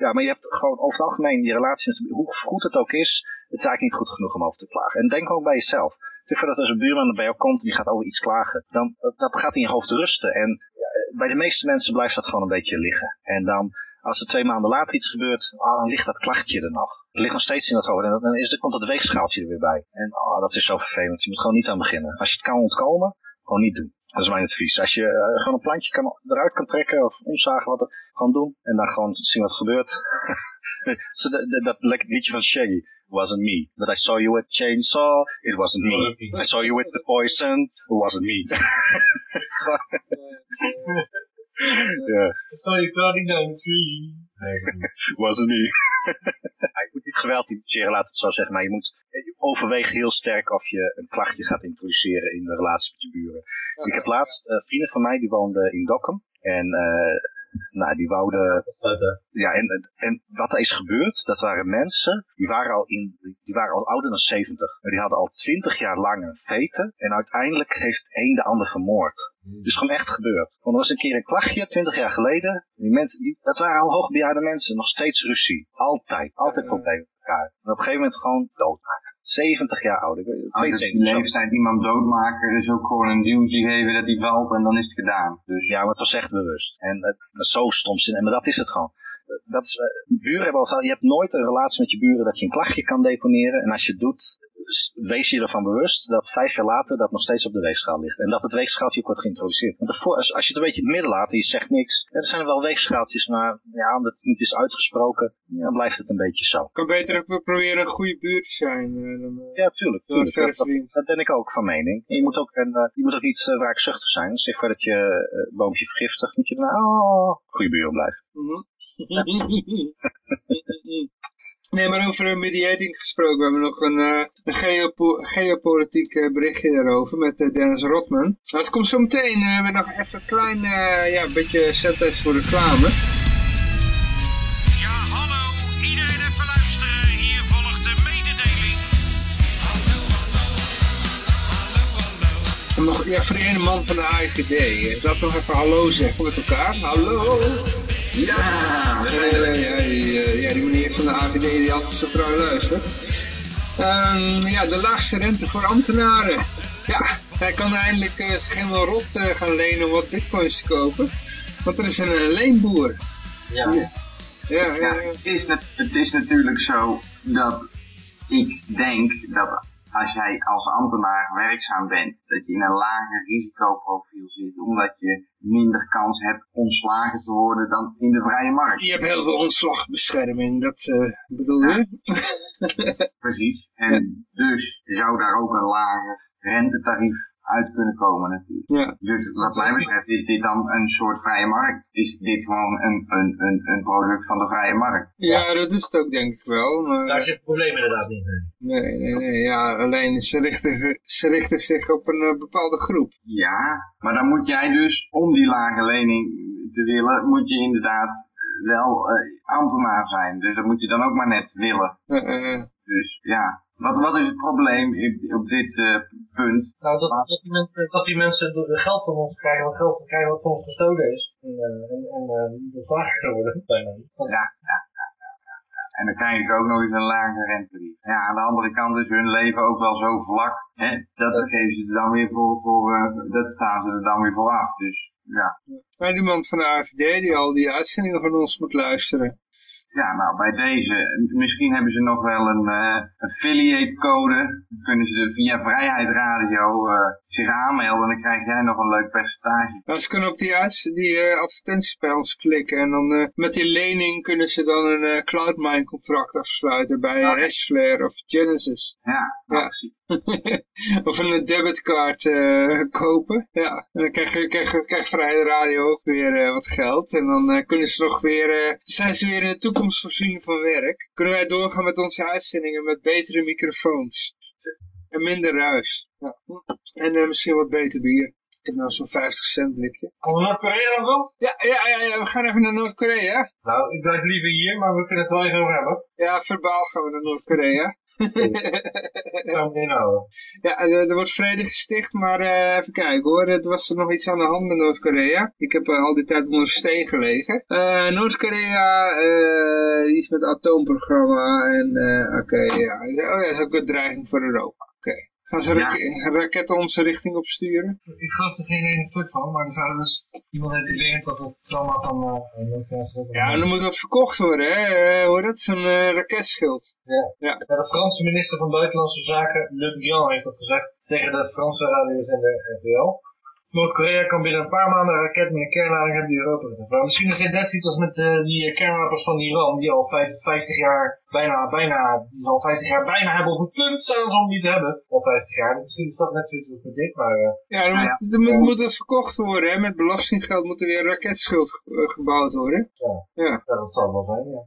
ja, maar je hebt gewoon over het algemeen je relatie, met- hoe goed het ook is, het is eigenlijk niet goed genoeg om over te klagen. En denk ook bij jezelf. Stel dat als een buurman bij jou komt en die gaat over iets klagen, dan dat, dat gaat in je hoofd rusten. En ja, bij de meeste mensen blijft dat gewoon een beetje liggen. En dan, als er twee maanden later iets gebeurt, ah, dan ligt dat klachtje er nog. Het ligt nog steeds in het hoofd en dan, is, dan komt het weegschaaltje er weer bij. En ah, dat is zo vervelend. Je moet gewoon niet aan beginnen. Als je het kan ontkomen, gewoon niet doen. Dat is mijn advies. Als je eh, gewoon een plantje kan, eruit kan trekken of omzagen, wat er, gewoon doen. En dan gewoon zien wat er gebeurt. so dat, dat, dat lekker liedje van Shaggy. Wasn't me. That I saw you with chainsaw, it wasn't me. I saw you with the poison, it wasn't me. Ja, Sorry, wasn't me. Ja, je moet niet geweld initiëren, laat het zo zeggen. Maar je moet je overweegt heel sterk of je een klachtje gaat introduceren in de relatie met je buren. Ik heb laatst eh, vrienden van mij die woonden in Dokkum. En eh, nou, die wouden ja, en, en wat er is gebeurd, dat waren mensen, die waren al, in, die waren al ouder dan 70. Maar die hadden al 20 jaar lang een veten. En uiteindelijk heeft één de ander vermoord. Het is gewoon echt gebeurd. Want er was een keer een klachtje, 20 jaar geleden. Die mensen, die, dat waren al hoogbejaarde mensen, nog steeds ruzie. Altijd, altijd problemen met elkaar. En op een gegeven moment gewoon doodmaken. 70 jaar. Als het 72 zelfs. leeftijd iemand doodmaken is ook gewoon een duwtje geven dat hij valt en dan is het gedaan. Dus Ja, maar het was echt bewust. En het, dat is zo stom zin. En maar dat is het gewoon. Dat is, eh, buren hebben al, je hebt nooit een relatie met je buren dat je een klachtje kan deponeren. En als je het doet, wees je ervan bewust dat vijf jaar later dat nog steeds op de weegschaal ligt. En dat het weegschaaltje ook wordt geïntroduceerd. Want ervoor, als, als je het een beetje in het midden laat en je zegt niks. Er zijn wel weegschaaltjes, maar ja, omdat het niet is uitgesproken, ja, blijft het een beetje zo. kan beter proberen een goede buurt te zijn. eh, dan, eh, Ja, tuurlijk. dan Dat, dat, vriend. dat ben ik ook van mening. En je moet ook, en, eh, je moet ook niet uh, wraakzuchtig zijn. Zeg voor dat je het boompje vergiftigt, moet je dan, oh, goede buren blijven. Mhm. Nee, maar over eh, mediating gesproken. We hebben nog een, eh, een geopo geopolitiek eh, berichtje daarover met Dennis Rotman. Nou, het komt zo meteen. we hebben nog even een klein, ja, beetje zendtijd voor reclame. Ja, hallo. Iedereen even luisteren. Hier volgt de mededeling. Om nog, ja, voor de ene man van de AIVD. Laten we nog even hallo zeggen met elkaar. Hallo. Ja, die, eh, ja, die meneer van de AVD die altijd zo trouw luistert. Ehm, ja, de laagste rente voor ambtenaren. Ja, zij kan eindelijk eh, zich helemaal rot eh, gaan lenen om wat bitcoins te kopen. Want er is een leenboer. Ja. Ja, ja, Ja, ja. het, is het is natuurlijk zo dat ik denk dat als jij als ambtenaar werkzaam bent, dat je in een lager risicoprofiel zit, omdat je minder kans hebt ontslagen te worden dan in de vrije markt. Je hebt heel veel ontslagbescherming, dat eh, bedoel je? Precies. En dus zou daar ook een lager rentetarief uit kunnen komen natuurlijk. Ja. Dus wat mij betreft is dit dan een soort vrije markt. Is dit gewoon een, een, een, een product van de vrije markt. ja, dat is het ook denk ik wel. Maar... Daar zit het probleem inderdaad niet mee. Nee, nee, nee. Ja, alleen ze richten, ze richten zich op een eh, bepaalde groep. Ja, maar dan moet jij dus, om die lage lening te willen, moet je inderdaad wel eh, ambtenaar zijn. Dus dat moet je dan ook maar net willen. Eh, eh, Dus ja, wat, wat is het probleem op, op dit eh, punt? Nou, dat, dat, die mensen, dat die mensen door- geld van ons krijgen, wat geld krijgen wat van ons gestolen is. En, eh, en, en eh, worden. Bijna niet. Ja, ja, ja, ja. En dan krijgen ze ook nog eens een lage rente. Ja, aan de andere kant is hun leven ook wel zo vlak. Hè, dat geven ze er dan weer voor, voor dat staan ze er dan weer voor af. Dus ja, maar die man van de AVD die al die uitzendingen van ons moet luisteren. Ja, nou bij deze, misschien hebben ze nog wel een eh, affiliate code. Kunnen ze via Vrijheid Radio eh, zich aanmelden en dan krijg jij nog een leuk percentage. Nou, ze kunnen op die, die advertenties bij ons klikken en dan eh, met die lening kunnen ze dan een eh, CloudMine contract afsluiten bij Ja. uh, Hashflare of Genesis. Ja, nou, Ja. precies. of een debitcard kopen. Ja, en dan krijg, je- krijg, je- krijgt Vrijheid Radio ook weer wat geld. En dan kunnen ze nog weer, zijn ze weer in de toekomst voorzien van werk. Kunnen wij doorgaan met onze uitzendingen met betere microfoons. En minder ruis. Ja. En eh, misschien wat beter bier. Ik heb nou zo'n 50 cent blikje. Gaan we Noord-Korea dan doen? Ja, ja, ja, ja, we gaan even naar Noord-Korea. Nou, ik blijf liever hier, maar we kunnen het wel even over hebben. Ja, verbaal gaan we naar Noord-Korea. Ja, er, er wordt vrede gesticht, maar eh, even kijken hoor. Er was er nog iets aan de hand met Noord-Korea. Ik heb eh, al die tijd onder een steen gelegen. Eh, Noord-Korea, eh, iets met atoomprogramma en eh, oké, ja. Oh ja, dat is ook een dreiging voor Europa. Oké. Gaan ze Ja. rak- raketten onze richting opsturen? Ik geloof er geen ene stuk van, maar er zou dus iemand heeft beweerd dat het trauma van uh. Ja, en dan moet wat verkocht worden, hè. Eh, hoor dat? Zo'n eh, raketschild. Ja, de Franse minister van Buitenlandse Zaken, Le Drian, heeft dat gezegd tegen de Franse radiozender RTL. Noord-Korea kan binnen een paar maanden een raket met een kernlading hebben die Europa betreft. Misschien is dit net iets als met eh, die kernwapens van Iran, die al vijf- 50 jaar bijna, bijna, die al 50 jaar bijna hebben op het punt staan om die te hebben. Al 50 jaar. Misschien is dat net zoiets als met dit, maar... eh, Ja, dan Nou moet, er moet, moet wat verkocht worden, hè. Met belastinggeld moet er weer een raketschild ge- eh, gebouwd worden. Ja. Ja, ja, dat zal wel zijn, ja.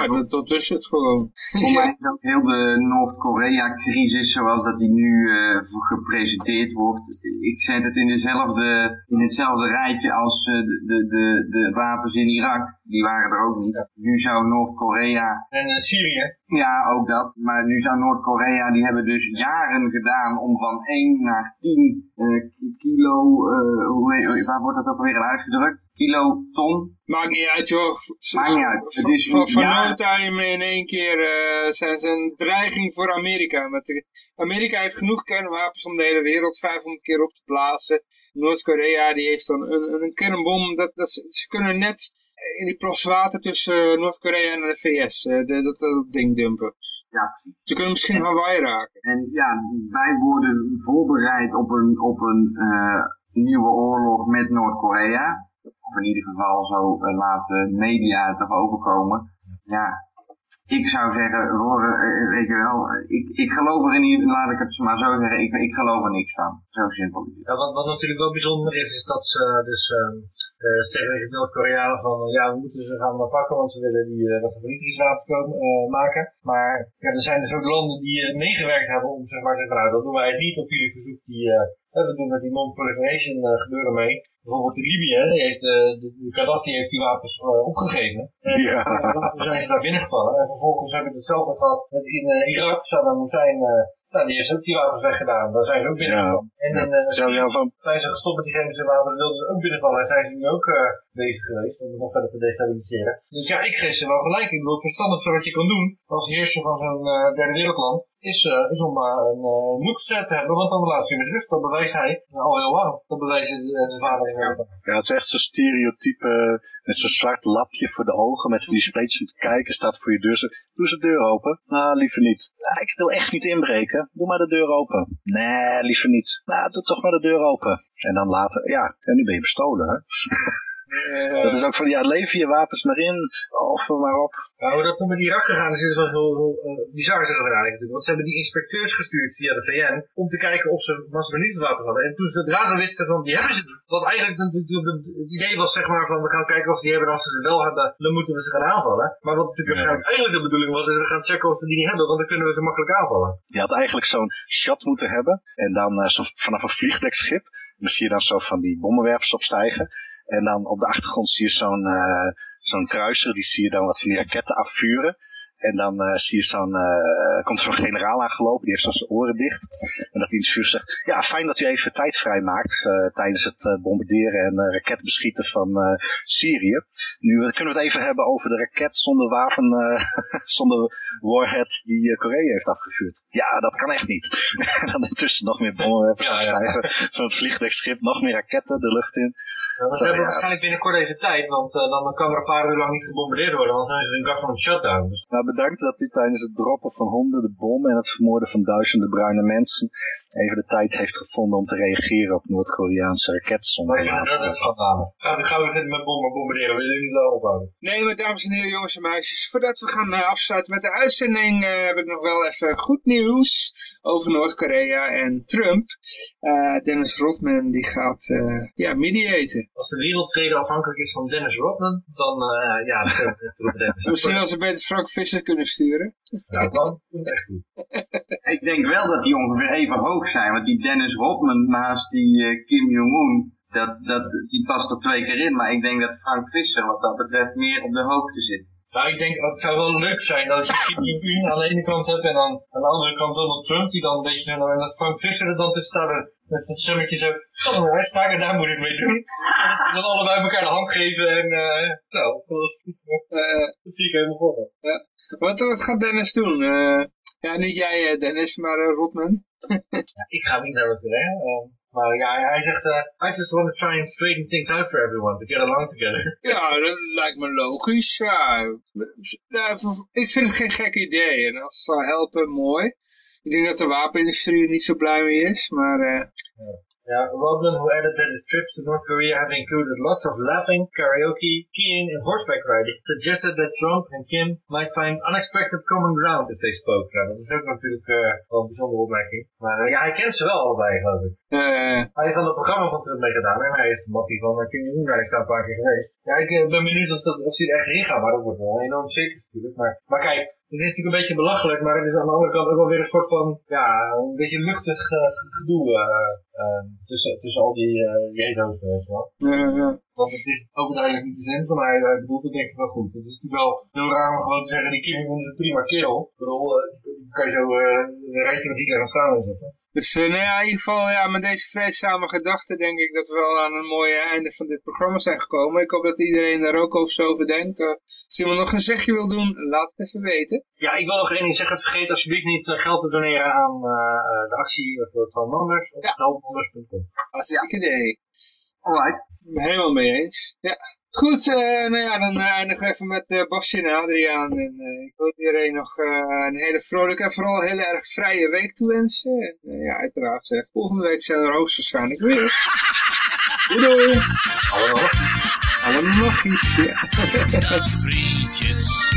ja dat, dat is het gewoon. Voor mij is ook heel de Noord-Korea-crisis zoals dat die nu eh, gepresenteerd wordt. Ik zet het in, dezelfde, in hetzelfde rijtje als de, de, de, de wapens in Irak. Die waren er ook niet. Nu zou Noord-Korea En eh, Syrië, Ja, ook dat. Maar nu zou Noord-Korea, die hebben dus jaren gedaan om van 1 naar 10 eh, ki- kilo, eh, hoe waar wordt dat ook alweer uitgedrukt? Kiloton? Maakt niet uit, joh. Maakt niet uit. Het is van aan in één keer zijn ze een dreiging voor Amerika. De, Amerika heeft genoeg kernwapens om de hele wereld 500 keer op te blazen. Noord-Korea die heeft dan een, een, een kernbom. Dat, dat, ze, ze kunnen net in die plas water tussen eh, Noord-Korea en de VS eh, de- dat, dat ding dumpen. Ja, precies. Ze kunnen misschien Hawaii raken. En ja, wij worden voorbereid op een, op een eh, nieuwe oorlog met Noord-Korea. Of in ieder geval zo eh, laten media het toch overkomen. Ja, ik zou zeggen, weet je wel, ik, ik geloof er in ieder laat ik het maar zo zeggen, ik, ik geloof er niks van. Zo simpel is het. Ja, wat, wat natuurlijk wel bijzonder is, is dat ze dus ehm, eh, zeggen tegen Noord-Korea van eh, ja, we moeten ze gaan pakken, want ze willen die uh, dat vernietigingswapen komen, eh, maken. Maar ja, er zijn dus ook landen die eh, meegewerkt hebben om zeg maar te zeggen, nou dat doen wij niet op jullie verzoek, die, eh, eh, we doen met die non-proliferation eh, gebeuren mee. Bijvoorbeeld de Libië, hè, die heeft, eh, de, de Gaddafi heeft die wapens eh, opgegeven. En Ja. eh, toen zijn ze daar binnengevallen. En vervolgens hebben we hetzelfde gehad met in eh, Irak, Saddam Hussein, eh nou, die heeft ook die wapens weggedaan. Daar zijn ze ook binnengevallen. En Zou jou van, zijn ze gestopt met die chemische wapens, wilden ze ook binnenvallen. En zijn ze nu ook eh, bezig geweest om het nog verder te destabiliseren. Dus ja, ik geef ze wel gelijk. Ik bedoel, het verstandigste wat je kan doen als heerser van zo'n eh, derde wereldland, is, eh, is om eh, een uh, te hebben. Want dan laat je met rust. Dat bewijst hij al heel lang. Dat bewijst zijn vader in Europa. ja, het is echt zo'n stereotype, met zo'n zwart lapje voor de ogen, met die spleetjes om te kijken, staat voor je deur. Doe ze de deur open. Nou, liever niet. Ja, ik wil echt niet inbreken. Doe maar de deur open. Nee, liever niet. Nou, doe toch maar de deur open. En dan later, ja, en nu ben je bestolen, hè. Eh, Dat is ook van, ja, lever je wapens maar in, offer maar op. Nou, hoe dat toen met Irak gegaan is, is wel heel, heel eh, bizar zeg maar natuurlijk. Want ze hebben die inspecteurs gestuurd via de VN om te kijken of ze massavernietigingswapens hadden. En toen ze zodra ze wisten van die hebben ze. Wat eigenlijk het idee was zeg maar van we gaan kijken of ze die hebben en als ze ze wel hebben, dan moeten we ze gaan aanvallen. Maar wat natuurlijk waarschijnlijk eigenlijk de bedoeling was, is we gaan checken of ze die niet hebben, want dan kunnen we ze makkelijk aanvallen. Je had eigenlijk zo'n shot moeten hebben. En dan eh, zo vanaf een vliegdekschip. Dan zie je dan zo van die bommenwerpers opstijgen. En dan op de achtergrond zie je zo'n eh, zo'n kruiser. Die zie je dan wat van die raketten afvuren. En dan eh, zie je zo'n, eh, komt er zo'n generaal aangelopen, die heeft zo zijn oren dicht. En dat hij in het vuur zegt, ja fijn dat u even tijd vrijmaakt eh, tijdens het bombarderen en raketbeschieten van Syrië. Nu kunnen we het even hebben over de raket zonder wapen, zonder warhead die Korea heeft afgevuurd. Ja, dat kan echt niet. en dan intussen nog meer bommenwerpers Ja, ja. van het vliegdekschip, nog meer raketten de lucht in. Ja, maar ze hebben waarschijnlijk binnenkort even tijd, want eh, dan kan er een paar uur lang niet gebombardeerd worden, want dan is er een government shutdown. Dus Maar bedankt dat u tijdens het droppen van honderden bommen en het vermoorden van duizenden bruine mensen even de tijd heeft gevonden om te reageren op Noord-Koreaanse raketzonden. ja, dat is schandalig. Gaan we, gaan we dit met bommen bombarderen, willen jullie niet ophouden? Nee, maar dames en heren, jongens en meisjes, voordat we gaan eh, afsluiten met de uitzending, eh, heb ik nog wel even goed nieuws over Noord-Korea en Trump. Eh, Dennis Rodman die gaat eh, ja, mediaten. Als de wereldvrede afhankelijk is van Dennis Rodman, dan eh, ja, dan kunnen we het op Dennis. Misschien als ze beter Frank Visser kunnen sturen. Ja, dan komt het echt goed. Ik denk wel dat die ongeveer even hoog zijn, want die Dennis Rodman naast die eh, Kim Jong-un, dat, dat, die past er twee keer in. Maar ik denk dat Frank Visser wat dat betreft meer op de hoogte zit. Nou, ik denk, het zou wel leuk zijn dat je Kim Jong-un aan de ene kant hebt en dan aan de andere kant Donald Trump, die dan een beetje, en dat Frank Visser er dan tussen staat eh, met dat stemmetje zo, oh, en daar moet ik mee doen. En dan allebei elkaar de hand geven en, eh, nou, dat Eh, dat zie ik helemaal voor me. wat, wat gaat Dennis doen? Eh, ja, niet jij eh, Dennis, maar eh, Rodman. Ja, ik ga niet naar het hè. Uh, maar ja, hij zegt, uh, I just want to try and straighten things out for everyone, to get along together. Ja, dat lijkt me logisch. Ja. Ja, ik vind het geen gek idee. En als het zou helpen, mooi. Ik denk dat de wapenindustrie er niet zo blij mee is, maar... Yeah, Rodman, who added that his trips to North Korea have included lots of laughing, karaoke, skiing, and horseback riding, suggested that Trump and Kim might find unexpected common ground if they spoke. Nou, dat is ook natuurlijk uh, wel een bijzondere opmerking. Maar uh, ja, hij kent ze wel allebei, geloof ik. Uh, hij heeft aan het programma van Trump meegedaan en hij is mattie van uh, Kim Jong-un, hij is daar een paar keer geweest. Ja, ik uh, ben benieuwd of, dat, of hij er echt in gaat, maar dat wordt wel enorm zeker natuurlijk. Maar, maar kijk, het is natuurlijk een beetje belachelijk, maar het is aan de andere kant ook wel weer een soort van, ja, een beetje luchtig uh, gedoe uh, tussen, tussen al die jezo's, weet je wel. ja. Want het is overduidelijk niet de zin van hij, hij bedoelt het denk ik wel goed. Het is natuurlijk wel heel raar om gewoon te zeggen, die Kim Jong-un is een prima kerel. Ik bedoel, kan je zo een rijtje met Hitler gaan staan zetten. Dus uh, nou ja, in ieder geval, ja, met deze vreedzame gedachten denk ik dat we wel aan een mooie einde van dit programma zijn gekomen. Ik hoop dat iedereen daar ook over zo over denkt. Uh, als iemand nog een zegje wil doen, laat het even weten. Ja, ik wil nog één ding zeggen. Vergeet alsjeblieft niet uh, geld te doneren aan de actie voor Twan Manders op ja. helpmanders.com. Hartstikke idee. Alright. Helemaal mee eens. Ja. Goed, uh, nou ja, dan uh, eindigen we even met uh, Basje en Adriaan. En ik wil iedereen nog een hele vrolijke en vooral heel erg vrije week toewensen. En ja, uiteraard, volgende week zijn we er hoogstwaarschijnlijk weer. doei doei. Allemaal. Allemaal nog iets, ja. Vriendjes.